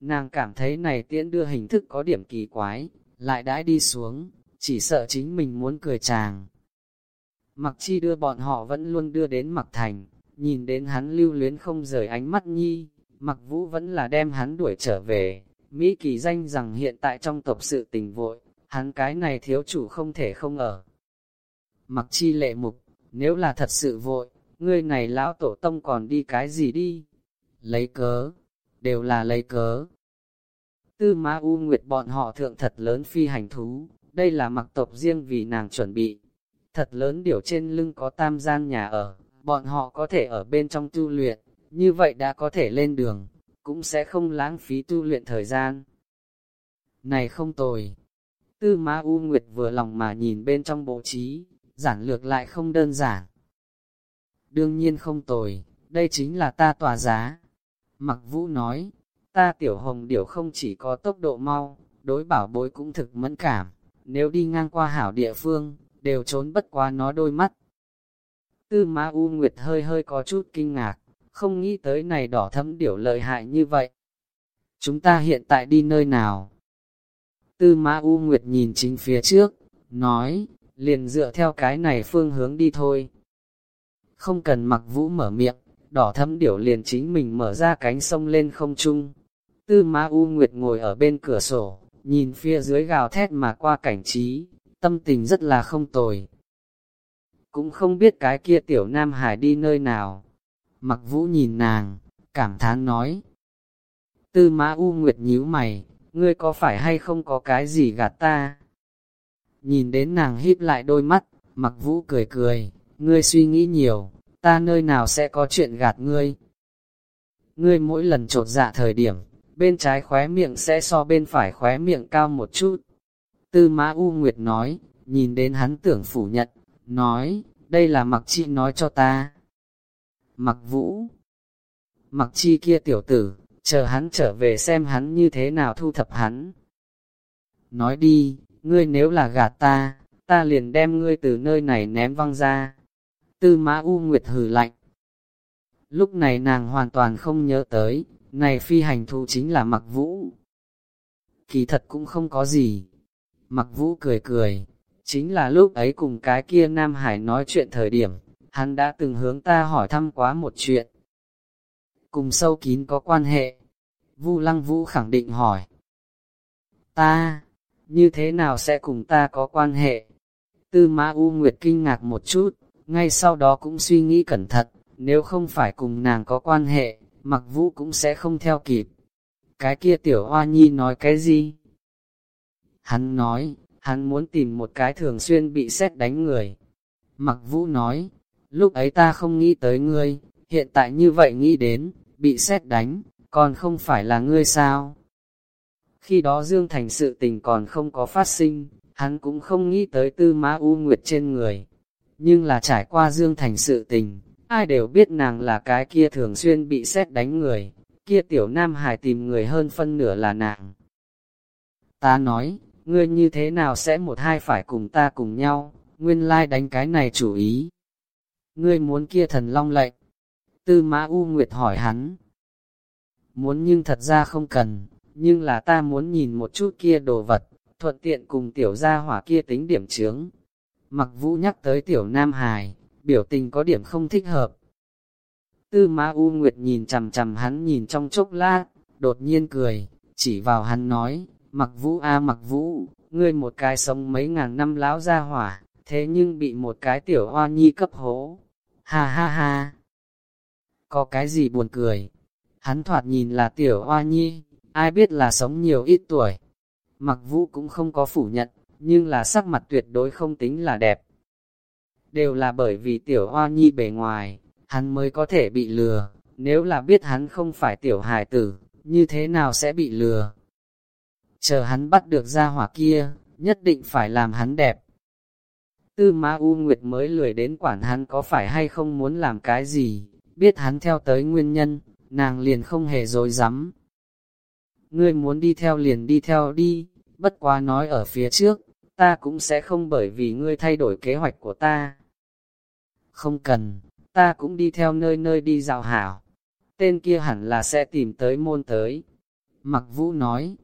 Nàng cảm thấy này tiễn đưa hình thức có điểm kỳ quái, lại đãi đi xuống, chỉ sợ chính mình muốn cười chàng. Mặc chi đưa bọn họ vẫn luôn đưa đến mặc thành, nhìn đến hắn lưu luyến không rời ánh mắt nhi, mặc vũ vẫn là đem hắn đuổi trở về. Mỹ kỳ danh rằng hiện tại trong tộc sự tình vội, hắn cái này thiếu chủ không thể không ở. Mặc chi lệ mục, nếu là thật sự vội, ngươi này lão tổ tông còn đi cái gì đi? Lấy cớ, đều là lấy cớ. Tư Ma U Nguyệt bọn họ thượng thật lớn phi hành thú, đây là mặc tộc riêng vì nàng chuẩn bị. Thật lớn điều trên lưng có tam gian nhà ở, bọn họ có thể ở bên trong tu luyện, như vậy đã có thể lên đường, cũng sẽ không lãng phí tu luyện thời gian. Này không tồi. Tư Ma U Nguyệt vừa lòng mà nhìn bên trong bộ trí, giản lược lại không đơn giản. Đương nhiên không tồi, đây chính là ta tòa giá. Mặc Vũ nói, ta tiểu hồng điểu không chỉ có tốc độ mau, đối bảo bối cũng thực mẫn cảm, nếu đi ngang qua hảo địa phương, đều trốn bất qua nó đôi mắt. Tư Ma U Nguyệt hơi hơi có chút kinh ngạc, không nghĩ tới này đỏ thấm điểu lợi hại như vậy. Chúng ta hiện tại đi nơi nào? Tư Ma U Nguyệt nhìn chính phía trước, nói, liền dựa theo cái này phương hướng đi thôi. Không cần mặc vũ mở miệng, đỏ thấm điểu liền chính mình mở ra cánh sông lên không trung. Tư Ma U Nguyệt ngồi ở bên cửa sổ, nhìn phía dưới gào thét mà qua cảnh trí, tâm tình rất là không tồi. Cũng không biết cái kia tiểu Nam Hải đi nơi nào. Mặc vũ nhìn nàng, cảm thán nói. Tư mã U Nguyệt nhíu mày, ngươi có phải hay không có cái gì gạt ta? Nhìn đến nàng híp lại đôi mắt, mặc vũ cười cười, ngươi suy nghĩ nhiều, ta nơi nào sẽ có chuyện gạt ngươi? Ngươi mỗi lần trột dạ thời điểm, bên trái khóe miệng sẽ so bên phải khóe miệng cao một chút. Tư mã U Nguyệt nói, nhìn đến hắn tưởng phủ nhận, nói, đây là mặc chi nói cho ta. Mặc vũ, mặc chi kia tiểu tử, chờ hắn trở về xem hắn như thế nào thu thập hắn. Nói đi, ngươi nếu là gạt ta, ta liền đem ngươi từ nơi này ném văng ra. Tư mã U Nguyệt hừ lạnh. Lúc này nàng hoàn toàn không nhớ tới, này phi hành thu chính là mặc vũ. Kỳ thật cũng không có gì. Mặc vũ cười cười, chính là lúc ấy cùng cái kia Nam Hải nói chuyện thời điểm, hắn đã từng hướng ta hỏi thăm quá một chuyện. Cùng sâu kín có quan hệ. Vu Lăng Vũ khẳng định hỏi. Ta, như thế nào sẽ cùng ta có quan hệ? Tư Mã U Nguyệt kinh ngạc một chút, ngay sau đó cũng suy nghĩ cẩn thận, nếu không phải cùng nàng có quan hệ, mặc vũ cũng sẽ không theo kịp. Cái kia tiểu hoa nhi nói cái gì? Hắn nói, hắn muốn tìm một cái thường xuyên bị xét đánh người. Mặc vũ nói, lúc ấy ta không nghĩ tới ngươi, hiện tại như vậy nghĩ đến, bị xét đánh, còn không phải là ngươi sao? Khi đó Dương Thành sự tình còn không có phát sinh, hắn cũng không nghĩ tới tư mã U Nguyệt trên người. Nhưng là trải qua Dương Thành sự tình, ai đều biết nàng là cái kia thường xuyên bị xét đánh người, kia tiểu nam hài tìm người hơn phân nửa là nàng. Ta nói, ngươi như thế nào sẽ một hai phải cùng ta cùng nhau, nguyên lai like đánh cái này chủ ý. Ngươi muốn kia thần long lệnh. Tư mã U Nguyệt hỏi hắn. Muốn nhưng thật ra không cần, nhưng là ta muốn nhìn một chút kia đồ vật, thuận tiện cùng tiểu gia hỏa kia tính điểm chướng. Mặc vũ nhắc tới tiểu Nam Hải, biểu tình có điểm không thích hợp. Tư Ma U Nguyệt nhìn chằm chằm hắn nhìn trong chốc lát, đột nhiên cười, chỉ vào hắn nói, mặc vũ a mặc vũ, ngươi một cái sống mấy ngàn năm lão gia hỏa, thế nhưng bị một cái tiểu hoa nhi cấp hố. Ha ha ha! Có cái gì buồn cười? Hắn thoạt nhìn là tiểu hoa nhi, ai biết là sống nhiều ít tuổi. Mặc vũ cũng không có phủ nhận, nhưng là sắc mặt tuyệt đối không tính là đẹp. Đều là bởi vì tiểu hoa nhi bề ngoài, hắn mới có thể bị lừa, nếu là biết hắn không phải tiểu hài tử, như thế nào sẽ bị lừa. Chờ hắn bắt được ra hỏa kia, nhất định phải làm hắn đẹp. Tư Ma U Nguyệt mới lười đến quản hắn có phải hay không muốn làm cái gì, biết hắn theo tới nguyên nhân, nàng liền không hề dối rắm Ngươi muốn đi theo liền đi theo đi, bất quá nói ở phía trước, ta cũng sẽ không bởi vì ngươi thay đổi kế hoạch của ta. Không cần, ta cũng đi theo nơi nơi đi dạo hảo. Tên kia hẳn là sẽ tìm tới môn tới. Mặc vũ nói.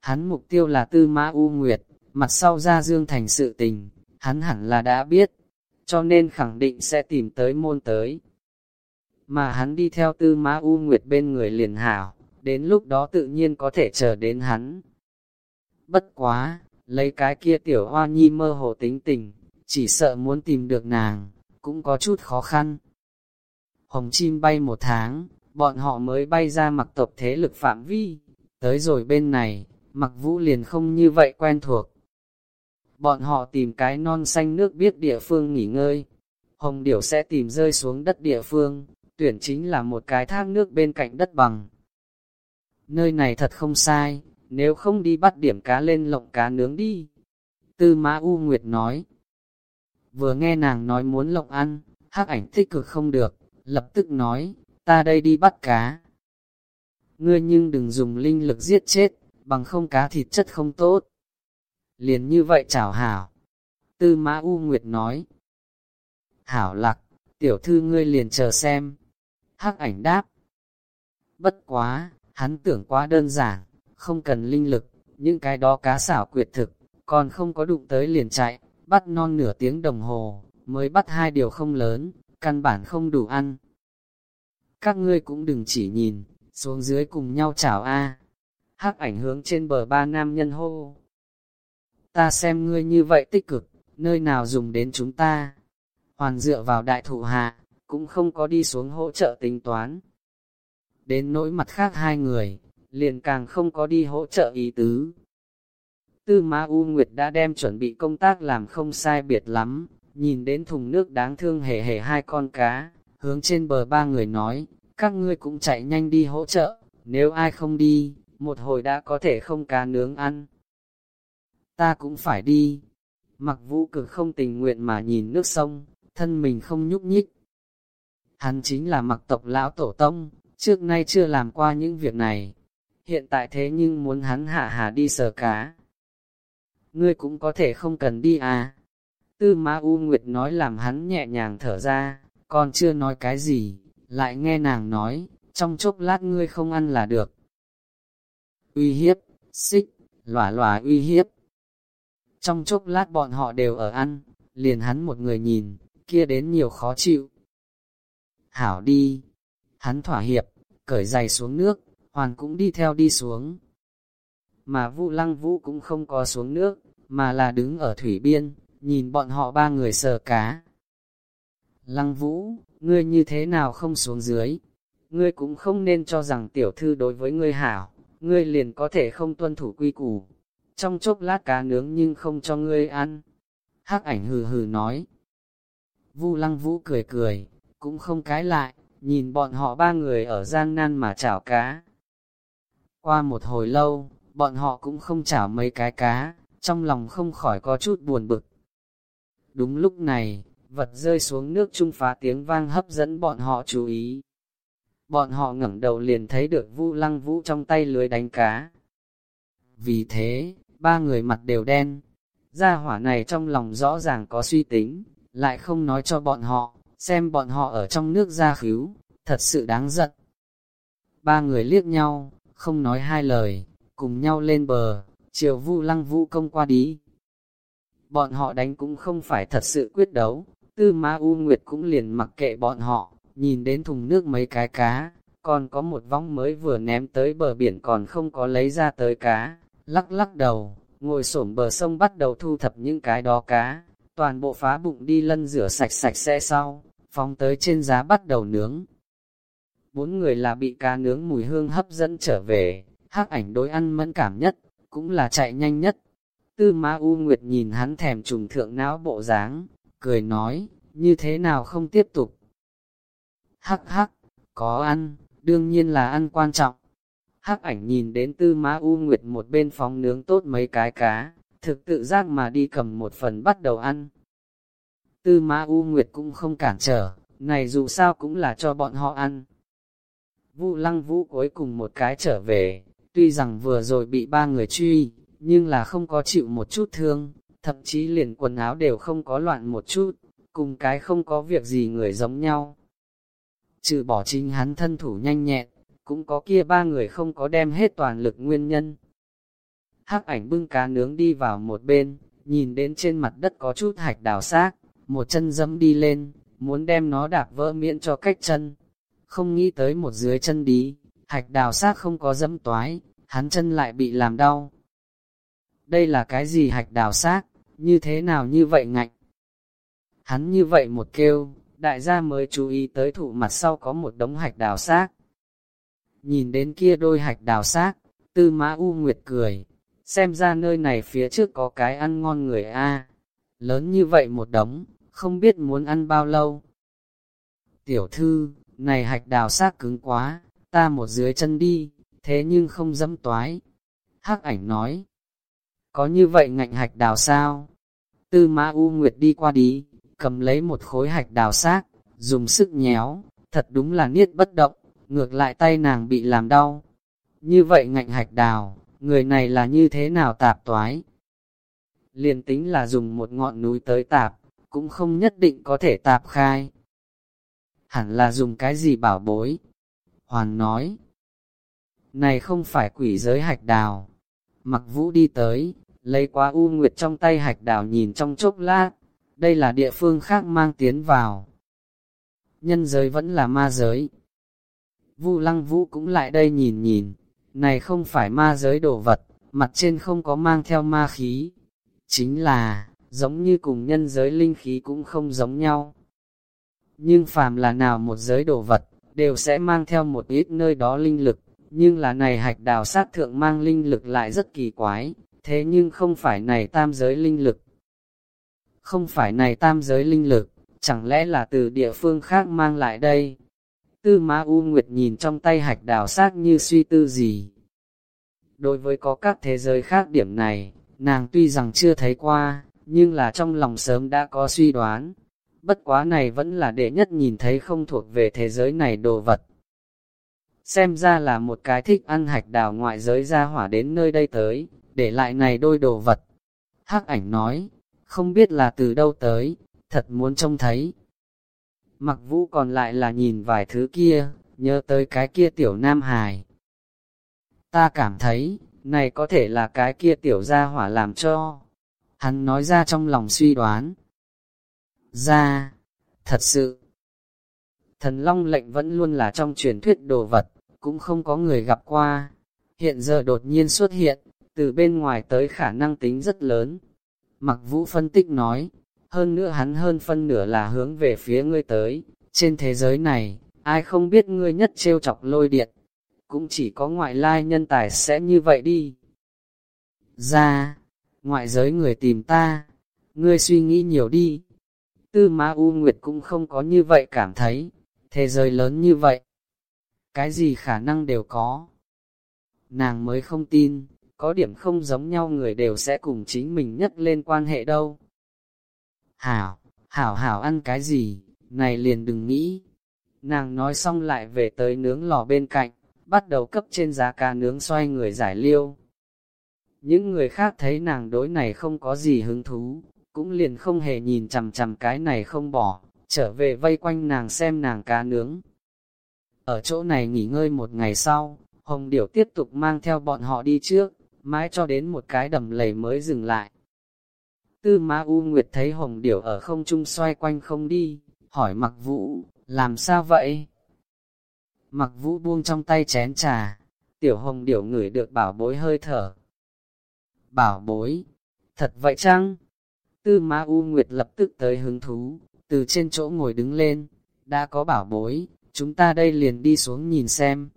Hắn mục tiêu là tư mã U Nguyệt, mặt sau ra dương thành sự tình, hắn hẳn là đã biết, cho nên khẳng định sẽ tìm tới môn tới. Mà hắn đi theo tư mã U Nguyệt bên người liền hảo, đến lúc đó tự nhiên có thể chờ đến hắn. Bất quá, lấy cái kia tiểu hoa nhi mơ hồ tính tình, chỉ sợ muốn tìm được nàng, cũng có chút khó khăn. Hồng chim bay một tháng, bọn họ mới bay ra mặc tộc thế lực phạm vi, tới rồi bên này, mặc vũ liền không như vậy quen thuộc. Bọn họ tìm cái non xanh nước biết địa phương nghỉ ngơi, hồng điểu sẽ tìm rơi xuống đất địa phương, tuyển chính là một cái thác nước bên cạnh đất bằng. Nơi này thật không sai, nếu không đi bắt điểm cá lên lộng cá nướng đi. Tư Mã U Nguyệt nói. Vừa nghe nàng nói muốn lộng ăn, hắc ảnh tích cực không được, lập tức nói, ta đây đi bắt cá. Ngươi nhưng đừng dùng linh lực giết chết, bằng không cá thịt chất không tốt. Liền như vậy chảo hảo. Tư Mã U Nguyệt nói. Hảo lạc, tiểu thư ngươi liền chờ xem. Hắc ảnh đáp. Bất quá, hắn tưởng quá đơn giản, không cần linh lực, những cái đó cá xảo quyệt thực, còn không có đụng tới liền chạy, bắt non nửa tiếng đồng hồ, mới bắt hai điều không lớn, căn bản không đủ ăn. Các ngươi cũng đừng chỉ nhìn, xuống dưới cùng nhau chào a. hắc ảnh hướng trên bờ ba nam nhân hô. Ta xem ngươi như vậy tích cực, nơi nào dùng đến chúng ta. Hoàn dựa vào đại thủ hạ, cũng không có đi xuống hỗ trợ tính toán. Đến nỗi mặt khác hai người, liền càng không có đi hỗ trợ ý tứ. Tư Ma U Nguyệt đã đem chuẩn bị công tác làm không sai biệt lắm, nhìn đến thùng nước đáng thương hề hề hai con cá, hướng trên bờ ba người nói, các ngươi cũng chạy nhanh đi hỗ trợ, nếu ai không đi, một hồi đã có thể không cá nướng ăn. Ta cũng phải đi. Mặc vũ cực không tình nguyện mà nhìn nước sông, thân mình không nhúc nhích. Hắn chính là mặc tộc lão tổ tông, trước nay chưa làm qua những việc này. Hiện tại thế nhưng muốn hắn hạ hà đi sờ cá. Ngươi cũng có thể không cần đi à. Tư Ma U Nguyệt nói làm hắn nhẹ nhàng thở ra, còn chưa nói cái gì, lại nghe nàng nói, trong chốc lát ngươi không ăn là được. Uy hiếp, xích, lỏa lỏa uy hiếp. Trong chốc lát bọn họ đều ở ăn, liền hắn một người nhìn, kia đến nhiều khó chịu. Hảo đi, hắn thỏa hiệp, cởi giày xuống nước, hoàn cũng đi theo đi xuống. Mà Vu Lăng Vũ cũng không có xuống nước, mà là đứng ở thủy biên, nhìn bọn họ ba người sờ cá. Lăng Vũ, ngươi như thế nào không xuống dưới? Ngươi cũng không nên cho rằng tiểu thư đối với ngươi hảo, ngươi liền có thể không tuân thủ quy củ. Trong chốc lát cá nướng nhưng không cho ngươi ăn. Hắc ảnh hừ hừ nói. Vu Lăng Vũ cười cười, cũng không cái lại, nhìn bọn họ ba người ở gian nan mà chảo cá. Qua một hồi lâu, bọn họ cũng không chảo mấy cái cá, trong lòng không khỏi có chút buồn bực. Đúng lúc này, vật rơi xuống nước trung phá tiếng vang hấp dẫn bọn họ chú ý. Bọn họ ngẩng đầu liền thấy được Vu Lăng Vũ trong tay lưới đánh cá. Vì thế, ba người mặt đều đen. Gia hỏa này trong lòng rõ ràng có suy tính, lại không nói cho bọn họ, xem bọn họ ở trong nước ra khíu, thật sự đáng giận. Ba người liếc nhau, không nói hai lời, cùng nhau lên bờ, chiều Vu Lăng Vũ công qua đi. Bọn họ đánh cũng không phải thật sự quyết đấu, Tư Ma U Nguyệt cũng liền mặc kệ bọn họ, nhìn đến thùng nước mấy cái cá, còn có một vong mới vừa ném tới bờ biển còn không có lấy ra tới cá, lắc lắc đầu, ngồi xổm bờ sông bắt đầu thu thập những cái đó cá, toàn bộ phá bụng đi lân rửa sạch sạch sẽ sau, phóng tới trên giá bắt đầu nướng. Bốn người là bị cá nướng mùi hương hấp dẫn trở về, hắc ảnh đối ăn mẫn cảm nhất, cũng là chạy nhanh nhất. Tư Ma U Nguyệt nhìn hắn thèm trùng thượng não bộ dáng, cười nói, như thế nào không tiếp tục. Hắc hắc, có ăn, đương nhiên là ăn quan trọng. Hắc ảnh nhìn đến tư ma U Nguyệt một bên phóng nướng tốt mấy cái cá, thực tự giác mà đi cầm một phần bắt đầu ăn. Tư Ma U Nguyệt cũng không cản trở, này dù sao cũng là cho bọn họ ăn. Vu lăng vũ cuối cùng một cái trở về, tuy rằng vừa rồi bị ba người truy, nhưng là không có chịu một chút thương, thậm chí liền quần áo đều không có loạn một chút, cùng cái không có việc gì người giống nhau. Trừ bỏ chính hắn thân thủ nhanh nhẹn, cũng có kia ba người không có đem hết toàn lực nguyên nhân. Hắc ảnh bưng cá nướng đi vào một bên, nhìn đến trên mặt đất có chút hạch đào xác, một chân dẫm đi lên, muốn đem nó đạp vỡ miễn cho cách chân. Không nghĩ tới một dưới chân đi, hạch đào xác không có dẫm toái, hắn chân lại bị làm đau. Đây là cái gì hạch đào xác? như thế nào như vậy ngạnh. Hắn như vậy một kêu, đại gia mới chú ý tới thụ mặt sau có một đống hạch đào xác. Nhìn đến kia đôi hạch đào xác, tư mã U Nguyệt cười, xem ra nơi này phía trước có cái ăn ngon người A. Lớn như vậy một đống, không biết muốn ăn bao lâu. Tiểu thư, này hạch đào xác cứng quá, ta một dưới chân đi, thế nhưng không dẫm toái. Hắc ảnh nói, có như vậy ngạnh hạch đào sao? Tư mã U Nguyệt đi qua đi, cầm lấy một khối hạch đào xác, dùng sức nhéo, thật đúng là niết bất động, ngược lại tay nàng bị làm đau. Như vậy ngạnh hạch đào, người này là như thế nào tạp toái? Liền tính là dùng một ngọn núi tới tạp, cũng không nhất định có thể tạp khai. Hẳn là dùng cái gì bảo bối? Hoàn nói, này không phải quỷ giới hạch đào. Mặc vũ đi tới, lấy quá U Nguyệt trong tay hạch đào nhìn trong chốc lát, đây là địa phương khác mang tiến vào. Nhân giới vẫn là ma giới. Vu Lăng Vũ cũng lại đây nhìn nhìn, này không phải ma giới đồ vật, mặt trên không có mang theo ma khí. Chính là, giống như cùng nhân giới linh khí cũng không giống nhau. Nhưng phàm là nào một giới đồ vật, đều sẽ mang theo một ít nơi đó linh lực, nhưng là này hạch đào sát thượng mang linh lực lại rất kỳ quái, thế nhưng không phải này tam giới linh lực. Không phải này tam giới linh lực, chẳng lẽ là từ địa phương khác mang lại đây? Tư Ma U Nguyệt nhìn trong tay hạch đào sát như suy tư gì. Đối với có các thế giới khác điểm này, nàng tuy rằng chưa thấy qua, nhưng là trong lòng sớm đã có suy đoán. Bất quá này vẫn là đệ nhất nhìn thấy không thuộc về thế giới này đồ vật. Xem ra là một cái thích ăn hạch đào ngoại giới ra hỏa đến nơi đây tới, để lại này đôi đồ vật. Hắc ảnh nói, không biết là từ đâu tới, thật muốn trông thấy. Mặc vũ còn lại là nhìn vài thứ kia, nhớ tới cái kia tiểu nam hài. Ta cảm thấy, này có thể là cái kia tiểu gia hỏa làm cho. Hắn nói ra trong lòng suy đoán. Ra, thật sự, thần long lệnh vẫn luôn là trong truyền thuyết đồ vật, cũng không có người gặp qua. Hiện giờ đột nhiên xuất hiện, từ bên ngoài tới khả năng tính rất lớn. Mặc vũ phân tích nói, hơn nữa hắn hơn phân nửa là hướng về phía ngươi tới, trên thế giới này, ai không biết ngươi nhất trêu chọc lôi điện, cũng chỉ có ngoại lai nhân tài sẽ như vậy đi. Ra, ngoại giới người tìm ta, ngươi suy nghĩ nhiều đi. Tư Ma U Nguyệt cũng không có như vậy cảm thấy, thế giới lớn như vậy, cái gì khả năng đều có. Nàng mới không tin, có điểm không giống nhau người đều sẽ cùng chính mình nhất lên quan hệ đâu. Hảo, hảo hảo ăn cái gì, này liền đừng nghĩ. Nàng nói xong lại về tới nướng lò bên cạnh, bắt đầu cấp trên giá cá nướng xoay người giải liêu. Những người khác thấy nàng đối này không có gì hứng thú, cũng liền không hề nhìn chằm chằm cái này không bỏ, trở về vây quanh nàng xem nàng cá nướng. Ở chỗ này nghỉ ngơi một ngày sau, Hồng Điểu tiếp tục mang theo bọn họ đi trước, mãi cho đến một cái đầm lầy mới dừng lại. Tư Ma U Nguyệt thấy Hồng Điểu ở không trung xoay quanh không đi, hỏi Mặc Vũ, làm sao vậy? Mặc Vũ buông trong tay chén trà, tiểu Hồng Điểu ngửi được bảo bối hơi thở. Bảo bối, thật vậy chăng? Tư Ma U Nguyệt lập tức tới hứng thú, từ trên chỗ ngồi đứng lên, đã có bảo bối, chúng ta đây liền đi xuống nhìn xem.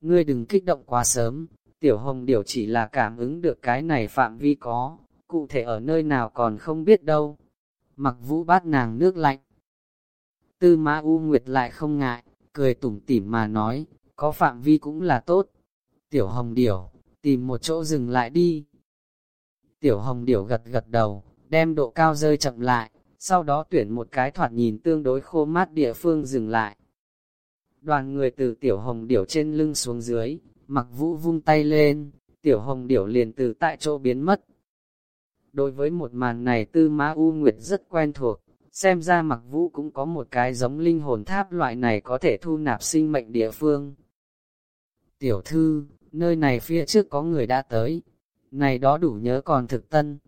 Ngươi đừng kích động quá sớm, tiểu hồng điểu chỉ là cảm ứng được cái này phạm vi có, cụ thể ở nơi nào còn không biết đâu. Mặc vũ bát nàng nước lạnh. Tư Ma U Nguyệt lại không ngại, cười tủm tỉm mà nói, có phạm vi cũng là tốt. Tiểu hồng điểu, tìm một chỗ dừng lại đi. Tiểu hồng điểu gật gật đầu, đem độ cao rơi chậm lại, sau đó tuyển một cái thoạt nhìn tương đối khô mát địa phương dừng lại. Đoàn người từ tiểu hồng điểu trên lưng xuống dưới, mặc vũ vung tay lên, tiểu hồng điểu liền từ tại chỗ biến mất. Đối với một màn này tư mã U Nguyệt rất quen thuộc, xem ra mặc vũ cũng có một cái giống linh hồn tháp loại này có thể thu nạp sinh mệnh địa phương. Tiểu thư, nơi này phía trước có người đã tới, này đó đủ nhớ còn thực tân.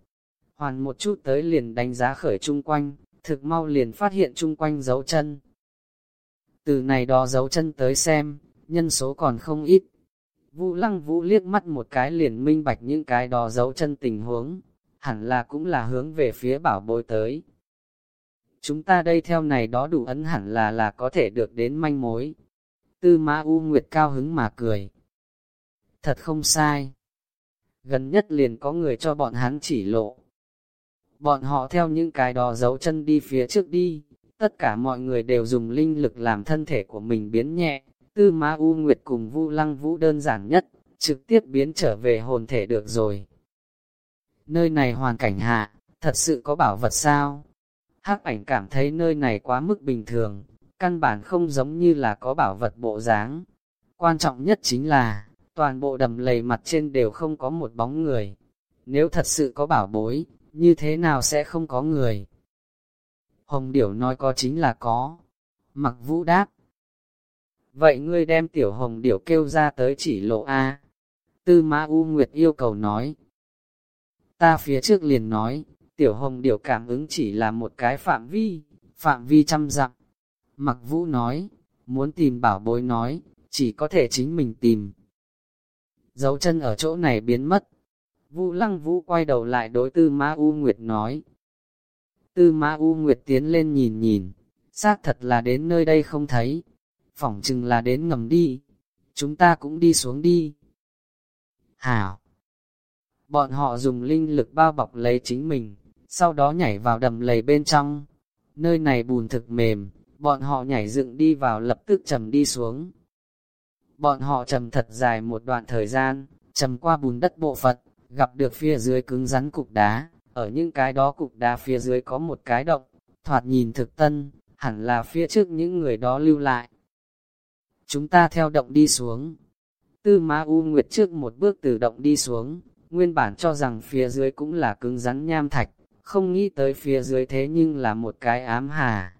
Hoàn một chút tới liền đánh giá khởi chung quanh, thực mau liền phát hiện chung quanh dấu chân. Từ này đó dấu chân tới xem, nhân số còn không ít. Vũ lăng vũ liếc mắt một cái liền minh bạch những cái đó dấu chân tình huống, hẳn là cũng là hướng về phía bảo bối tới. Chúng ta đây theo này đó đủ ấn hẳn là là có thể được đến manh mối. Tư Ma U Nguyệt cao hứng mà cười. Thật không sai. Gần nhất liền có người cho bọn hắn chỉ lộ. Bọn họ theo những cái đò dấu chân đi phía trước đi, tất cả mọi người đều dùng linh lực làm thân thể của mình biến nhẹ, tư ma u nguyệt cùng vu lăng vũ đơn giản nhất, trực tiếp biến trở về hồn thể được rồi. Nơi này hoàn cảnh hạ, thật sự có bảo vật sao? Hắc ảnh cảm thấy nơi này quá mức bình thường, căn bản không giống như là có bảo vật bộ dáng. Quan trọng nhất chính là, toàn bộ đầm lầy mặt trên đều không có một bóng người. Nếu thật sự có bảo bối, như thế nào sẽ không có người? Hồng Điểu nói có chính là có. Mặc vũ đáp. Vậy ngươi đem tiểu Hồng Điểu kêu ra tới chỉ lộ A. Tư Mã U Nguyệt yêu cầu nói. Ta phía trước liền nói, tiểu Hồng Điểu cảm ứng chỉ là một cái phạm vi, phạm vi trăm dặm. Mặc vũ nói, muốn tìm bảo bối nói, chỉ có thể chính mình tìm dấu chân ở chỗ này biến mất. Vũ Lăng Vũ quay đầu lại đối Tư Ma U Nguyệt nói. Tư Ma U Nguyệt tiến lên nhìn nhìn, xác thật là đến nơi đây không thấy, phỏng chừng là đến ngầm đi, chúng ta cũng đi xuống đi. Hảo! Bọn họ dùng linh lực bao bọc lấy chính mình, sau đó nhảy vào đầm lầy bên trong. Nơi này bùn thực mềm, bọn họ nhảy dựng đi vào lập tức trầm đi xuống. Bọn họ trầm thật dài một đoạn thời gian, trầm qua bùn đất bộ phận, gặp được phía dưới cứng rắn cục đá, ở những cái đó cục đá phía dưới có một cái động, thoạt nhìn thực tân, hẳn là phía trước những người đó lưu lại. Chúng ta theo động đi xuống. Tư Ma U Nguyệt trước một bước từ động đi xuống, nguyên bản cho rằng phía dưới cũng là cứng rắn nham thạch, không nghĩ tới phía dưới thế nhưng là một cái ám hà.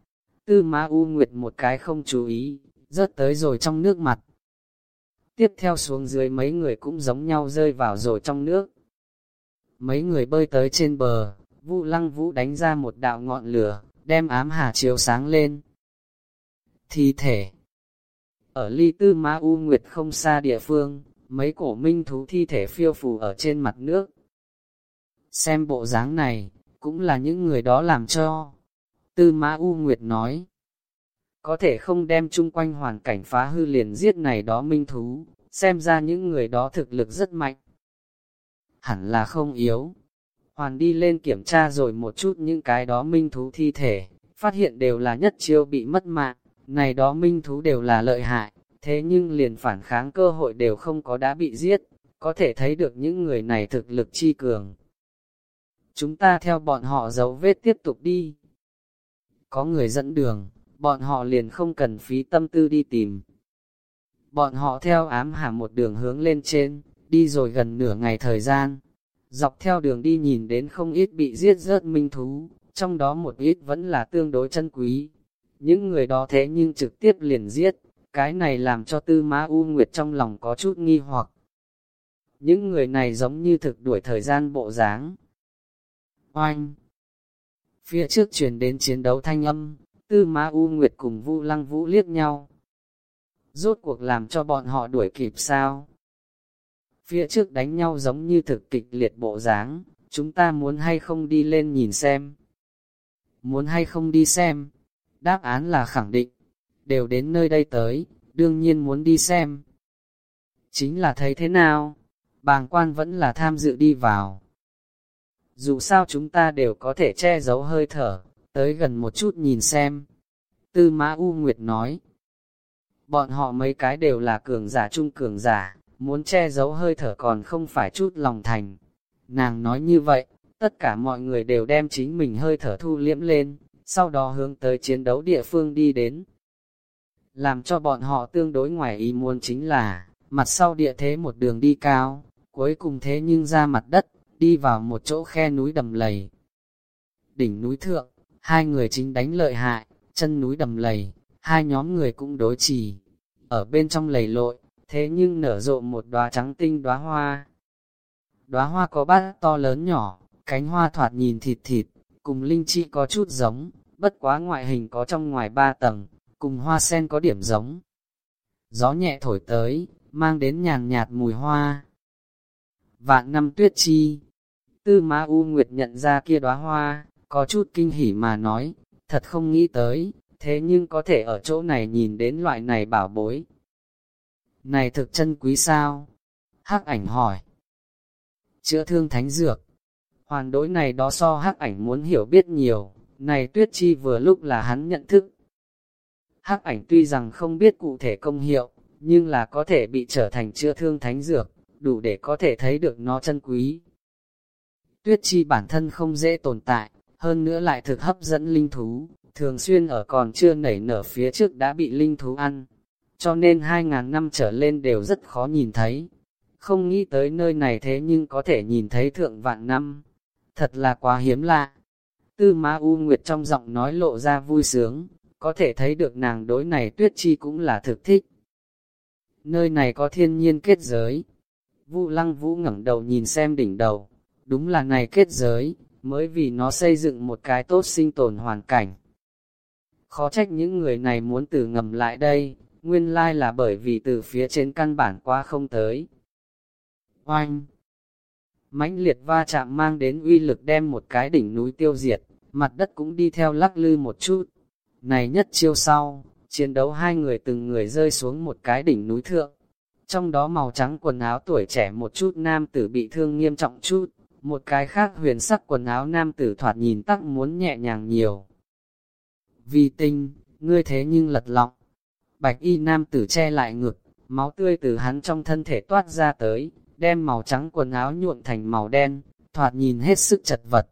Tư Ma U Nguyệt một cái không chú ý, rớt tới rồi trong nước mặt. Tiếp theo xuống dưới mấy người cũng giống nhau rơi vào rồi trong nước. Mấy người bơi tới trên bờ, Vu Lăng Vũ đánh ra một đạo ngọn lửa, đem ám hà chiếu sáng lên. Thi thể Ở ly tư ma u nguyệt không xa địa phương, mấy cổ minh thú thi thể phiêu phù ở trên mặt nước. Xem bộ dáng này, cũng là những người đó làm cho. Tư ma u nguyệt nói, có thể không đem chung quanh hoàn cảnh phá hư liền giết này đó minh thú, xem ra những người đó thực lực rất mạnh. Hẳn là không yếu, Hoàn đi lên kiểm tra rồi một chút những cái đó minh thú thi thể, phát hiện đều là nhất chiêu bị mất mạng, này đó minh thú đều là lợi hại, thế nhưng liền phản kháng cơ hội đều không có đã bị giết, có thể thấy được những người này thực lực chi cường. Chúng ta theo bọn họ dấu vết tiếp tục đi. Có người dẫn đường, bọn họ liền không cần phí tâm tư đi tìm. Bọn họ theo ám hà một đường hướng lên trên, đi rồi gần nửa ngày thời gian, Dọc theo đường đi nhìn đến không ít bị giết rớt minh thú, trong đó một ít vẫn là tương đối chân quý. Những người đó thế nhưng trực tiếp liền giết, cái này làm cho tư má U Nguyệt trong lòng có chút nghi hoặc. Những người này giống như thực đuổi thời gian bộ dáng. Oanh! Phía trước chuyển đến chiến đấu thanh âm, tư má U Nguyệt cùng Vu Lăng Vũ liếc nhau. Rốt cuộc làm cho bọn họ đuổi kịp sao? phía trước đánh nhau giống như thực kịch liệt bộ dáng, chúng ta muốn hay không đi lên nhìn xem. Muốn hay không đi xem, đáp án là khẳng định, đều đến nơi đây tới, đương nhiên muốn đi xem. Chính là thấy thế nào, bàng quan vẫn là tham dự đi vào. Dù sao chúng ta đều có thể che giấu hơi thở, tới gần một chút nhìn xem. Tư Mã U Nguyệt nói, bọn họ mấy cái đều là cường giả trung cường giả, muốn che giấu hơi thở còn không phải chút lòng thành. Nàng nói như vậy, tất cả mọi người đều đem chính mình hơi thở thu liễm lên, sau đó hướng tới chiến đấu địa phương đi đến. Làm cho bọn họ tương đối ngoài ý muốn chính là, mặt sau địa thế một đường đi cao, cuối cùng thế nhưng ra mặt đất, đi vào một chỗ khe núi đầm lầy. Đỉnh núi thượng, hai người chính đánh lợi hại, chân núi đầm lầy, hai nhóm người cũng đối trì. Ở bên trong lầy lội, thế nhưng nở rộ một đóa trắng tinh đóa hoa. Đóa hoa có bát to lớn nhỏ, cánh hoa thoạt nhìn thịt thịt, cùng linh chi có chút giống, bất quá ngoại hình có trong ngoài ba tầng, cùng hoa sen có điểm giống. Gió nhẹ thổi tới, mang đến nhàn nhạt mùi hoa. Vạn năm tuyết chi, tư ma u nguyệt nhận ra kia đóa hoa, có chút kinh hỉ mà nói, thật không nghĩ tới, thế nhưng có thể ở chỗ này nhìn đến loại này bảo bối, này thực chân quý sao? Hắc ảnh hỏi. Chữa thương thánh dược. Hoàn đối này đó so hắc ảnh muốn hiểu biết nhiều, này tuyết chi vừa lúc là hắn nhận thức. Hắc ảnh tuy rằng không biết cụ thể công hiệu, nhưng là có thể bị trở thành chữa thương thánh dược, đủ để có thể thấy được nó chân quý. Tuyết chi bản thân không dễ tồn tại, hơn nữa lại thực hấp dẫn linh thú, thường xuyên ở còn chưa nảy nở phía trước đã bị linh thú ăn, cho nên hai ngàn năm trở lên đều rất khó nhìn thấy. Không nghĩ tới nơi này thế nhưng có thể nhìn thấy thượng vạn năm. Thật là quá hiếm lạ. Tư Ma U Nguyệt trong giọng nói lộ ra vui sướng, có thể thấy được nàng đối này tuyết chi cũng là thực thích. Nơi này có thiên nhiên kết giới. Vu Lăng Vũ ngẩng đầu nhìn xem đỉnh đầu, đúng là này kết giới, mới vì nó xây dựng một cái tốt sinh tồn hoàn cảnh. Khó trách những người này muốn từ ngầm lại đây, nguyên lai là bởi vì từ phía trên căn bản qua không tới. Oanh! mãnh liệt va chạm mang đến uy lực đem một cái đỉnh núi tiêu diệt, mặt đất cũng đi theo lắc lư một chút. Này nhất chiêu sau, chiến đấu hai người từng người rơi xuống một cái đỉnh núi thượng. Trong đó màu trắng quần áo tuổi trẻ một chút nam tử bị thương nghiêm trọng chút, một cái khác huyền sắc quần áo nam tử thoạt nhìn tắc muốn nhẹ nhàng nhiều. Vì tinh, ngươi thế nhưng lật lọng, bạch y nam tử che lại ngực, máu tươi từ hắn trong thân thể toát ra tới, đem màu trắng quần áo nhuộn thành màu đen, thoạt nhìn hết sức chật vật.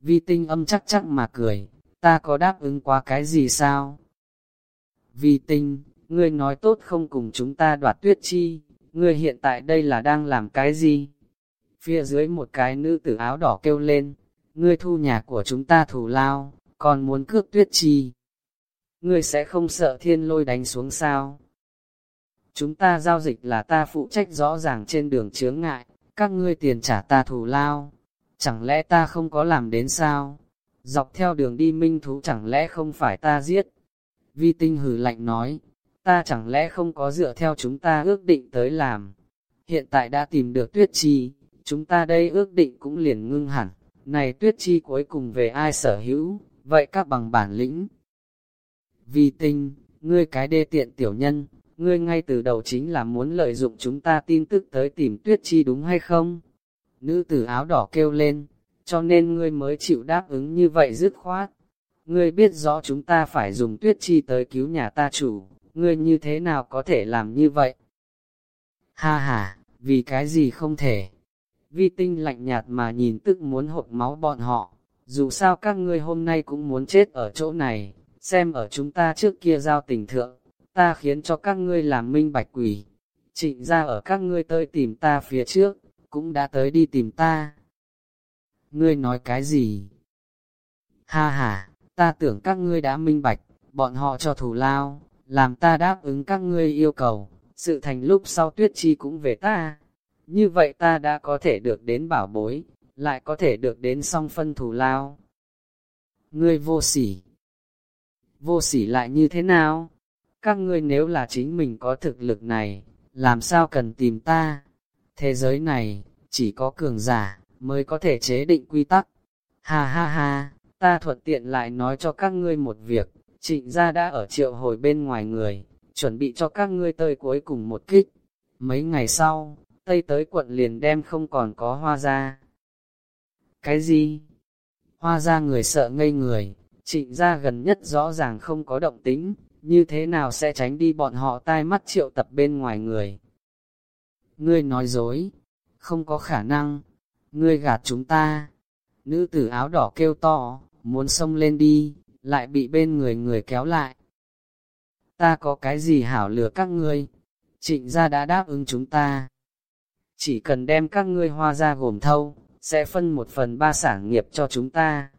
Vi tinh âm chắc chắc mà cười, ta có đáp ứng qua cái gì sao? Vi tinh, ngươi nói tốt không cùng chúng ta đoạt tuyết chi, ngươi hiện tại đây là đang làm cái gì? Phía dưới một cái nữ tử áo đỏ kêu lên, ngươi thu nhà của chúng ta thù lao, còn muốn cướp tuyết chi. Ngươi sẽ không sợ thiên lôi đánh xuống sao? Chúng ta giao dịch là ta phụ trách rõ ràng trên đường chướng ngại, các ngươi tiền trả ta thù lao. Chẳng lẽ ta không có làm đến sao? Dọc theo đường đi minh thú chẳng lẽ không phải ta giết? Vi tinh hử lạnh nói, ta chẳng lẽ không có dựa theo chúng ta ước định tới làm? Hiện tại đã tìm được tuyết chi, chúng ta đây ước định cũng liền ngưng hẳn. Này tuyết chi cuối cùng về ai sở hữu, vậy các bằng bản lĩnh. vì tinh, ngươi cái đê tiện tiểu nhân, ngươi ngay từ đầu chính là muốn lợi dụng chúng ta tin tức tới tìm tuyết chi đúng hay không? Nữ tử áo đỏ kêu lên, cho nên ngươi mới chịu đáp ứng như vậy dứt khoát. Ngươi biết rõ chúng ta phải dùng tuyết chi tới cứu nhà ta chủ, ngươi như thế nào có thể làm như vậy? Ha ha, vì cái gì không thể? Vi tinh lạnh nhạt mà nhìn tức muốn hộp máu bọn họ, dù sao các ngươi hôm nay cũng muốn chết ở chỗ này, xem ở chúng ta trước kia giao tình thượng, ta khiến cho các ngươi làm minh bạch quỷ. Trịnh ra ở các ngươi tới tìm ta phía trước, cũng đã tới đi tìm ta. Ngươi nói cái gì? Ha ha, ta tưởng các ngươi đã minh bạch, bọn họ cho thù lao, làm ta đáp ứng các ngươi yêu cầu, sự thành lúc sau tuyết chi cũng về ta. Như vậy ta đã có thể được đến bảo bối, lại có thể được đến song phân thù lao. Ngươi vô sỉ. Vô sỉ lại như thế nào? Các ngươi nếu là chính mình có thực lực này, làm sao cần tìm ta? Thế giới này, chỉ có cường giả, mới có thể chế định quy tắc. Ha ha ha, ta thuận tiện lại nói cho các ngươi một việc, trịnh gia đã ở triệu hồi bên ngoài người, chuẩn bị cho các ngươi tơi cuối cùng một kích. Mấy ngày sau, Tây tới quận liền đem không còn có hoa ra. Cái gì? Hoa ra người sợ ngây người, trịnh gia gần nhất rõ ràng không có động tính, như thế nào sẽ tránh đi bọn họ tai mắt triệu tập bên ngoài người. Ngươi nói dối, không có khả năng, ngươi gạt chúng ta. Nữ tử áo đỏ kêu to, muốn xông lên đi, lại bị bên người người kéo lại. Ta có cái gì hảo lừa các ngươi? Trịnh gia đã đáp ứng chúng ta. Chỉ cần đem các ngươi hoa ra gồm thâu, sẽ phân một phần ba sản nghiệp cho chúng ta.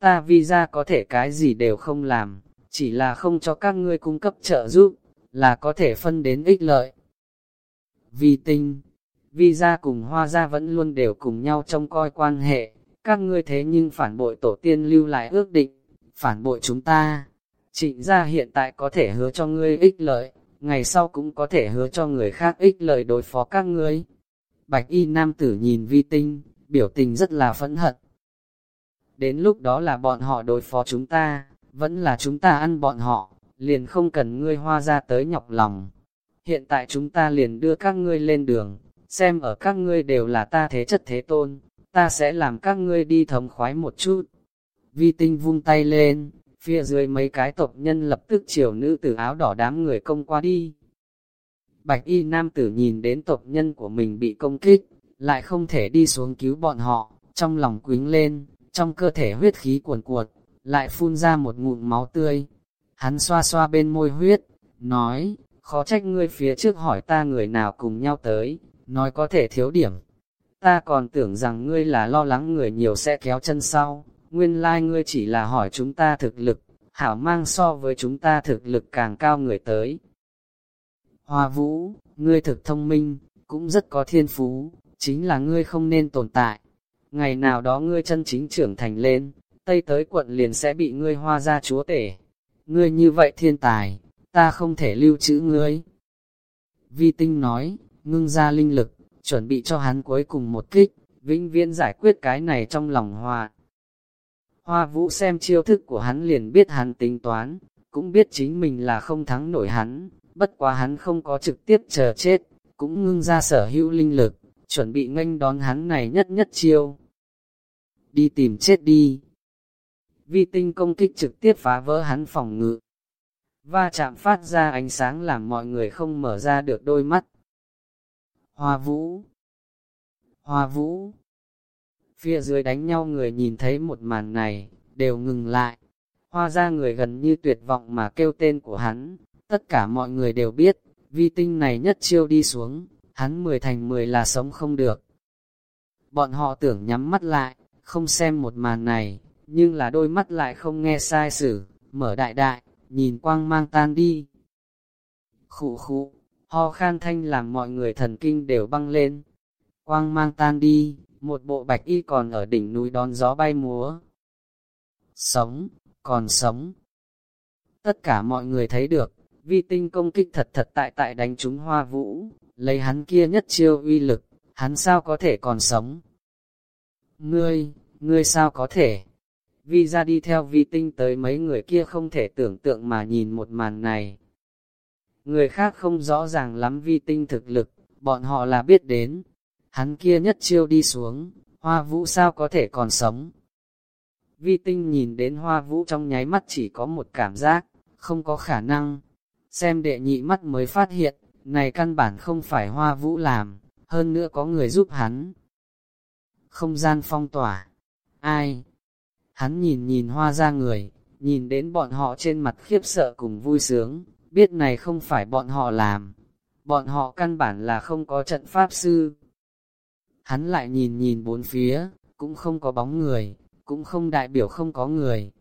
Ta vì ra có thể cái gì đều không làm, chỉ là không cho các ngươi cung cấp trợ giúp, là có thể phân đến ích lợi. Vì tinh, vì gia cùng hoa gia vẫn luôn đều cùng nhau trông coi quan hệ, các ngươi thế nhưng phản bội tổ tiên lưu lại ước định, phản bội chúng ta. Trịnh gia hiện tại có thể hứa cho ngươi ích lợi, ngày sau cũng có thể hứa cho người khác ích lợi đối phó các ngươi. Bạch y nam tử nhìn vi tinh, biểu tình rất là phẫn hận. Đến lúc đó là bọn họ đối phó chúng ta, vẫn là chúng ta ăn bọn họ, liền không cần ngươi hoa ra tới nhọc lòng. Hiện tại chúng ta liền đưa các ngươi lên đường, xem ở các ngươi đều là ta thế chất thế tôn, ta sẽ làm các ngươi đi thống khoái một chút. Vi tinh vung tay lên, phía dưới mấy cái tộc nhân lập tức chiều nữ tử áo đỏ đám người công qua đi. Bạch y nam tử nhìn đến tộc nhân của mình bị công kích, lại không thể đi xuống cứu bọn họ, trong lòng quính lên, trong cơ thể huyết khí cuồn cuột, lại phun ra một ngụm máu tươi. Hắn xoa xoa bên môi huyết, nói, khó trách ngươi phía trước hỏi ta người nào cùng nhau tới, nói có thể thiếu điểm. Ta còn tưởng rằng ngươi là lo lắng người nhiều sẽ kéo chân sau, nguyên lai like ngươi chỉ là hỏi chúng ta thực lực, hảo mang so với chúng ta thực lực càng cao người tới. Hoa vũ, ngươi thực thông minh, cũng rất có thiên phú, chính là ngươi không nên tồn tại. Ngày nào đó ngươi chân chính trưởng thành lên, Tây tới quận liền sẽ bị ngươi hoa ra chúa tể. Ngươi như vậy thiên tài, ta không thể lưu trữ ngươi. Vi tinh nói, ngưng ra linh lực, chuẩn bị cho hắn cuối cùng một kích, vĩnh viễn giải quyết cái này trong lòng hòa. Hoa vũ xem chiêu thức của hắn liền biết hắn tính toán, cũng biết chính mình là không thắng nổi hắn, bất quá hắn không có trực tiếp chờ chết, cũng ngưng ra sở hữu linh lực, chuẩn bị nghênh đón hắn này nhất nhất chiêu. Đi tìm chết đi. Vi tinh công kích trực tiếp phá vỡ hắn phòng ngự. Va chạm phát ra ánh sáng làm mọi người không mở ra được đôi mắt. Hoa vũ. Hoa vũ. Phía dưới đánh nhau người nhìn thấy một màn này, đều ngừng lại. Hoa ra người gần như tuyệt vọng mà kêu tên của hắn. Tất cả mọi người đều biết, vi tinh này nhất chiêu đi xuống, hắn mười thành mười là sống không được. Bọn họ tưởng nhắm mắt lại, không xem một màn này, nhưng là đôi mắt lại không nghe sai sử, mở đại đại, nhìn quang mang tan đi. Khụ khụ, ho khan thanh làm mọi người thần kinh đều băng lên. Quang mang tan đi, một bộ bạch y còn ở đỉnh núi đón gió bay múa. Sống, còn sống. Tất cả mọi người thấy được, vi tinh công kích thật thật tại tại đánh trúng hoa vũ, lấy hắn kia nhất chiêu uy lực, hắn sao có thể còn sống. Ngươi, ngươi sao có thể? Vi ra đi theo vi tinh tới mấy người kia không thể tưởng tượng mà nhìn một màn này. Người khác không rõ ràng lắm vi tinh thực lực, bọn họ là biết đến. Hắn kia nhất chiêu đi xuống, hoa vũ sao có thể còn sống. Vi tinh nhìn đến hoa vũ trong nháy mắt chỉ có một cảm giác, không có khả năng. Xem đệ nhị mắt mới phát hiện, này căn bản không phải hoa vũ làm, hơn nữa có người giúp hắn. Không gian phong tỏa. Ai? Hắn nhìn nhìn hoa ra người, nhìn đến bọn họ trên mặt khiếp sợ cùng vui sướng, biết này không phải bọn họ làm. Bọn họ căn bản là không có trận pháp sư. Hắn lại nhìn nhìn bốn phía, cũng không có bóng người, cũng không đại biểu không có người.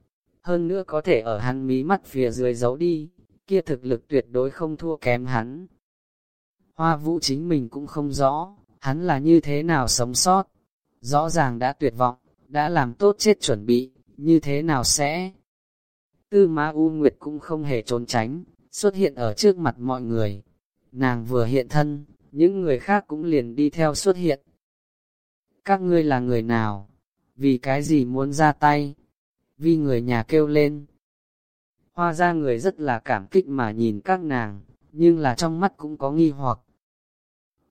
Hơn nữa có thể ở hắn mí mắt phía dưới giấu đi, kia thực lực tuyệt đối không thua kém hắn. Hoa vũ chính mình cũng không rõ, hắn là như thế nào sống sót. Rõ ràng đã tuyệt vọng, đã làm tốt chết chuẩn bị, như thế nào sẽ? Tư Ma U Nguyệt cũng không hề trốn tránh, xuất hiện ở trước mặt mọi người. Nàng vừa hiện thân, những người khác cũng liền đi theo xuất hiện. Các ngươi là người nào? Vì cái gì muốn ra tay? Vì người nhà kêu lên. Hoa ra người rất là cảm kích mà nhìn các nàng, nhưng là trong mắt cũng có nghi hoặc.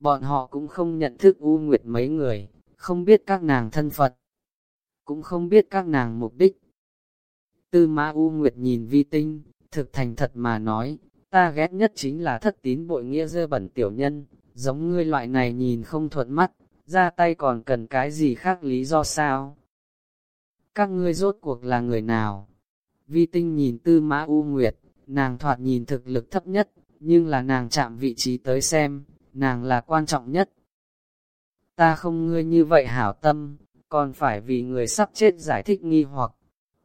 Bọn họ cũng không nhận thức U Nguyệt mấy người, không biết các nàng thân phận, cũng không biết các nàng mục đích. Tư ma U Nguyệt nhìn vi tinh, thực thành thật mà nói, ta ghét nhất chính là thất tín bội nghĩa dơ bẩn tiểu nhân, giống ngươi loại này nhìn không thuận mắt, ra tay còn cần cái gì khác lý do sao? Các ngươi rốt cuộc là người nào? Vi tinh nhìn tư mã U Nguyệt, nàng thoạt nhìn thực lực thấp nhất, nhưng là nàng chạm vị trí tới xem, nàng là quan trọng nhất. Ta không ngươi như vậy hảo tâm, còn phải vì người sắp chết giải thích nghi hoặc,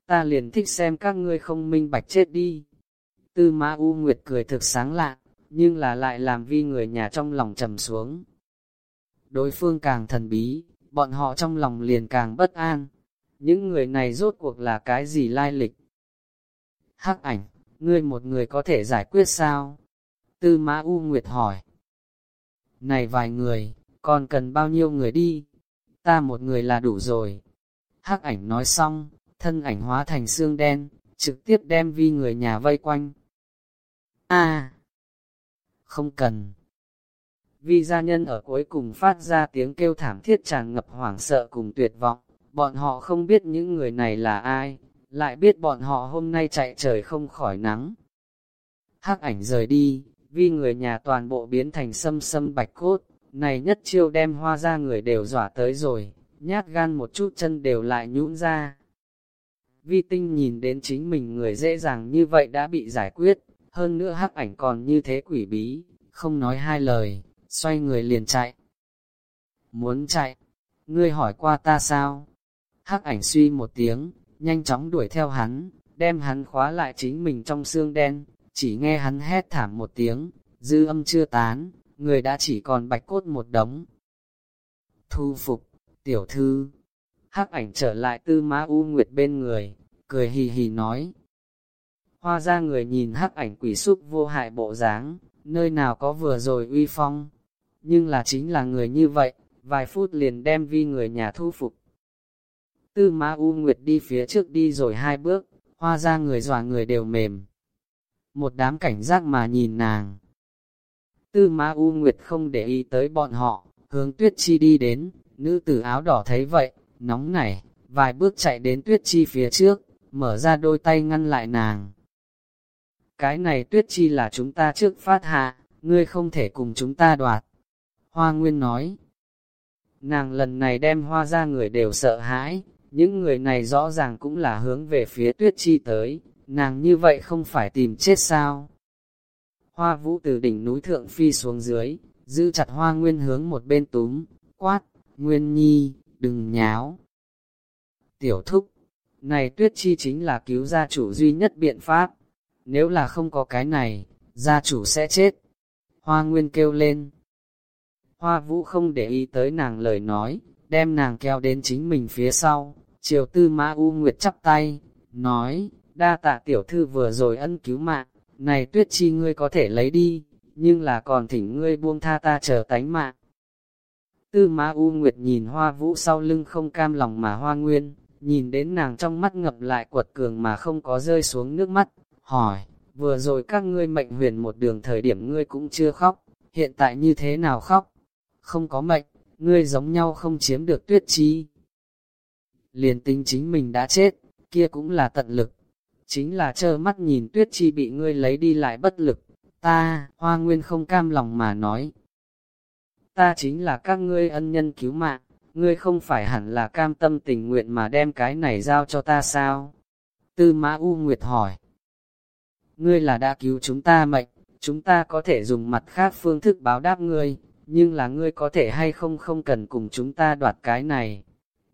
ta liền thích xem các ngươi không minh bạch chết đi. Tư Mã U Nguyệt cười thực sáng lạ, nhưng là lại làm vi người nhà trong lòng trầm xuống. Đối phương càng thần bí, bọn họ trong lòng liền càng bất an. Những người này rốt cuộc là cái gì lai lịch? Hắc ảnh, ngươi một người có thể giải quyết sao? Tư Mã U Nguyệt hỏi. Này vài người, còn cần bao nhiêu người đi? Ta một người là đủ rồi. Hắc ảnh nói xong, thân ảnh hóa thành xương đen, trực tiếp đem vi người nhà vây quanh. A, không cần. Vi gia nhân ở cuối cùng phát ra tiếng kêu thảm thiết tràn ngập hoảng sợ cùng tuyệt vọng. Bọn họ không biết những người này là ai, lại biết bọn họ hôm nay chạy trời không khỏi nắng. Hắc ảnh rời đi, vì người nhà toàn bộ biến thành sâm sâm bạch cốt, này nhất chiêu đem hoa ra người đều dọa tới rồi, nhát gan một chút chân đều lại nhũn ra. Vi tinh nhìn đến chính mình người dễ dàng như vậy đã bị giải quyết, hơn nữa hắc ảnh còn như thế quỷ bí, không nói hai lời, xoay người liền chạy. Muốn chạy, ngươi hỏi qua ta sao? Hắc ảnh suy một tiếng, nhanh chóng đuổi theo hắn, đem hắn khóa lại chính mình trong xương đen, chỉ nghe hắn hét thảm một tiếng, dư âm chưa tán, người đã chỉ còn bạch cốt một đống. Thu phục, tiểu thư, hắc ảnh trở lại tư má u nguyệt bên người, cười hì hì nói. Hoa ra người nhìn hắc ảnh quỷ súc vô hại bộ dáng, nơi nào có vừa rồi uy phong, nhưng là chính là người như vậy, vài phút liền đem vi người nhà thu phục. Tư Ma U Nguyệt đi phía trước đi rồi hai bước, hoa ra người dọa người đều mềm. Một đám cảnh giác mà nhìn nàng. Tư Ma U Nguyệt không để ý tới bọn họ, hướng Tuyết Chi đi đến, nữ tử áo đỏ thấy vậy, nóng nảy, vài bước chạy đến Tuyết Chi phía trước, mở ra đôi tay ngăn lại nàng. Cái này Tuyết Chi là chúng ta trước phát hạ, ngươi không thể cùng chúng ta đoạt. Hoa Nguyên nói, nàng lần này đem hoa ra người đều sợ hãi, những người này rõ ràng cũng là hướng về phía tuyết chi tới, nàng như vậy không phải tìm chết sao. Hoa vũ từ đỉnh núi thượng phi xuống dưới, giữ chặt hoa nguyên hướng một bên túm, quát, nguyên nhi, đừng nháo. Tiểu thúc, này tuyết chi chính là cứu gia chủ duy nhất biện pháp, nếu là không có cái này, gia chủ sẽ chết. Hoa nguyên kêu lên. Hoa vũ không để ý tới nàng lời nói, đem nàng kéo đến chính mình phía sau, Triều tư mã U Nguyệt chắp tay, nói, đa tạ tiểu thư vừa rồi ân cứu mạng, này tuyết chi ngươi có thể lấy đi, nhưng là còn thỉnh ngươi buông tha ta chờ tánh mạng. Tư mã U Nguyệt nhìn hoa vũ sau lưng không cam lòng mà hoa nguyên, nhìn đến nàng trong mắt ngập lại quật cường mà không có rơi xuống nước mắt, hỏi, vừa rồi các ngươi mệnh huyền một đường thời điểm ngươi cũng chưa khóc, hiện tại như thế nào khóc? Không có mệnh, ngươi giống nhau không chiếm được tuyết chi liền tính chính mình đã chết, kia cũng là tận lực. Chính là trơ mắt nhìn tuyết chi bị ngươi lấy đi lại bất lực. Ta, hoa nguyên không cam lòng mà nói. Ta chính là các ngươi ân nhân cứu mạng, ngươi không phải hẳn là cam tâm tình nguyện mà đem cái này giao cho ta sao? Tư mã U Nguyệt hỏi. Ngươi là đã cứu chúng ta mệnh, chúng ta có thể dùng mặt khác phương thức báo đáp ngươi, nhưng là ngươi có thể hay không không cần cùng chúng ta đoạt cái này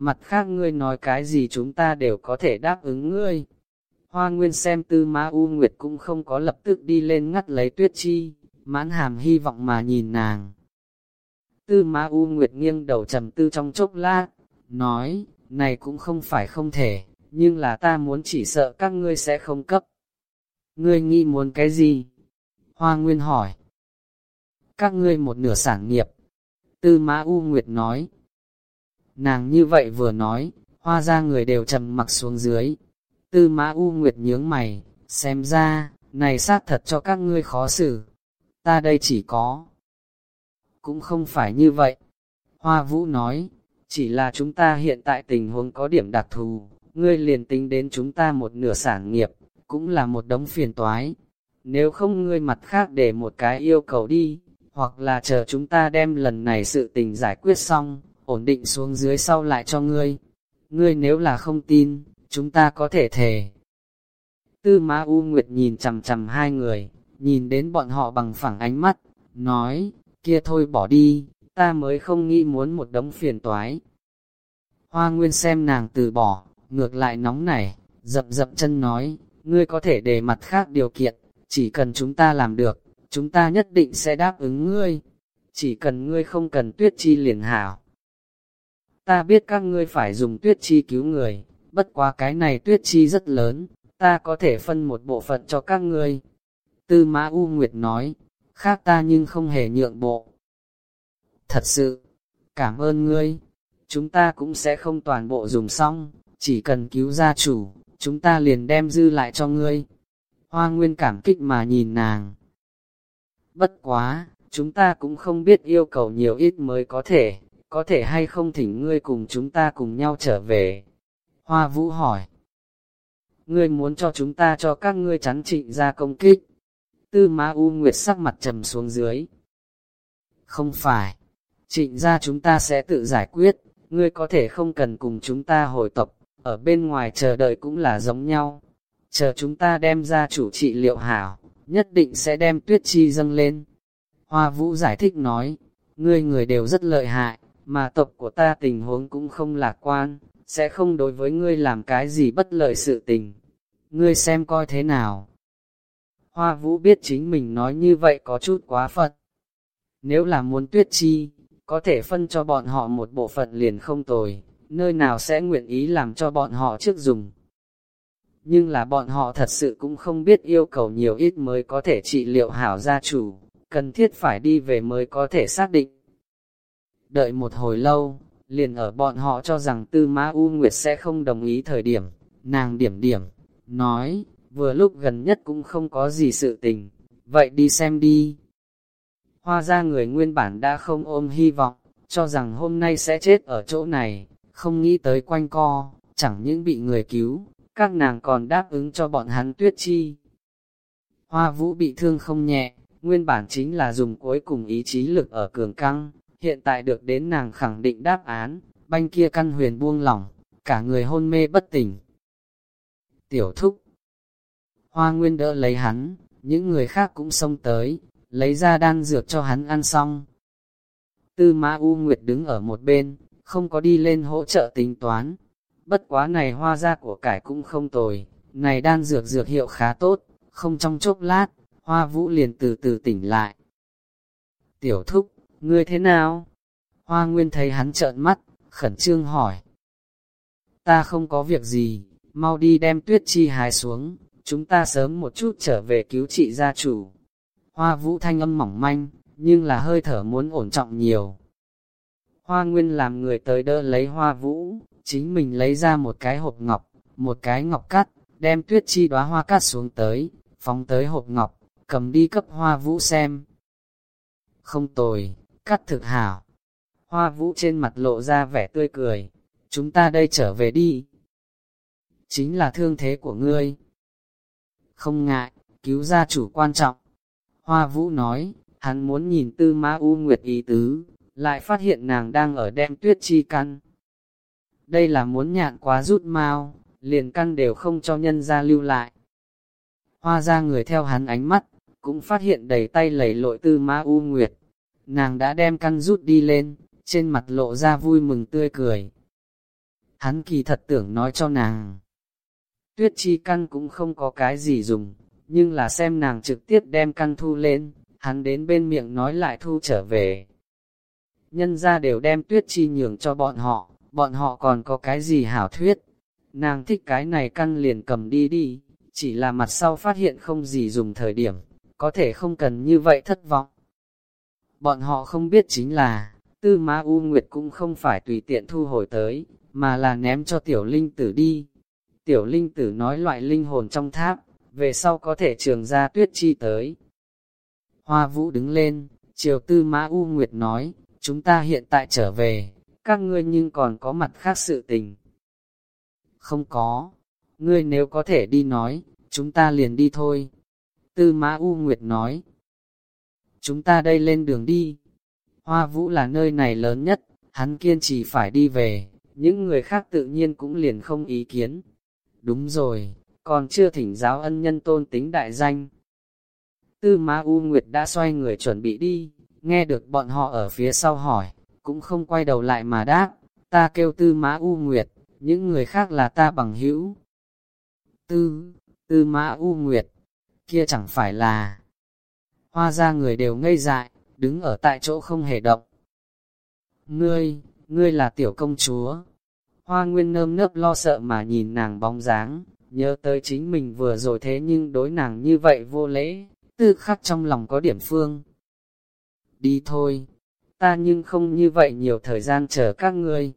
mặt khác ngươi nói cái gì chúng ta đều có thể đáp ứng ngươi. Hoa Nguyên xem tư Ma U Nguyệt cũng không có lập tức đi lên ngắt lấy tuyết chi, mãn hàm hy vọng mà nhìn nàng. Tư Ma U Nguyệt nghiêng đầu trầm tư trong chốc lát, nói, này cũng không phải không thể, nhưng là ta muốn chỉ sợ các ngươi sẽ không cấp. Ngươi nghĩ muốn cái gì? Hoa Nguyên hỏi. Các ngươi một nửa sản nghiệp. Tư Mã U Nguyệt nói, Nàng như vậy vừa nói, hoa ra người đều trầm mặc xuống dưới. Tư mã U Nguyệt nhướng mày, xem ra, này xác thật cho các ngươi khó xử. Ta đây chỉ có. Cũng không phải như vậy. Hoa Vũ nói, chỉ là chúng ta hiện tại tình huống có điểm đặc thù, ngươi liền tính đến chúng ta một nửa sản nghiệp, cũng là một đống phiền toái. Nếu không ngươi mặt khác để một cái yêu cầu đi, hoặc là chờ chúng ta đem lần này sự tình giải quyết xong, ổn định xuống dưới sau lại cho ngươi. Ngươi nếu là không tin, chúng ta có thể thề. Tư Ma U Nguyệt nhìn chằm chằm hai người, nhìn đến bọn họ bằng phẳng ánh mắt, nói, kia thôi bỏ đi, ta mới không nghĩ muốn một đống phiền toái. Hoa Nguyên xem nàng từ bỏ, ngược lại nóng nảy, dập dập chân nói, ngươi có thể để mặt khác điều kiện, chỉ cần chúng ta làm được, chúng ta nhất định sẽ đáp ứng ngươi. Chỉ cần ngươi không cần tuyết chi liền hảo, ta biết các ngươi phải dùng tuyết chi cứu người, bất quá cái này tuyết chi rất lớn, ta có thể phân một bộ phận cho các ngươi. Tư Mã U Nguyệt nói, khác ta nhưng không hề nhượng bộ. Thật sự, cảm ơn ngươi, chúng ta cũng sẽ không toàn bộ dùng xong, chỉ cần cứu gia chủ, chúng ta liền đem dư lại cho ngươi. Hoa Nguyên cảm kích mà nhìn nàng. Bất quá, chúng ta cũng không biết yêu cầu nhiều ít mới có thể, có thể hay không thỉnh ngươi cùng chúng ta cùng nhau trở về? Hoa Vũ hỏi. Ngươi muốn cho chúng ta cho các ngươi chắn trịnh ra công kích. Tư Ma U Nguyệt sắc mặt trầm xuống dưới. Không phải, trịnh ra chúng ta sẽ tự giải quyết, ngươi có thể không cần cùng chúng ta hồi tộc, ở bên ngoài chờ đợi cũng là giống nhau. Chờ chúng ta đem ra chủ trị liệu hảo, nhất định sẽ đem tuyết chi dâng lên. Hoa Vũ giải thích nói, ngươi người đều rất lợi hại, mà tộc của ta tình huống cũng không lạc quan, sẽ không đối với ngươi làm cái gì bất lợi sự tình. Ngươi xem coi thế nào. Hoa vũ biết chính mình nói như vậy có chút quá phật. Nếu là muốn tuyết chi, có thể phân cho bọn họ một bộ phận liền không tồi, nơi nào sẽ nguyện ý làm cho bọn họ trước dùng. Nhưng là bọn họ thật sự cũng không biết yêu cầu nhiều ít mới có thể trị liệu hảo gia chủ, cần thiết phải đi về mới có thể xác định đợi một hồi lâu, liền ở bọn họ cho rằng Tư Mã U Nguyệt sẽ không đồng ý thời điểm, nàng điểm điểm, nói, vừa lúc gần nhất cũng không có gì sự tình, vậy đi xem đi. Hoa ra người nguyên bản đã không ôm hy vọng, cho rằng hôm nay sẽ chết ở chỗ này, không nghĩ tới quanh co, chẳng những bị người cứu, các nàng còn đáp ứng cho bọn hắn tuyết chi. Hoa vũ bị thương không nhẹ, nguyên bản chính là dùng cuối cùng ý chí lực ở cường căng, hiện tại được đến nàng khẳng định đáp án, banh kia căn huyền buông lỏng, cả người hôn mê bất tỉnh. Tiểu thúc Hoa nguyên đỡ lấy hắn, những người khác cũng xông tới, lấy ra đan dược cho hắn ăn xong. Tư Mã U Nguyệt đứng ở một bên, không có đi lên hỗ trợ tính toán. Bất quá này hoa ra của cải cũng không tồi, này đan dược dược hiệu khá tốt, không trong chốc lát, hoa vũ liền từ từ tỉnh lại. Tiểu thúc, ngươi thế nào? Hoa nguyên thấy hắn trợn mắt, khẩn trương hỏi. Ta không có việc gì, mau đi đem tuyết chi hái xuống, chúng ta sớm một chút trở về cứu trị gia chủ. Hoa vũ thanh âm mỏng manh, nhưng là hơi thở muốn ổn trọng nhiều. Hoa nguyên làm người tới đỡ lấy hoa vũ, chính mình lấy ra một cái hộp ngọc, một cái ngọc cắt, đem tuyết chi đóa hoa cắt xuống tới, phóng tới hộp ngọc, cầm đi cấp hoa vũ xem. Không tồi, cắt thực hảo. Hoa vũ trên mặt lộ ra vẻ tươi cười, chúng ta đây trở về đi. Chính là thương thế của ngươi. Không ngại, cứu gia chủ quan trọng. Hoa vũ nói, hắn muốn nhìn tư ma u nguyệt ý tứ, lại phát hiện nàng đang ở đem tuyết chi căn. Đây là muốn nhạn quá rút mau, liền căn đều không cho nhân ra lưu lại. Hoa ra người theo hắn ánh mắt, cũng phát hiện đầy tay lầy lội tư ma u nguyệt. Nàng đã đem căn rút đi lên, trên mặt lộ ra vui mừng tươi cười. Hắn kỳ thật tưởng nói cho nàng. Tuyết chi căn cũng không có cái gì dùng, nhưng là xem nàng trực tiếp đem căn thu lên, hắn đến bên miệng nói lại thu trở về. Nhân ra đều đem tuyết chi nhường cho bọn họ, bọn họ còn có cái gì hảo thuyết. Nàng thích cái này căn liền cầm đi đi, chỉ là mặt sau phát hiện không gì dùng thời điểm, có thể không cần như vậy thất vọng. Bọn họ không biết chính là, tư má U Nguyệt cũng không phải tùy tiện thu hồi tới, mà là ném cho tiểu linh tử đi. Tiểu linh tử nói loại linh hồn trong tháp, về sau có thể trường ra tuyết chi tới. Hoa vũ đứng lên, chiều tư mã U Nguyệt nói, chúng ta hiện tại trở về, các ngươi nhưng còn có mặt khác sự tình. Không có, ngươi nếu có thể đi nói, chúng ta liền đi thôi. Tư Mã U Nguyệt nói, chúng ta đây lên đường đi. Hoa Vũ là nơi này lớn nhất, hắn kiên trì phải đi về, những người khác tự nhiên cũng liền không ý kiến. Đúng rồi, còn chưa thỉnh giáo ân nhân tôn tính đại danh. Tư Mã U Nguyệt đã xoay người chuẩn bị đi, nghe được bọn họ ở phía sau hỏi, cũng không quay đầu lại mà đáp, ta kêu Tư Mã U Nguyệt, những người khác là ta bằng hữu. Tư, Tư Mã U Nguyệt, kia chẳng phải là... Hoa ra người đều ngây dại, đứng ở tại chỗ không hề động. Ngươi, ngươi là tiểu công chúa. Hoa nguyên nơm nớp lo sợ mà nhìn nàng bóng dáng, nhớ tới chính mình vừa rồi thế nhưng đối nàng như vậy vô lễ, tư khắc trong lòng có điểm phương. Đi thôi, ta nhưng không như vậy nhiều thời gian chờ các ngươi.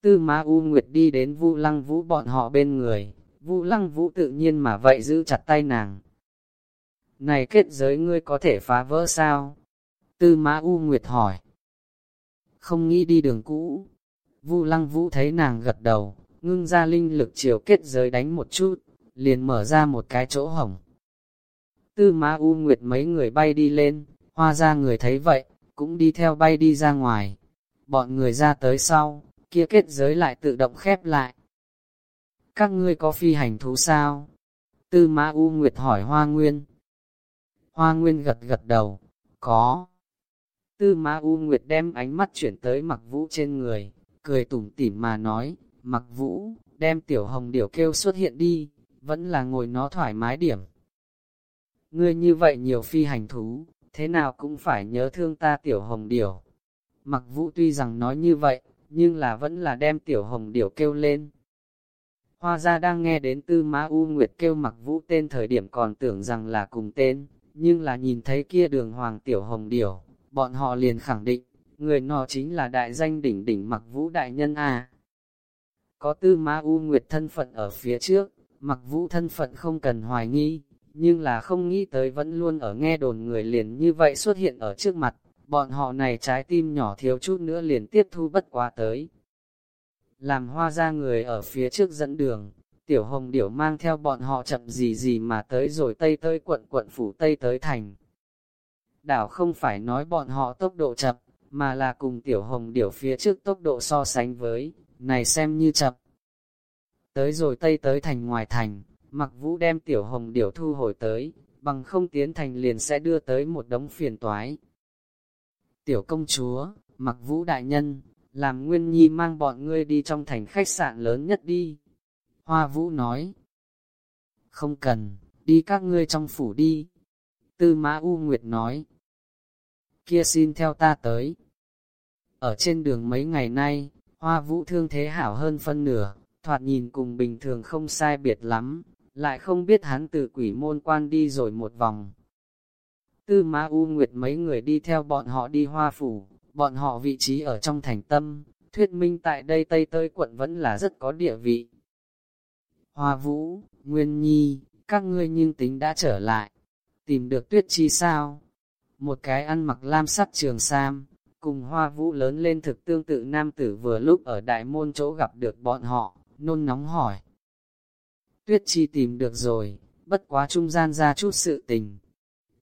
Tư Ma U Nguyệt đi đến Vu Lăng Vũ bọn họ bên người, Vu Lăng Vũ tự nhiên mà vậy giữ chặt tay nàng. Này kết giới ngươi có thể phá vỡ sao? Tư Ma U Nguyệt hỏi. Không nghĩ đi đường cũ. Vu Lăng Vũ thấy nàng gật đầu, ngưng ra linh lực chiều kết giới đánh một chút, liền mở ra một cái chỗ hỏng. Tư Ma U Nguyệt mấy người bay đi lên, hoa ra người thấy vậy, cũng đi theo bay đi ra ngoài. Bọn người ra tới sau, kia kết giới lại tự động khép lại. Các ngươi có phi hành thú sao? Tư Mã U Nguyệt hỏi Hoa Nguyên. Hoa Nguyên gật gật đầu, có. Tư Mã U Nguyệt đem ánh mắt chuyển tới mặc vũ trên người, cười tủm tỉm mà nói, mặc vũ, đem tiểu hồng điểu kêu xuất hiện đi, vẫn là ngồi nó thoải mái điểm. Ngươi như vậy nhiều phi hành thú, thế nào cũng phải nhớ thương ta tiểu hồng điểu. Mặc vũ tuy rằng nói như vậy, nhưng là vẫn là đem tiểu hồng điểu kêu lên. Hoa gia đang nghe đến tư mã U Nguyệt kêu mặc vũ tên thời điểm còn tưởng rằng là cùng tên, nhưng là nhìn thấy kia đường hoàng tiểu hồng điểu, bọn họ liền khẳng định, người nọ chính là đại danh đỉnh đỉnh mặc vũ đại nhân à. Có tư ma u nguyệt thân phận ở phía trước, mặc vũ thân phận không cần hoài nghi, nhưng là không nghĩ tới vẫn luôn ở nghe đồn người liền như vậy xuất hiện ở trước mặt, bọn họ này trái tim nhỏ thiếu chút nữa liền tiếp thu bất quá tới. Làm hoa ra người ở phía trước dẫn đường, tiểu hồng điểu mang theo bọn họ chậm gì gì mà tới rồi tây tới quận quận phủ tây tới thành. Đảo không phải nói bọn họ tốc độ chậm, mà là cùng tiểu hồng điểu phía trước tốc độ so sánh với, này xem như chậm. Tới rồi tây tới thành ngoài thành, mặc vũ đem tiểu hồng điểu thu hồi tới, bằng không tiến thành liền sẽ đưa tới một đống phiền toái. Tiểu công chúa, mặc vũ đại nhân, làm Nguyên Nhi mang bọn ngươi đi trong thành khách sạn lớn nhất đi. Hoa Vũ nói, không cần, đi các ngươi trong phủ đi. Tư Mã U Nguyệt nói, kia xin theo ta tới. Ở trên đường mấy ngày nay, Hoa Vũ thương thế hảo hơn phân nửa, thoạt nhìn cùng bình thường không sai biệt lắm, lại không biết hắn từ quỷ môn quan đi rồi một vòng. Tư ma U Nguyệt mấy người đi theo bọn họ đi hoa phủ, bọn họ vị trí ở trong thành tâm, thuyết minh tại đây Tây Tơi quận vẫn là rất có địa vị. Hoa Vũ, Nguyên Nhi, các ngươi nhưng tính đã trở lại, tìm được tuyết chi sao? Một cái ăn mặc lam sắc trường sam, cùng Hoa Vũ lớn lên thực tương tự nam tử vừa lúc ở đại môn chỗ gặp được bọn họ, nôn nóng hỏi. Tuyết chi tìm được rồi, bất quá trung gian ra chút sự tình.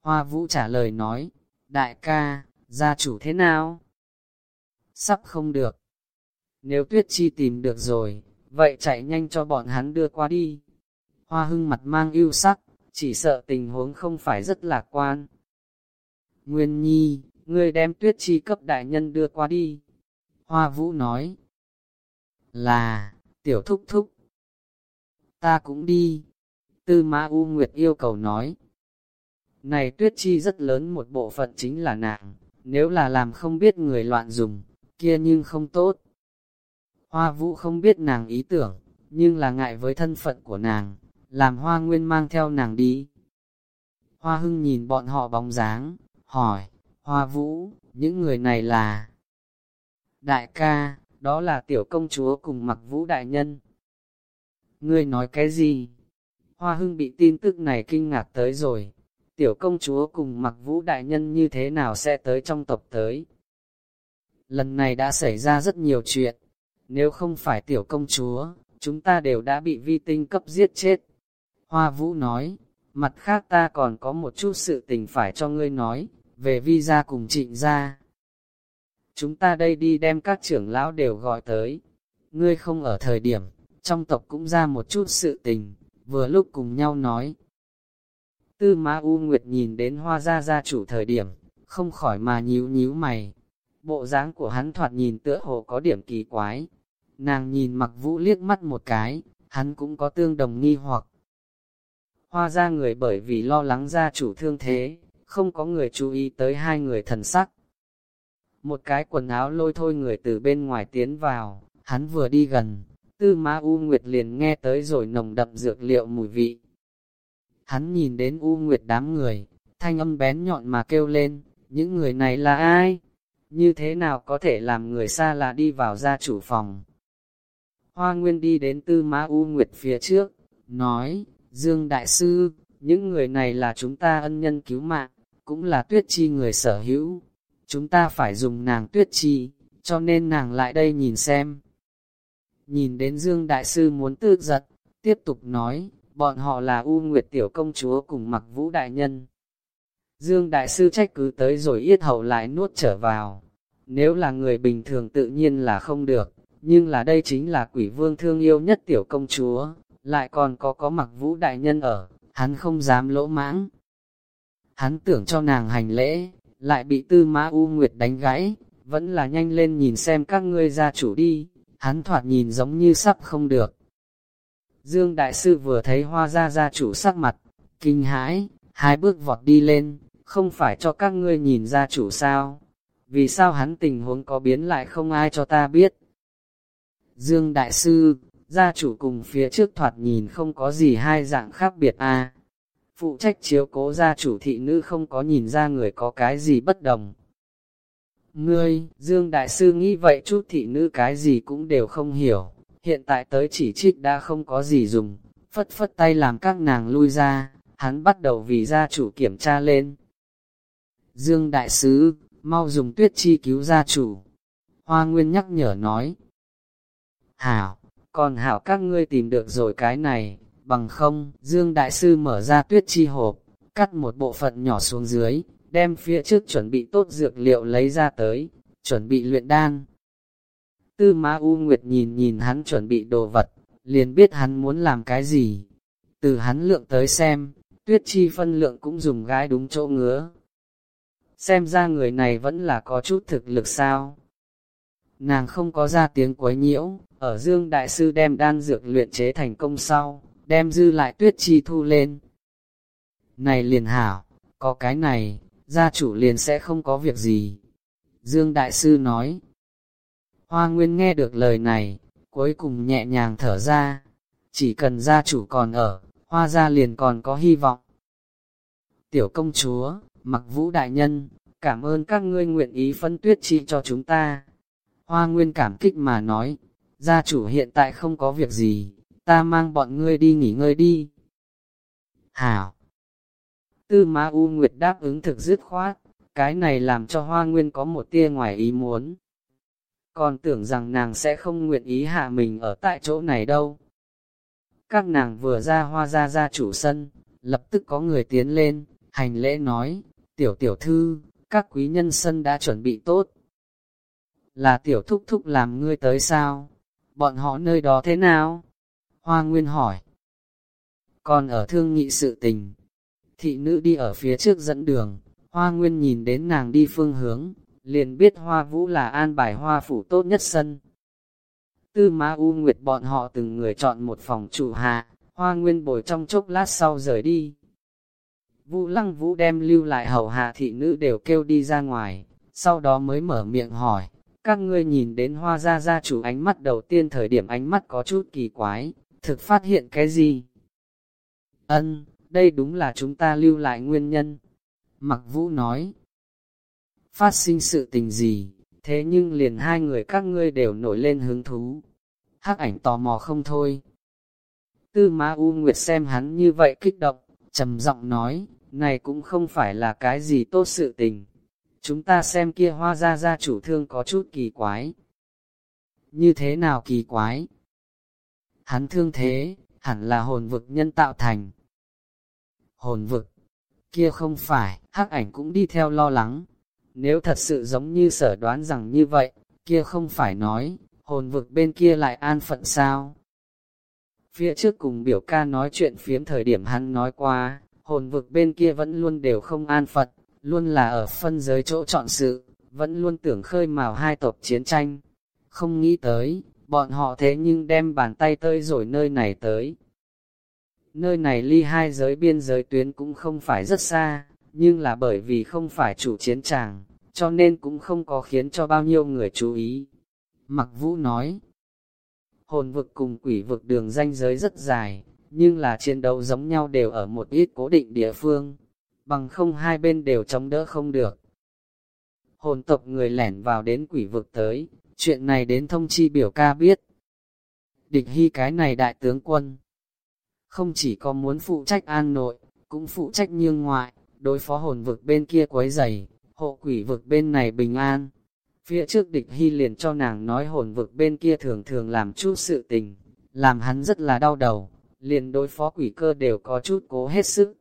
Hoa Vũ trả lời nói, đại ca, gia chủ thế nào? Sắp không được. Nếu tuyết chi tìm được rồi, vậy chạy nhanh cho bọn hắn đưa qua đi. Hoa hưng mặt mang yêu sắc, chỉ sợ tình huống không phải rất lạc quan. Nguyên nhi, ngươi đem tuyết chi cấp đại nhân đưa qua đi. Hoa vũ nói, là, tiểu thúc thúc. Ta cũng đi. Tư Ma U Nguyệt yêu cầu nói. Này tuyết chi rất lớn một bộ phận chính là nàng, nếu là làm không biết người loạn dùng, kia nhưng không tốt. Hoa vũ không biết nàng ý tưởng, nhưng là ngại với thân phận của nàng, làm hoa nguyên mang theo nàng đi. Hoa hưng nhìn bọn họ bóng dáng, hỏi, hoa vũ, những người này là... Đại ca, đó là tiểu công chúa cùng mặc vũ đại nhân. Ngươi nói cái gì? Hoa hưng bị tin tức này kinh ngạc tới rồi. Tiểu công chúa cùng mặc vũ đại nhân như thế nào sẽ tới trong tộc tới? Lần này đã xảy ra rất nhiều chuyện. Nếu không phải tiểu công chúa, chúng ta đều đã bị vi tinh cấp giết chết. Hoa Vũ nói, mặt khác ta còn có một chút sự tình phải cho ngươi nói, về vi gia cùng trịnh gia. Chúng ta đây đi đem các trưởng lão đều gọi tới. Ngươi không ở thời điểm, trong tộc cũng ra một chút sự tình, vừa lúc cùng nhau nói. Tư Ma U Nguyệt nhìn đến hoa gia gia chủ thời điểm, không khỏi mà nhíu nhíu mày. Bộ dáng của hắn thoạt nhìn tựa hồ có điểm kỳ quái, Nàng nhìn mặc vũ liếc mắt một cái, hắn cũng có tương đồng nghi hoặc. Hoa ra người bởi vì lo lắng gia chủ thương thế, không có người chú ý tới hai người thần sắc. Một cái quần áo lôi thôi người từ bên ngoài tiến vào, hắn vừa đi gần, tư ma U Nguyệt liền nghe tới rồi nồng đậm dược liệu mùi vị. Hắn nhìn đến U Nguyệt đám người, thanh âm bén nhọn mà kêu lên, những người này là ai? Như thế nào có thể làm người xa lạ đi vào gia chủ phòng? Hoa Nguyên đi đến Tư Ma U Nguyệt phía trước, nói, Dương Đại Sư, những người này là chúng ta ân nhân cứu mạng, cũng là tuyết chi người sở hữu. Chúng ta phải dùng nàng tuyết chi, cho nên nàng lại đây nhìn xem. Nhìn đến Dương Đại Sư muốn tự giật, tiếp tục nói, bọn họ là U Nguyệt Tiểu Công Chúa cùng mặc Vũ Đại Nhân. Dương Đại Sư trách cứ tới rồi yết hậu lại nuốt trở vào. Nếu là người bình thường tự nhiên là không được, nhưng là đây chính là quỷ vương thương yêu nhất tiểu công chúa, lại còn có có mặc vũ đại nhân ở, hắn không dám lỗ mãng. Hắn tưởng cho nàng hành lễ, lại bị tư mã U Nguyệt đánh gãy, vẫn là nhanh lên nhìn xem các ngươi gia chủ đi, hắn thoạt nhìn giống như sắp không được. Dương Đại Sư vừa thấy hoa ra ra chủ sắc mặt, kinh hãi, hai bước vọt đi lên, không phải cho các ngươi nhìn ra chủ sao? Vì sao hắn tình huống có biến lại không ai cho ta biết? Dương Đại Sư, gia chủ cùng phía trước thoạt nhìn không có gì hai dạng khác biệt a à. Phụ trách chiếu cố gia chủ thị nữ không có nhìn ra người có cái gì bất đồng. Ngươi, Dương Đại Sư nghĩ vậy chút thị nữ cái gì cũng đều không hiểu, hiện tại tới chỉ trích đã không có gì dùng, phất phất tay làm các nàng lui ra, hắn bắt đầu vì gia chủ kiểm tra lên. Dương Đại Sứ, mau dùng tuyết chi cứu gia chủ. Hoa Nguyên nhắc nhở nói. Hảo, còn hảo các ngươi tìm được rồi cái này, bằng không, Dương Đại Sư mở ra tuyết chi hộp, cắt một bộ phận nhỏ xuống dưới, đem phía trước chuẩn bị tốt dược liệu lấy ra tới, chuẩn bị luyện đan. Tư Ma U Nguyệt nhìn nhìn hắn chuẩn bị đồ vật, liền biết hắn muốn làm cái gì. Từ hắn lượng tới xem, tuyết chi phân lượng cũng dùng gái đúng chỗ ngứa. Xem ra người này vẫn là có chút thực lực sao. Nàng không có ra tiếng quấy nhiễu, ở Dương Đại Sư đem đan dược luyện chế thành công sau, đem dư lại tuyết chi thu lên. Này liền hảo, có cái này, gia chủ liền sẽ không có việc gì. Dương Đại Sư nói. Hoa Nguyên nghe được lời này, cuối cùng nhẹ nhàng thở ra. Chỉ cần gia chủ còn ở, hoa gia liền còn có hy vọng. Tiểu công chúa, mặc vũ đại nhân, cảm ơn các ngươi nguyện ý phân tuyết chi cho chúng ta. Hoa Nguyên cảm kích mà nói, gia chủ hiện tại không có việc gì, ta mang bọn ngươi đi nghỉ ngơi đi. Hảo! Tư Ma U Nguyệt đáp ứng thực dứt khoát, cái này làm cho Hoa Nguyên có một tia ngoài ý muốn. Còn tưởng rằng nàng sẽ không nguyện ý hạ mình ở tại chỗ này đâu. Các nàng vừa ra hoa ra ra chủ sân, lập tức có người tiến lên, hành lễ nói, tiểu tiểu thư, các quý nhân sân đã chuẩn bị tốt. Là tiểu thúc thúc làm ngươi tới sao? Bọn họ nơi đó thế nào? Hoa Nguyên hỏi. Còn ở thương nghị sự tình, thị nữ đi ở phía trước dẫn đường, Hoa Nguyên nhìn đến nàng đi phương hướng, liền biết Hoa Vũ là an bài hoa phủ tốt nhất sân. Tư Ma U Nguyệt bọn họ từng người chọn một phòng chủ hạ, Hoa Nguyên bồi trong chốc lát sau rời đi. Vũ Lăng Vũ đem lưu lại hầu hạ thị nữ đều kêu đi ra ngoài, sau đó mới mở miệng hỏi, các ngươi nhìn đến hoa gia gia chủ ánh mắt đầu tiên thời điểm ánh mắt có chút kỳ quái, thực phát hiện cái gì? Ân, đây đúng là chúng ta lưu lại nguyên nhân. Mặc vũ nói, phát sinh sự tình gì, thế nhưng liền hai người các ngươi đều nổi lên hứng thú. Hắc ảnh tò mò không thôi. Tư Ma U Nguyệt xem hắn như vậy kích động, trầm giọng nói, này cũng không phải là cái gì tốt sự tình. Chúng ta xem kia hoa ra ra chủ thương có chút kỳ quái. Như thế nào kỳ quái? Hắn thương thế, hẳn là hồn vực nhân tạo thành. Hồn vực, kia không phải, hắc ảnh cũng đi theo lo lắng. Nếu thật sự giống như sở đoán rằng như vậy, kia không phải nói, hồn vực bên kia lại an phận sao? Phía trước cùng biểu ca nói chuyện phiếm thời điểm hắn nói qua, hồn vực bên kia vẫn luôn đều không an phận, luôn là ở phân giới chỗ chọn sự, vẫn luôn tưởng khơi mào hai tộc chiến tranh. Không nghĩ tới, bọn họ thế nhưng đem bàn tay tới rồi nơi này tới. Nơi này ly hai giới biên giới tuyến cũng không phải rất xa, nhưng là bởi vì không phải chủ chiến tràng, cho nên cũng không có khiến cho bao nhiêu người chú ý. Mặc vũ nói, hồn vực cùng quỷ vực đường danh giới rất dài, nhưng là chiến đấu giống nhau đều ở một ít cố định địa phương, bằng không hai bên đều chống đỡ không được. Hồn tộc người lẻn vào đến quỷ vực tới, chuyện này đến thông chi biểu ca biết. Địch hy cái này đại tướng quân, không chỉ có muốn phụ trách an nội, cũng phụ trách nhương ngoại, đối phó hồn vực bên kia quấy dày, hộ quỷ vực bên này bình an. Phía trước địch hy liền cho nàng nói hồn vực bên kia thường thường làm chút sự tình, làm hắn rất là đau đầu, liền đối phó quỷ cơ đều có chút cố hết sức.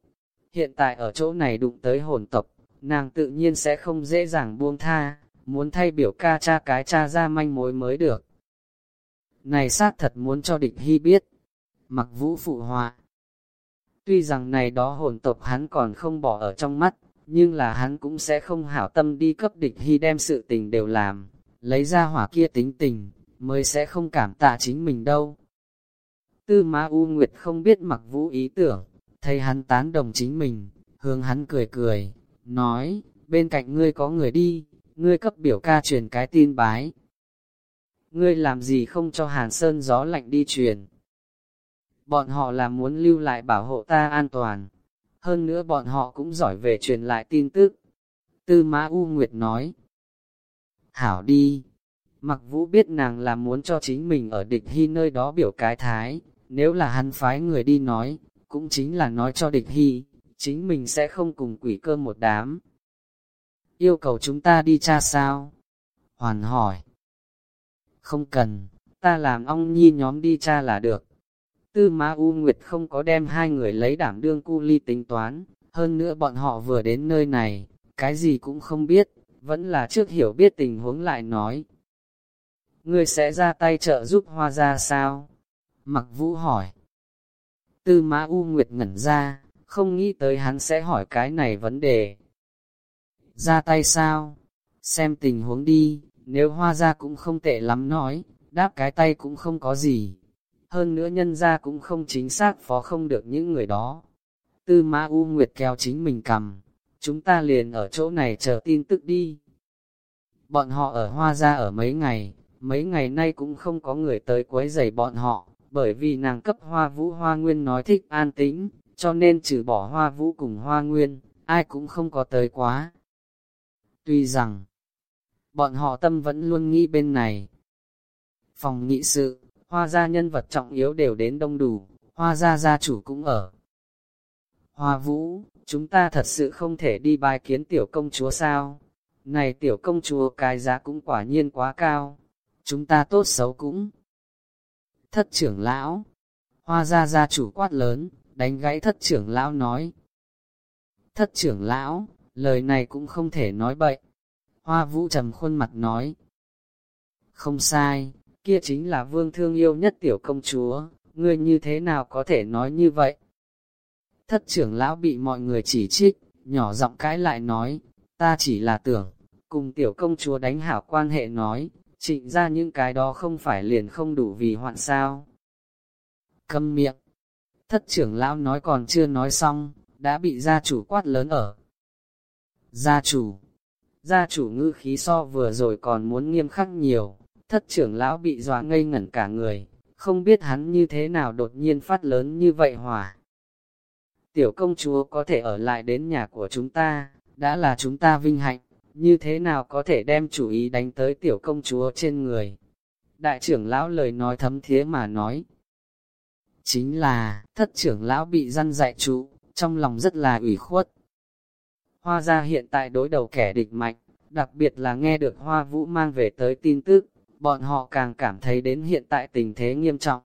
Hiện tại ở chỗ này đụng tới hồn tộc, nàng tự nhiên sẽ không dễ dàng buông tha, muốn thay biểu ca cha cái cha ra manh mối mới được. Này sát thật muốn cho địch hy biết, mặc vũ phụ họa. Tuy rằng này đó hồn tộc hắn còn không bỏ ở trong mắt, nhưng là hắn cũng sẽ không hảo tâm đi cấp địch hy đem sự tình đều làm, lấy ra hỏa kia tính tình, mới sẽ không cảm tạ chính mình đâu. Tư Ma U Nguyệt không biết mặc vũ ý tưởng, thấy hắn tán đồng chính mình, hướng hắn cười cười, nói, bên cạnh ngươi có người đi, ngươi cấp biểu ca truyền cái tin bái. Ngươi làm gì không cho Hàn Sơn gió lạnh đi truyền? Bọn họ là muốn lưu lại bảo hộ ta an toàn. Hơn nữa bọn họ cũng giỏi về truyền lại tin tức. Tư Mã U Nguyệt nói. hảo đi. Mặc vũ biết nàng là muốn cho chính mình ở địch hy nơi đó biểu cái thái, nếu là hắn phái người đi nói, cũng chính là nói cho địch hy, chính mình sẽ không cùng quỷ cơ một đám. Yêu cầu chúng ta đi cha sao? Hoàn hỏi. Không cần, ta làm ong nhi nhóm đi cha là được. Tư Ma U Nguyệt không có đem hai người lấy đảm đương cu ly tính toán, hơn nữa bọn họ vừa đến nơi này, cái gì cũng không biết, vẫn là trước hiểu biết tình huống lại nói. Ngươi sẽ ra tay trợ giúp hoa ra sao? Mặc vũ hỏi. Tư Ma U Nguyệt ngẩn ra, không nghĩ tới hắn sẽ hỏi cái này vấn đề. Ra tay sao? Xem tình huống đi, nếu hoa ra cũng không tệ lắm nói, đáp cái tay cũng không có gì. Hơn nữa nhân ra cũng không chính xác phó không được những người đó. Tư Mã U Nguyệt kéo chính mình cầm, chúng ta liền ở chỗ này chờ tin tức đi. Bọn họ ở hoa gia ở mấy ngày, mấy ngày nay cũng không có người tới quấy rầy bọn họ, bởi vì nàng cấp hoa vũ hoa nguyên nói thích an tĩnh, cho nên trừ bỏ hoa vũ cùng hoa nguyên, ai cũng không có tới quá. Tuy rằng, bọn họ tâm vẫn luôn nghĩ bên này. Phòng nghị sự, hoa gia nhân vật trọng yếu đều đến đông đủ, hoa gia gia chủ cũng ở. Hoa vũ, chúng ta thật sự không thể đi bài kiến tiểu công chúa sao? Này tiểu công chúa cái giá cũng quả nhiên quá cao, chúng ta tốt xấu cũng. Thất trưởng lão, hoa gia gia chủ quát lớn, đánh gãy thất trưởng lão nói. Thất trưởng lão, lời này cũng không thể nói bậy. Hoa vũ trầm khuôn mặt nói. Không sai, kia chính là vương thương yêu nhất tiểu công chúa, ngươi như thế nào có thể nói như vậy? Thất trưởng lão bị mọi người chỉ trích, nhỏ giọng cãi lại nói, ta chỉ là tưởng, cùng tiểu công chúa đánh hảo quan hệ nói, trịnh ra những cái đó không phải liền không đủ vì hoạn sao. Câm miệng, thất trưởng lão nói còn chưa nói xong, đã bị gia chủ quát lớn ở. Gia chủ, gia chủ ngư khí so vừa rồi còn muốn nghiêm khắc nhiều, thất trưởng lão bị dọa ngây ngẩn cả người, không biết hắn như thế nào đột nhiên phát lớn như vậy hỏa. Tiểu công chúa có thể ở lại đến nhà của chúng ta, đã là chúng ta vinh hạnh, như thế nào có thể đem chủ ý đánh tới tiểu công chúa trên người. Đại trưởng lão lời nói thấm thía mà nói. Chính là, thất trưởng lão bị răn dạy trụ, trong lòng rất là ủy khuất. Hoa gia hiện tại đối đầu kẻ địch mạnh, đặc biệt là nghe được hoa vũ mang về tới tin tức, bọn họ càng cảm thấy đến hiện tại tình thế nghiêm trọng.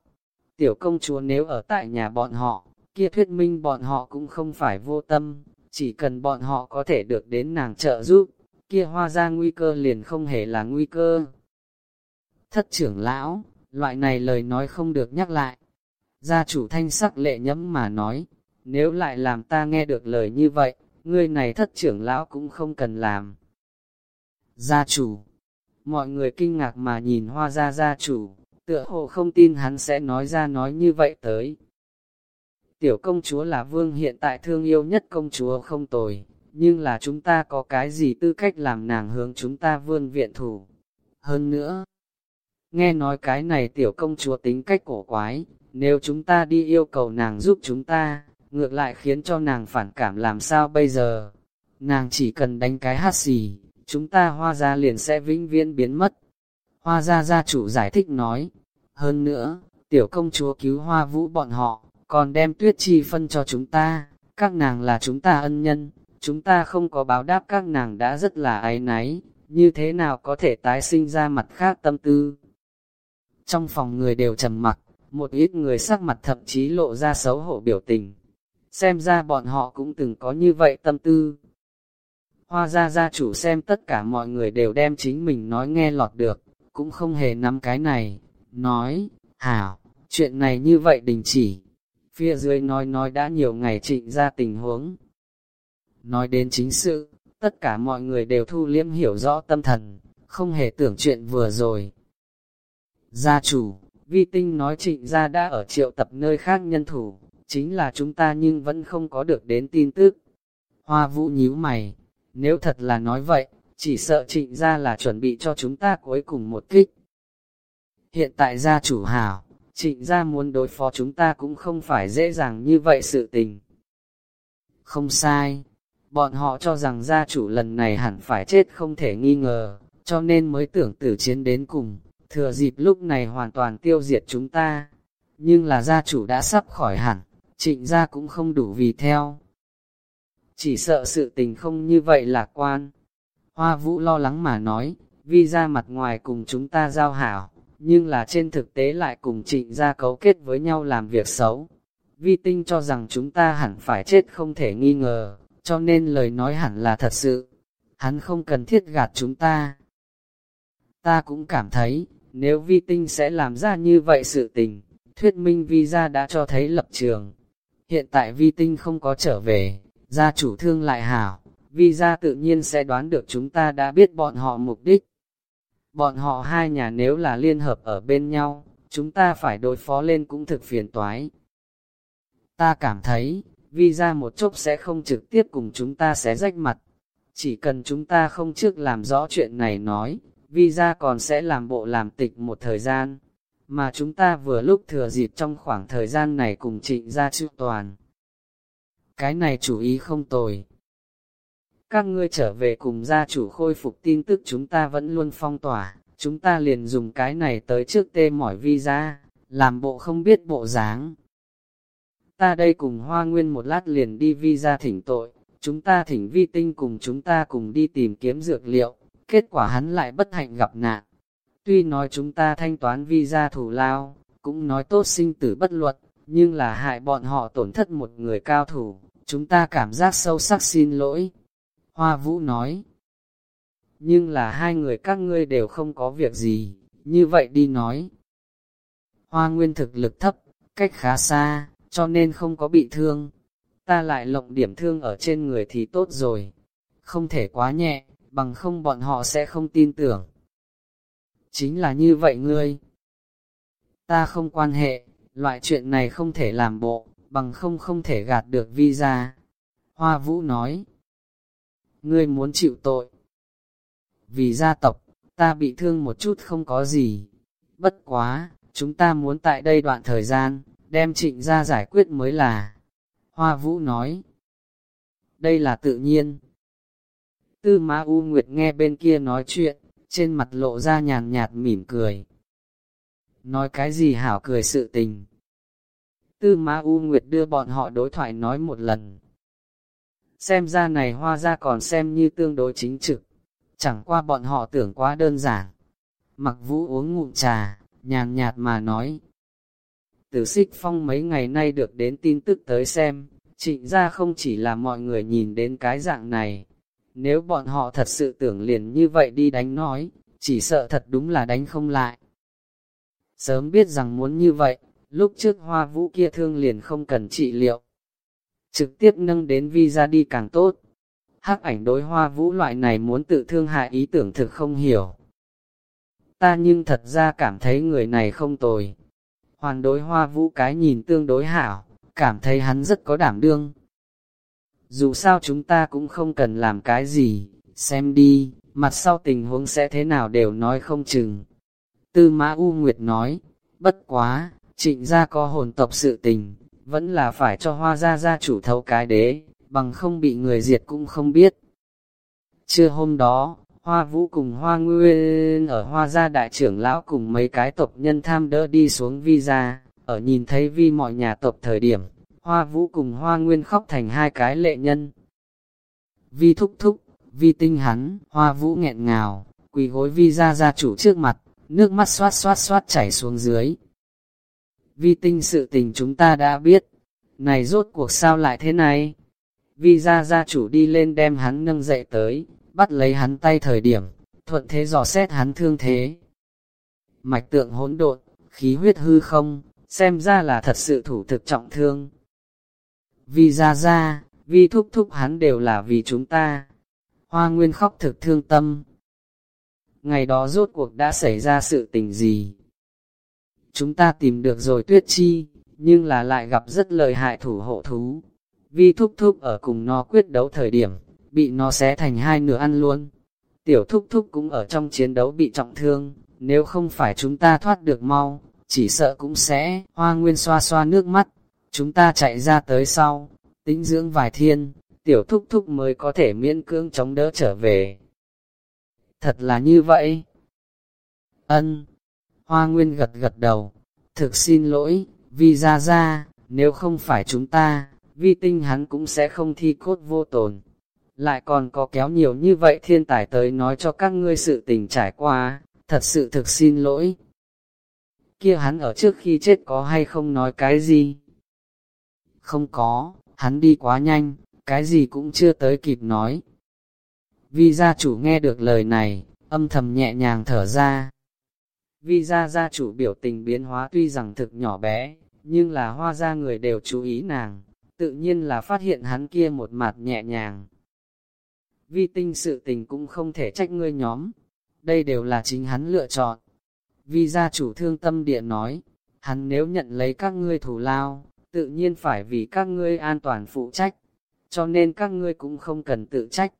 Tiểu công chúa nếu ở tại nhà bọn họ, kia thuyết minh bọn họ cũng không phải vô tâm, chỉ cần bọn họ có thể được đến nàng trợ giúp, kia hoa ra nguy cơ liền không hề là nguy cơ. Thất trưởng lão, loại này lời nói không được nhắc lại. Gia chủ thanh sắc lệ nhẫm mà nói, nếu lại làm ta nghe được lời như vậy, ngươi này thất trưởng lão cũng không cần làm. Gia chủ, mọi người kinh ngạc mà nhìn hoa ra gia chủ, tựa hồ không tin hắn sẽ nói ra nói như vậy tới. Tiểu công chúa là vương hiện tại thương yêu nhất công chúa không tồi, nhưng là chúng ta có cái gì tư cách làm nàng hướng chúng ta vươn viện thủ. Hơn nữa, nghe nói cái này tiểu công chúa tính cách cổ quái, nếu chúng ta đi yêu cầu nàng giúp chúng ta, ngược lại khiến cho nàng phản cảm làm sao bây giờ. Nàng chỉ cần đánh cái hát xì, chúng ta hoa gia liền sẽ vĩnh viễn biến mất. Hoa gia gia chủ giải thích nói, hơn nữa, tiểu công chúa cứu hoa vũ bọn họ, còn đem tuyết chi phân cho chúng ta, các nàng là chúng ta ân nhân, chúng ta không có báo đáp các nàng đã rất là ái náy, như thế nào có thể tái sinh ra mặt khác tâm tư. Trong phòng người đều trầm mặc, một ít người sắc mặt thậm chí lộ ra xấu hổ biểu tình. Xem ra bọn họ cũng từng có như vậy tâm tư. Hoa gia gia chủ xem tất cả mọi người đều đem chính mình nói nghe lọt được, cũng không hề nắm cái này, nói, hảo, chuyện này như vậy đình chỉ, Phía dưới nói nói đã nhiều ngày trịnh ra tình huống. Nói đến chính sự, tất cả mọi người đều thu liếm hiểu rõ tâm thần, không hề tưởng chuyện vừa rồi. Gia chủ, vi tinh nói trịnh gia đã ở triệu tập nơi khác nhân thủ, chính là chúng ta nhưng vẫn không có được đến tin tức. Hoa vũ nhíu mày, nếu thật là nói vậy, chỉ sợ trịnh gia là chuẩn bị cho chúng ta cuối cùng một kích. Hiện tại gia chủ hảo, trịnh gia muốn đối phó chúng ta cũng không phải dễ dàng như vậy sự tình. Không sai, bọn họ cho rằng gia chủ lần này hẳn phải chết không thể nghi ngờ, cho nên mới tưởng tử chiến đến cùng, thừa dịp lúc này hoàn toàn tiêu diệt chúng ta. Nhưng là gia chủ đã sắp khỏi hẳn, trịnh gia cũng không đủ vì theo. Chỉ sợ sự tình không như vậy lạc quan. Hoa vũ lo lắng mà nói, vi ra mặt ngoài cùng chúng ta giao hảo, nhưng là trên thực tế lại cùng trịnh gia cấu kết với nhau làm việc xấu. Vi tinh cho rằng chúng ta hẳn phải chết không thể nghi ngờ, cho nên lời nói hẳn là thật sự. Hắn không cần thiết gạt chúng ta. Ta cũng cảm thấy, nếu vi tinh sẽ làm ra như vậy sự tình, thuyết minh vi gia đã cho thấy lập trường. Hiện tại vi tinh không có trở về, gia chủ thương lại hảo, vi gia tự nhiên sẽ đoán được chúng ta đã biết bọn họ mục đích. Bọn họ hai nhà nếu là liên hợp ở bên nhau, chúng ta phải đối phó lên cũng thực phiền toái. Ta cảm thấy, vi ra một chốc sẽ không trực tiếp cùng chúng ta xé rách mặt. Chỉ cần chúng ta không trước làm rõ chuyện này nói, vi ra còn sẽ làm bộ làm tịch một thời gian. Mà chúng ta vừa lúc thừa dịp trong khoảng thời gian này cùng trịnh ra chữ toàn. Cái này chủ ý không tồi. Các ngươi trở về cùng gia chủ khôi phục tin tức chúng ta vẫn luôn phong tỏa, chúng ta liền dùng cái này tới trước tê mỏi vi ra, làm bộ không biết bộ dáng. Ta đây cùng hoa nguyên một lát liền đi vi ra thỉnh tội, chúng ta thỉnh vi tinh cùng chúng ta cùng đi tìm kiếm dược liệu, kết quả hắn lại bất hạnh gặp nạn. Tuy nói chúng ta thanh toán vi ra thủ lao, cũng nói tốt sinh tử bất luật, nhưng là hại bọn họ tổn thất một người cao thủ, chúng ta cảm giác sâu sắc xin lỗi. Hoa Vũ nói, nhưng là hai người các ngươi đều không có việc gì, như vậy đi nói. Hoa Nguyên thực lực thấp, cách khá xa, cho nên không có bị thương. Ta lại lộng điểm thương ở trên người thì tốt rồi. Không thể quá nhẹ, bằng không bọn họ sẽ không tin tưởng. Chính là như vậy ngươi. Ta không quan hệ, loại chuyện này không thể làm bộ, bằng không không thể gạt được visa. Hoa Vũ nói. Ngươi muốn chịu tội. Vì gia tộc, ta bị thương một chút không có gì. Bất quá, chúng ta muốn tại đây đoạn thời gian, đem trịnh ra giải quyết mới là. Hoa Vũ nói, đây là tự nhiên. Tư Ma U Nguyệt nghe bên kia nói chuyện, trên mặt lộ ra nhàn nhạt mỉm cười. Nói cái gì hảo cười sự tình. Tư Ma U Nguyệt đưa bọn họ đối thoại nói một lần. Xem ra này hoa ra còn xem như tương đối chính trực, chẳng qua bọn họ tưởng quá đơn giản. Mặc vũ uống ngụm trà, nhàn nhạt mà nói, từ xích phong mấy ngày nay được đến tin tức tới xem, trịnh ra không chỉ là mọi người nhìn đến cái dạng này. Nếu bọn họ thật sự tưởng liền như vậy đi đánh nói, chỉ sợ thật đúng là đánh không lại. Sớm biết rằng muốn như vậy, lúc trước hoa vũ kia thương liền không cần trị liệu. Trực tiếp nâng đến vi ra đi càng tốt. Hắc ảnh đối hoa vũ loại này muốn tự thương hại ý tưởng thực không hiểu. Ta nhưng thật ra cảm thấy người này không tồi, hoàn đối hoa vũ cái nhìn tương đối hảo, cảm thấy hắn rất có đảm đương. Dù sao chúng ta cũng không cần làm cái gì, xem đi, mặt sau tình huống sẽ thế nào đều nói không chừng. Tư Mã U Nguyệt nói, bất quá, trịnh gia có hồn tộc sự tình, vẫn là phải cho hoa gia gia chủ thấu cái đế, bằng không bị người diệt cũng không biết. Trưa hôm đó, Hoa Vũ cùng Hoa Nguyên ở Hoa Gia Đại trưởng lão cùng mấy cái tộc nhân tham đỡ đi xuống vi gia, ở nhìn thấy vi mọi nhà tộc thời điểm, Hoa Vũ cùng Hoa Nguyên khóc thành hai cái lệ nhân. Vi thúc thúc, vi tinh hắn, Hoa Vũ nghẹn ngào, quỳ gối vi gia gia chủ trước mặt, nước mắt xoát xoát xoát chảy xuống dưới. Vi tinh sự tình chúng ta đã biết, này rốt cuộc sao lại thế này? Vi gia gia chủ đi lên đem hắn nâng dậy tới, bắt lấy hắn tay thời điểm, thuận thế dò xét hắn thương thế. Mạch tượng hỗn độn, khí huyết hư không, xem ra là thật sự thủ thực trọng thương. Vi ra ra, Vi thúc thúc hắn đều là vì chúng ta. Hoa Nguyên khóc thực thương tâm. Ngày đó rốt cuộc đã xảy ra sự tình gì? Chúng ta tìm được rồi tuyết chi, nhưng là lại gặp rất lợi hại thủ hộ thú. Vi thúc thúc ở cùng nó quyết đấu thời điểm, bị nó xé thành hai nửa ăn luôn. Tiểu thúc thúc cũng ở trong chiến đấu bị trọng thương, nếu không phải chúng ta thoát được mau, chỉ sợ cũng sẽ, hoa nguyên xoa xoa nước mắt, chúng ta chạy ra tới sau, tính dưỡng vài thiên, tiểu thúc thúc mới có thể miễn cưỡng chống đỡ trở về. thật là như vậy. Ân, Hoa Nguyên gật gật đầu, thực xin lỗi, vì ra ra, nếu không phải chúng ta, vi tinh hắn cũng sẽ không thi cốt vô tồn. Lại còn có kéo nhiều như vậy thiên tài tới nói cho các ngươi sự tình trải qua, thật sự thực xin lỗi. Kia hắn ở trước khi chết có hay không nói cái gì? Không có, hắn đi quá nhanh, cái gì cũng chưa tới kịp nói. Vi gia chủ nghe được lời này, âm thầm nhẹ nhàng thở ra. Vi gia gia chủ biểu tình biến hóa tuy rằng thực nhỏ bé, nhưng là hoa gia người đều chú ý nàng, tự nhiên là phát hiện hắn kia một mặt nhẹ nhàng. Vi tinh sự tình cũng không thể trách ngươi nhóm, đây đều là chính hắn lựa chọn. Vi gia chủ thương tâm địa nói, hắn nếu nhận lấy các ngươi thủ lao, tự nhiên phải vì các ngươi an toàn phụ trách, cho nên các ngươi cũng không cần tự trách.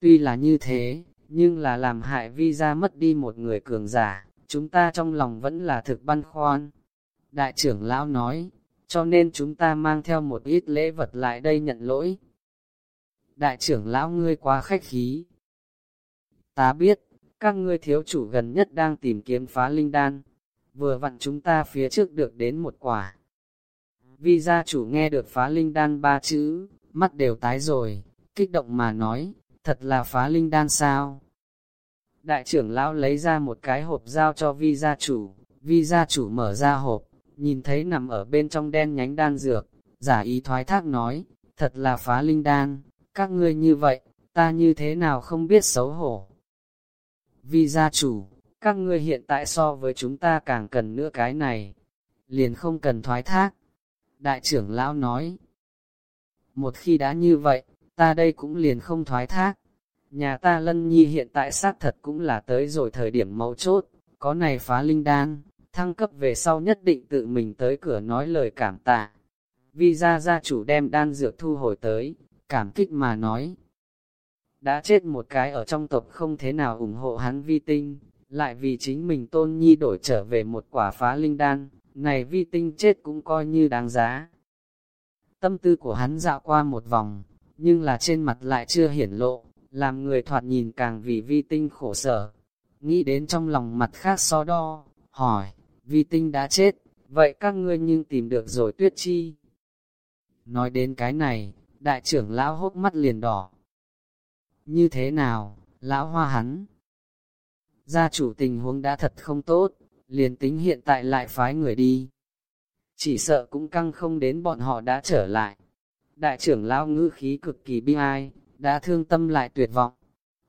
Tuy là như thế, nhưng là làm hại vi ra mất đi một người cường giả, chúng ta trong lòng vẫn là thực băn khoan. Đại trưởng lão nói, cho nên chúng ta mang theo một ít lễ vật lại đây nhận lỗi. Đại trưởng lão ngươi quá khách khí. Ta biết, các ngươi thiếu chủ gần nhất đang tìm kiếm phá linh đan, vừa vặn chúng ta phía trước được đến một quả. Vi gia chủ nghe được phá linh đan ba chữ, mắt đều tái rồi, kích động mà nói, thật là phá linh đan sao? Đại trưởng lão lấy ra một cái hộp giao cho vi gia chủ, vi gia chủ mở ra hộp, nhìn thấy nằm ở bên trong đen nhánh đan dược, giả ý thoái thác nói, thật là phá linh đan, các ngươi như vậy, ta như thế nào không biết xấu hổ. Vi gia chủ, các ngươi hiện tại so với chúng ta càng cần nữa cái này, liền không cần thoái thác. Đại trưởng lão nói, một khi đã như vậy, ta đây cũng liền không thoái thác. Nhà ta lân nhi hiện tại xác thật cũng là tới rồi thời điểm mấu chốt, có này phá linh đan, thăng cấp về sau nhất định tự mình tới cửa nói lời cảm tạ. Vi gia gia chủ đem đan dược thu hồi tới, cảm kích mà nói. Đã chết một cái ở trong tộc không thế nào ủng hộ hắn vi tinh, lại vì chính mình tôn nhi đổi trở về một quả phá linh đan, này vi tinh chết cũng coi như đáng giá. Tâm tư của hắn dạo qua một vòng, nhưng là trên mặt lại chưa hiển lộ, làm người thoạt nhìn càng vì vi tinh khổ sở. Nghĩ đến trong lòng mặt khác so đo, hỏi, vi tinh đã chết, vậy các ngươi nhưng tìm được rồi tuyết chi. Nói đến cái này, đại trưởng lão hốc mắt liền đỏ. Như thế nào, lão hoa hắn? Gia chủ tình huống đã thật không tốt, liền tính hiện tại lại phái người đi. Chỉ sợ cũng căng không đến bọn họ đã trở lại. Đại trưởng lão ngữ khí cực kỳ bi ai, đã thương tâm lại tuyệt vọng.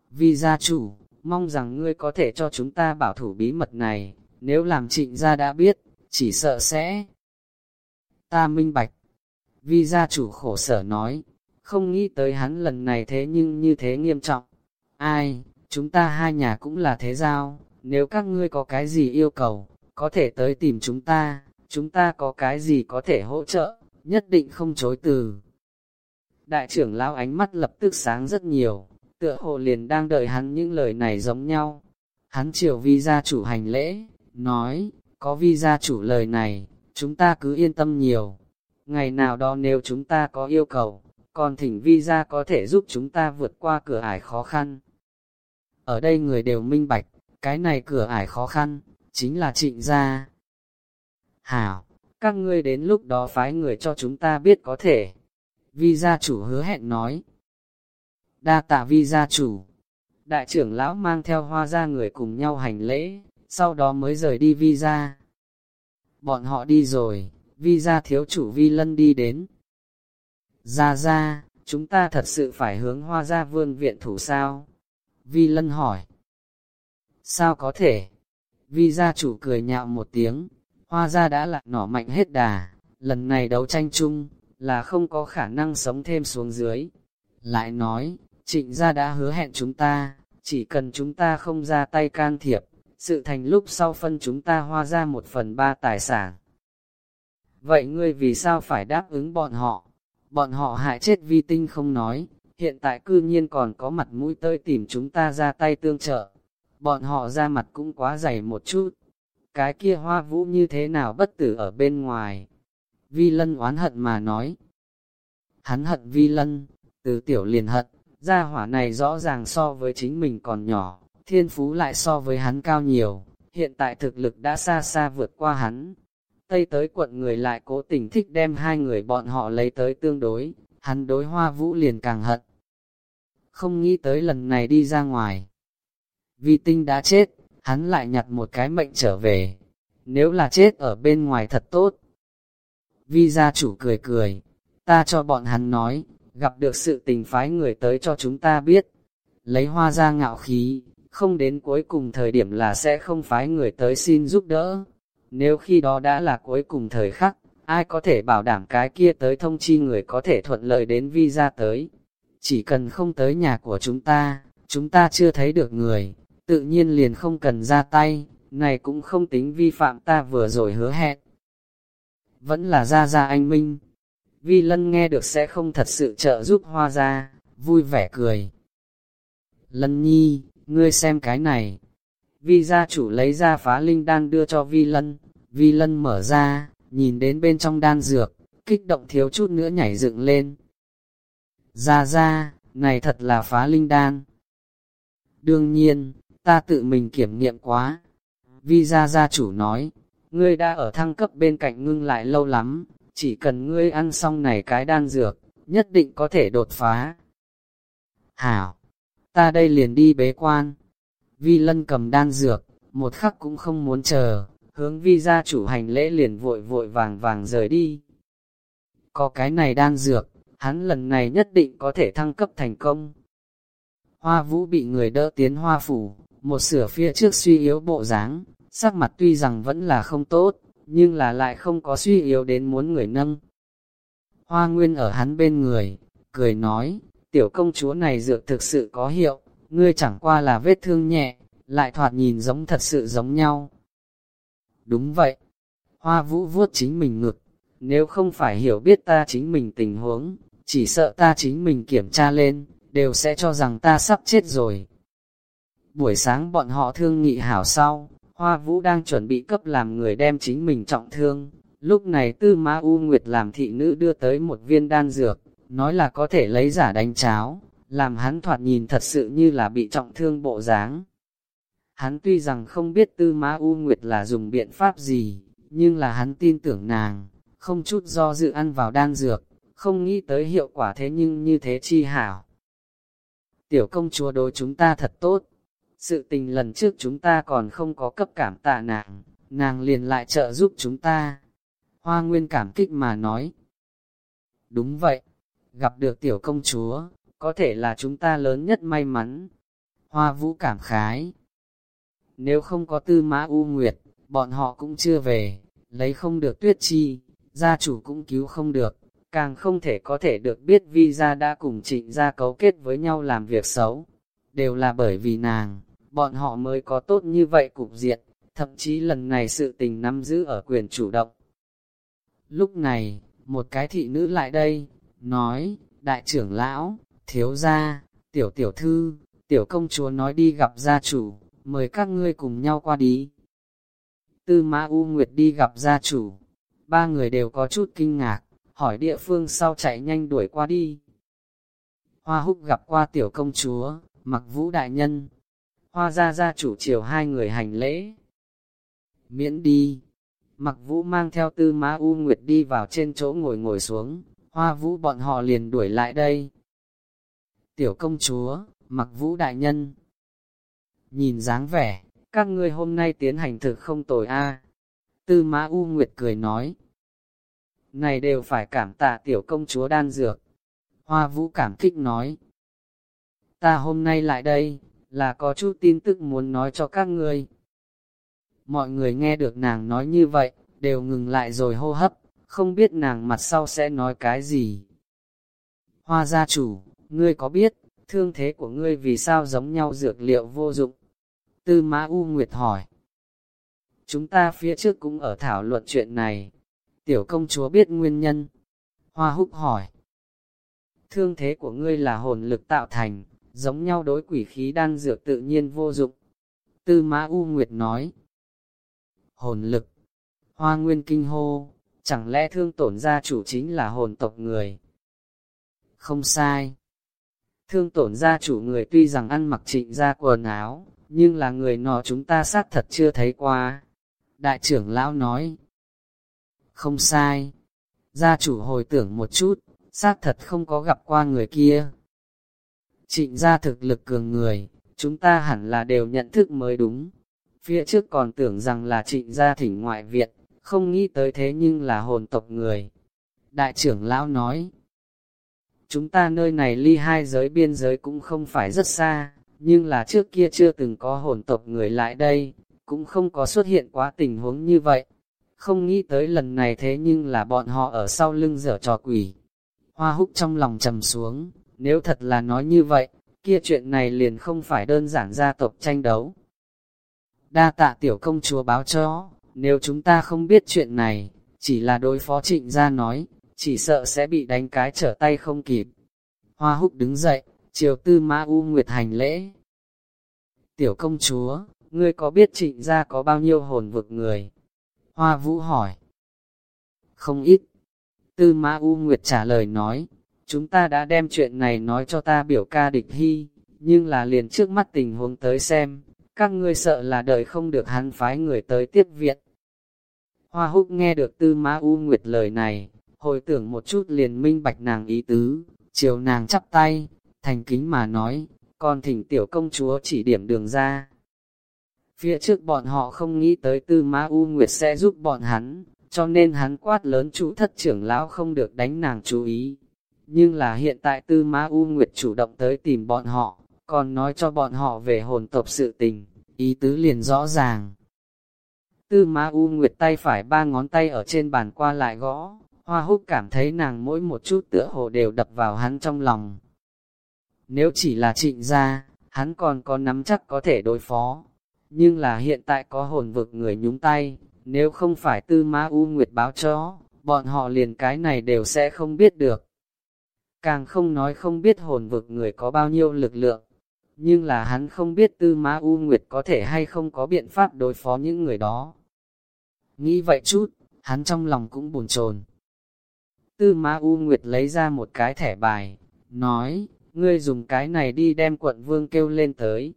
Vì gia chủ, mong rằng ngươi có thể cho chúng ta bảo thủ bí mật này, nếu làm trịnh gia đã biết, chỉ sợ sẽ. Ta minh bạch. Vì gia chủ khổ sở nói, không nghĩ tới hắn lần này thế nhưng như thế nghiêm trọng. Ai, chúng ta hai nhà cũng là thế giao, nếu các ngươi có cái gì yêu cầu, có thể tới tìm chúng ta, chúng ta có cái gì có thể hỗ trợ, nhất định không chối từ. Đại trưởng lão ánh mắt lập tức sáng rất nhiều, tựa hồ liền đang đợi hắn những lời này giống nhau. Hắn chiều vi gia chủ hành lễ, nói, có vi gia chủ lời này, chúng ta cứ yên tâm nhiều. Ngày nào đó nếu chúng ta có yêu cầu, còn thỉnh vi gia có thể giúp chúng ta vượt qua cửa ải khó khăn. Ở đây người đều minh bạch, cái này cửa ải khó khăn, chính là trịnh gia. Hảo, các ngươi đến lúc đó phái người cho chúng ta biết có thể. Vi gia chủ hứa hẹn nói. Đa tạ vi gia chủ. Đại trưởng lão mang theo hoa gia người cùng nhau hành lễ, sau đó mới rời đi vi gia. Bọn họ đi rồi, vi gia thiếu chủ vi lân đi đến. Ra ra, chúng ta thật sự phải hướng hoa gia vương viện thủ sao? Vi lân hỏi. Sao có thể? Vi gia chủ cười nhạo một tiếng, hoa gia đã lạc nỏ mạnh hết đà, lần này đấu tranh chung, là không có khả năng sống thêm xuống dưới. Lại nói, trịnh gia đã hứa hẹn chúng ta, chỉ cần chúng ta không ra tay can thiệp, sự thành lúc sau phân chúng ta hoa ra một phần ba tài sản. Vậy ngươi vì sao phải đáp ứng bọn họ? Bọn họ hại chết vi tinh không nói, hiện tại cư nhiên còn có mặt mũi tơi tìm chúng ta ra tay tương trợ. Bọn họ ra mặt cũng quá dày một chút. Cái kia hoa vũ như thế nào bất tử ở bên ngoài, Vi Lân oán hận mà nói. Hắn hận Vi Lân, từ tiểu liền hận, Gia hỏa này rõ ràng so với chính mình còn nhỏ, thiên phú lại so với hắn cao nhiều, hiện tại thực lực đã xa xa vượt qua hắn. Tây tới quận người lại cố tình thích đem hai người bọn họ lấy tới tương đối, hắn đối hoa vũ liền càng hận. Không nghĩ tới lần này đi ra ngoài. Vi tinh đã chết, hắn lại nhặt một cái mệnh trở về. Nếu là chết ở bên ngoài thật tốt. Vi gia chủ cười cười, ta cho bọn hắn nói, gặp được sự tình phái người tới cho chúng ta biết. Lấy hoa ra ngạo khí, không đến cuối cùng thời điểm là sẽ không phái người tới xin giúp đỡ. Nếu khi đó đã là cuối cùng thời khắc, ai có thể bảo đảm cái kia tới thông chi người có thể thuận lợi đến vi ra tới. Chỉ cần không tới nhà của chúng ta, chúng ta chưa thấy được người, tự nhiên liền không cần ra tay, này cũng không tính vi phạm ta vừa rồi hứa hẹn. Vẫn là ra ra anh Minh. Vi Lân nghe được sẽ không thật sự trợ giúp hoa ra, vui vẻ cười. Lân nhi, ngươi xem cái này. Vi gia chủ lấy ra phá linh đan đưa cho Vi Lân, Vi Lân mở ra, nhìn đến bên trong đan dược, kích động thiếu chút nữa nhảy dựng lên. Ra ra, này thật là phá linh đan. Đương nhiên, ta tự mình kiểm nghiệm quá. Vi gia gia chủ nói, ngươi đã ở thăng cấp bên cạnh ngưng lại lâu lắm, chỉ cần ngươi ăn xong này cái đan dược, nhất định có thể đột phá. Hảo, ta đây liền đi bế quan. Vi lân cầm đan dược, một khắc cũng không muốn chờ, hướng vi gia chủ hành lễ liền vội vội vàng vàng rời đi. Có cái này đan dược, hắn lần này nhất định có thể thăng cấp thành công. Hoa vũ bị người đỡ tiến hoa phủ, một sửa phía trước suy yếu bộ dáng, sắc mặt tuy rằng vẫn là không tốt, nhưng là lại không có suy yếu đến muốn người nâng. Hoa nguyên ở hắn bên người, cười nói, tiểu công chúa này dược thực sự có hiệu, ngươi chẳng qua là vết thương nhẹ, lại thoạt nhìn giống thật sự giống nhau. Đúng vậy, hoa vũ vuốt chính mình ngực, nếu không phải hiểu biết ta chính mình tình huống, chỉ sợ ta chính mình kiểm tra lên, đều sẽ cho rằng ta sắp chết rồi. Buổi sáng bọn họ thương nghị hảo sau, Hoa Vũ đang chuẩn bị cấp làm người đem chính mình trọng thương. Lúc này Tư Ma U Nguyệt làm thị nữ đưa tới một viên đan dược, nói là có thể lấy giả đánh cháo, làm hắn thoạt nhìn thật sự như là bị trọng thương bộ dáng. Hắn tuy rằng không biết Tư Ma U Nguyệt là dùng biện pháp gì, nhưng là hắn tin tưởng nàng, không chút do dự ăn vào đan dược, không nghĩ tới hiệu quả thế nhưng như thế chi hảo. Tiểu công chúa đối chúng ta thật tốt, sự tình lần trước chúng ta còn không có cấp cảm tạ nàng, nàng liền lại trợ giúp chúng ta. Hoa Nguyên cảm kích mà nói. Đúng vậy, gặp được tiểu công chúa, có thể là chúng ta lớn nhất may mắn. Hoa Vũ cảm khái. Nếu không có tư mã U Nguyệt, bọn họ cũng chưa về, lấy không được tuyết chi, gia chủ cũng cứu không được, càng không thể có thể được biết vi gia đã cùng trịnh gia cấu kết với nhau làm việc xấu. Đều là bởi vì nàng, bọn họ mới có tốt như vậy cục diện, thậm chí lần này sự tình nắm giữ ở quyền chủ động. Lúc này, một cái thị nữ lại đây, nói, đại trưởng lão, thiếu gia, tiểu tiểu thư, tiểu công chúa nói đi gặp gia chủ, mời các ngươi cùng nhau qua đi. Tư Mã U Nguyệt đi gặp gia chủ, ba người đều có chút kinh ngạc, hỏi địa phương sau chạy nhanh đuổi qua đi. Hoa húc gặp qua tiểu công chúa, mặc vũ đại nhân, hoa gia gia chủ chiều hai người hành lễ. Miễn đi, mặc vũ mang theo tư má U Nguyệt đi vào trên chỗ ngồi ngồi xuống, hoa vũ bọn họ liền đuổi lại đây. Tiểu công chúa, mặc vũ đại nhân, nhìn dáng vẻ, các ngươi hôm nay tiến hành thực không tồi a. Tư Mã U Nguyệt cười nói, này đều phải cảm tạ tiểu công chúa đan dược. Hoa Vũ cảm kích nói, ta hôm nay lại đây, là có chút tin tức muốn nói cho các ngươi. Mọi người nghe được nàng nói như vậy, đều ngừng lại rồi hô hấp, không biết nàng mặt sau sẽ nói cái gì. Hoa gia chủ, ngươi có biết, thương thế của ngươi vì sao giống nhau dược liệu vô dụng? Tư Mã U Nguyệt hỏi. Chúng ta phía trước cũng ở thảo luận chuyện này. Tiểu công chúa biết nguyên nhân. Hoa húc hỏi. Thương thế của ngươi là hồn lực tạo thành, giống nhau đối quỷ khí đan dược tự nhiên vô dụng. Tư Mã U Nguyệt nói, hồn lực, hoa nguyên kinh hô, chẳng lẽ thương tổn gia chủ chính là hồn tộc người? Không sai. Thương tổn gia chủ người tuy rằng ăn mặc trịnh ra quần áo, nhưng là người nọ chúng ta xác thật chưa thấy qua. Đại trưởng lão nói, không sai. Gia chủ hồi tưởng một chút, xác thật không có gặp qua người kia. Trịnh gia thực lực cường người, chúng ta hẳn là đều nhận thức mới đúng. Phía trước còn tưởng rằng là trịnh gia thỉnh ngoại viện, không nghĩ tới thế nhưng là hồn tộc người. Đại trưởng lão nói, chúng ta nơi này ly hai giới biên giới cũng không phải rất xa, nhưng là trước kia chưa từng có hồn tộc người lại đây, cũng không có xuất hiện quá tình huống như vậy. Không nghĩ tới lần này thế nhưng là bọn họ ở sau lưng dở trò quỷ. Hoa húc trong lòng trầm xuống, nếu thật là nói như vậy, kia chuyện này liền không phải đơn giản gia tộc tranh đấu. Đa tạ tiểu công chúa báo cho, nếu chúng ta không biết chuyện này, chỉ là đối phó trịnh gia nói, chỉ sợ sẽ bị đánh cái trở tay không kịp. Hoa húc đứng dậy, chiều tư ma u nguyệt hành lễ. Tiểu công chúa, ngươi có biết trịnh gia có bao nhiêu hồn vực người? Hoa vũ hỏi. Không ít. Tư ma u nguyệt trả lời nói, chúng ta đã đem chuyện này nói cho ta biểu ca địch hy, nhưng là liền trước mắt tình huống tới xem, các ngươi sợ là đợi không được hắn phái người tới tiếp viện. Hoa húc nghe được tư ma u nguyệt lời này, hồi tưởng một chút liền minh bạch nàng ý tứ, chiều nàng chắp tay, thành kính mà nói, còn thỉnh tiểu công chúa chỉ điểm đường ra. Phía trước bọn họ không nghĩ tới tư ma u nguyệt sẽ giúp bọn hắn, cho nên hắn quát lớn chú thất trưởng lão không được đánh nàng chú ý. Nhưng là hiện tại tư ma u nguyệt chủ động tới tìm bọn họ, còn nói cho bọn họ về hồn tộc sự tình, ý tứ liền rõ ràng. Tư ma u nguyệt tay phải ba ngón tay ở trên bàn qua lại gõ, hoa húc cảm thấy nàng mỗi một chút tựa hồ đều đập vào hắn trong lòng. Nếu chỉ là trịnh gia, hắn còn có nắm chắc có thể đối phó. Nhưng là hiện tại có hồn vực người nhúng tay, nếu không phải tư ma u nguyệt báo cho, bọn họ liền cái này đều sẽ không biết được. Càng không nói không biết hồn vực người có bao nhiêu lực lượng, nhưng là hắn không biết tư ma u nguyệt có thể hay không có biện pháp đối phó những người đó. Nghĩ vậy chút, hắn trong lòng cũng buồn chồn. Tư ma u nguyệt lấy ra một cái thẻ bài, nói, ngươi dùng cái này đi đem quận vương kêu lên tới.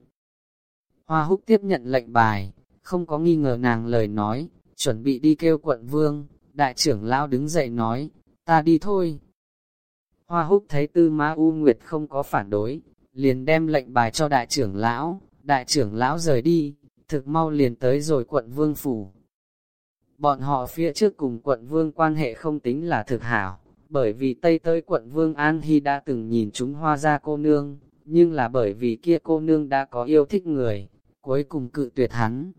Hoa húc tiếp nhận lệnh bài, không có nghi ngờ nàng lời nói, chuẩn bị đi kêu quận vương, đại trưởng lão đứng dậy nói, ta đi thôi. Hoa húc thấy tư ma u nguyệt không có phản đối, liền đem lệnh bài cho đại trưởng lão, đại trưởng lão rời đi, thực mau liền tới rồi quận vương phủ. Bọn họ phía trước cùng quận vương quan hệ không tính là thực hảo, bởi vì Tây tới quận vương An Hy đã từng nhìn chúng hoa ra cô nương, nhưng là bởi vì kia cô nương đã có yêu thích người, cuối cùng cự tuyệt hắn.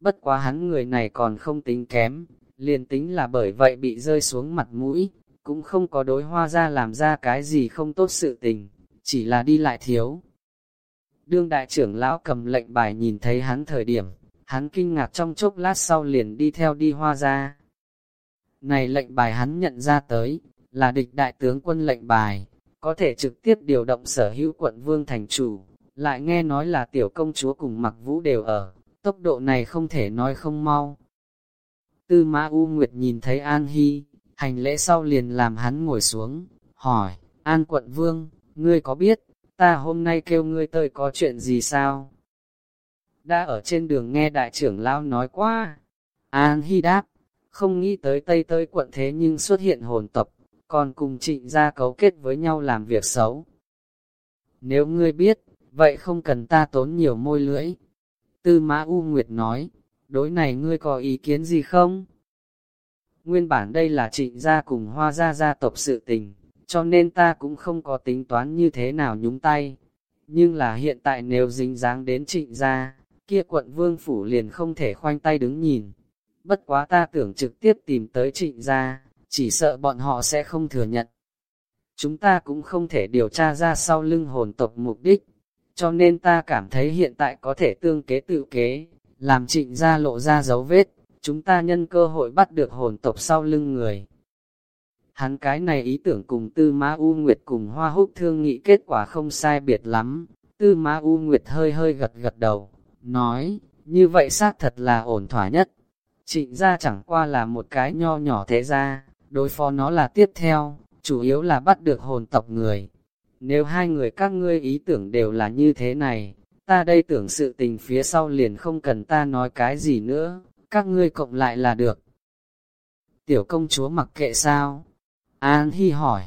Bất quá hắn người này còn không tính kém, liền tính là bởi vậy bị rơi xuống mặt mũi, cũng không có đối hoa ra làm ra cái gì không tốt sự tình, chỉ là đi lại thiếu. Đương đại trưởng lão cầm lệnh bài nhìn thấy hắn thời điểm, hắn kinh ngạc trong chốc lát sau liền đi theo đi hoa ra. Này lệnh bài hắn nhận ra tới, là địch đại tướng quân lệnh bài, có thể trực tiếp điều động sở hữu quận vương thành chủ, lại nghe nói là tiểu công chúa cùng mặc vũ đều ở, tốc độ này không thể nói không mau. Tư Mã U Nguyệt nhìn thấy An Hy, hành lễ sau liền làm hắn ngồi xuống, hỏi, An quận vương, ngươi có biết, ta hôm nay kêu ngươi tới có chuyện gì sao? Đã ở trên đường nghe đại trưởng lao nói qua. An Hy đáp, không nghĩ tới Tây Tơi quận thế nhưng xuất hiện hồn tập, còn cùng trịnh gia cấu kết với nhau làm việc xấu. Nếu ngươi biết, vậy không cần ta tốn nhiều môi lưỡi. Tư Mã U Nguyệt nói, đối này ngươi có ý kiến gì không? Nguyên bản đây là trịnh gia cùng hoa gia gia tộc sự tình, cho nên ta cũng không có tính toán như thế nào nhúng tay. Nhưng là hiện tại nếu dính dáng đến trịnh gia, kia quận vương phủ liền không thể khoanh tay đứng nhìn. Bất quá ta tưởng trực tiếp tìm tới trịnh gia, chỉ sợ bọn họ sẽ không thừa nhận. Chúng ta cũng không thể điều tra ra sau lưng hồn tộc mục đích, cho nên ta cảm thấy hiện tại có thể tương kế tự kế, làm trịnh gia lộ ra dấu vết, chúng ta nhân cơ hội bắt được hồn tộc sau lưng người. Hắn cái này ý tưởng cùng Tư Ma U Nguyệt cùng Hoa Húc thương nghị kết quả không sai biệt lắm. Tư Ma U Nguyệt hơi hơi gật gật đầu, nói, như vậy xác thật là ổn thỏa nhất. Trịnh gia chẳng qua là một cái nho nhỏ thế gia, đối phó nó là tiếp theo, chủ yếu là bắt được hồn tộc người. nếu hai người các ngươi ý tưởng đều là như thế này, ta đây tưởng sự tình phía sau liền không cần ta nói cái gì nữa, các ngươi cộng lại là được. Tiểu công chúa mặc kệ sao? An Hy hỏi.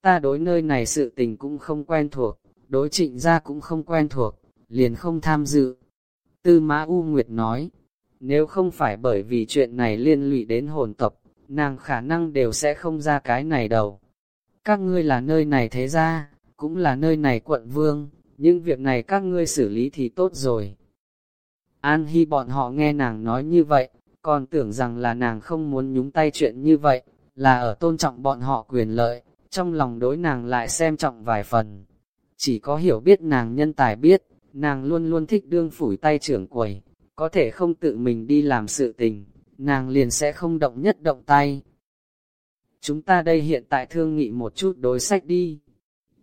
Ta đối nơi này sự tình cũng không quen thuộc, đối trịnh gia cũng không quen thuộc, liền không tham dự. Tư Mã U Nguyệt nói, nếu không phải bởi vì chuyện này liên lụy đến hồn tộc, nàng khả năng đều sẽ không ra cái này đầu Các ngươi là nơi này thế ra, cũng là nơi này quận vương, nhưng việc này các ngươi xử lý thì tốt rồi. An Hy bọn họ nghe nàng nói như vậy, còn tưởng rằng là nàng không muốn nhúng tay chuyện như vậy, là ở tôn trọng bọn họ quyền lợi, trong lòng đối nàng lại xem trọng vài phần. Chỉ có hiểu biết nàng nhân tài biết, nàng luôn luôn thích đương phủi tay trưởng quầy, có thể không tự mình đi làm sự tình, nàng liền sẽ không động nhất động tay. Chúng ta đây hiện tại thương nghị một chút đối sách đi.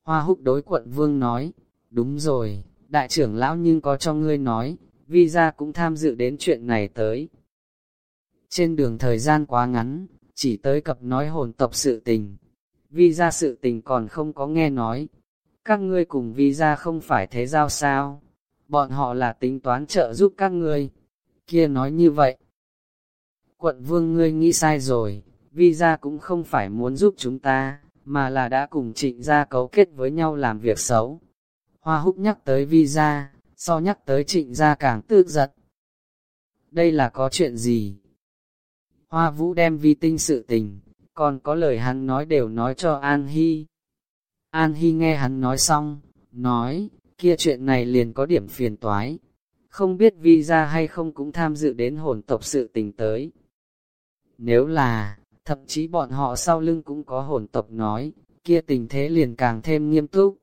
Hoa húc đối quận vương nói, đúng rồi, đại trưởng lão nhưng có cho ngươi nói, vi ra cũng tham dự đến chuyện này tới. Trên đường thời gian quá ngắn, chỉ tới cập nói hồn tộc sự tình. Vi ra sự tình còn không có nghe nói. Các ngươi cùng vi ra không phải thế giao sao? Bọn họ là tính toán trợ giúp các ngươi. Kia nói như vậy. Quận vương ngươi nghĩ sai rồi, vi ra cũng không phải muốn giúp chúng ta, mà là đã cùng trịnh gia cấu kết với nhau làm việc xấu. Hoa húc nhắc tới vi ra, so nhắc tới trịnh gia càng tự giật, Đây là có chuyện gì? Hoa vũ đem vi tinh sự tình, còn có lời hắn nói đều nói cho An Hy. An Hy nghe hắn nói xong, nói, kia chuyện này liền có điểm phiền toái. Không biết vi ra hay không cũng tham dự đến hồn tộc sự tình tới. Nếu là, thậm chí bọn họ sau lưng cũng có hồn tộc nói, kia tình thế liền càng thêm nghiêm túc.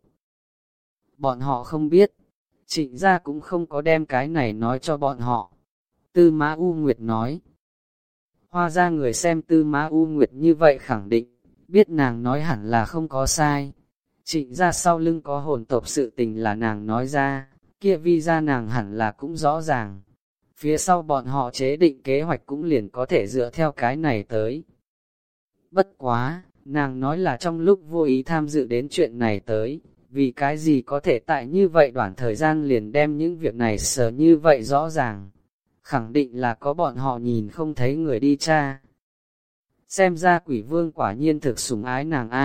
Bọn họ không biết, trịnh gia cũng không có đem cái này nói cho bọn họ. Tư Mã U Nguyệt nói, Hoa ra người xem tư Mã U Nguyệt như vậy khẳng định, biết nàng nói hẳn là không có sai. Trịnh Gia sau lưng có hồn tộc sự tình là nàng nói ra, kia vi ra nàng hẳn là cũng rõ ràng. Phía sau bọn họ chế định kế hoạch cũng liền có thể dựa theo cái này tới. Bất quá, nàng nói là trong lúc vô ý tham dự đến chuyện này tới, vì cái gì có thể tại như vậy đoạn thời gian liền đem những việc này sờ như vậy rõ ràng khẳng định là có bọn họ nhìn không thấy người đi cha. Xem ra quỷ vương quả nhiên thực sủng ái nàng A.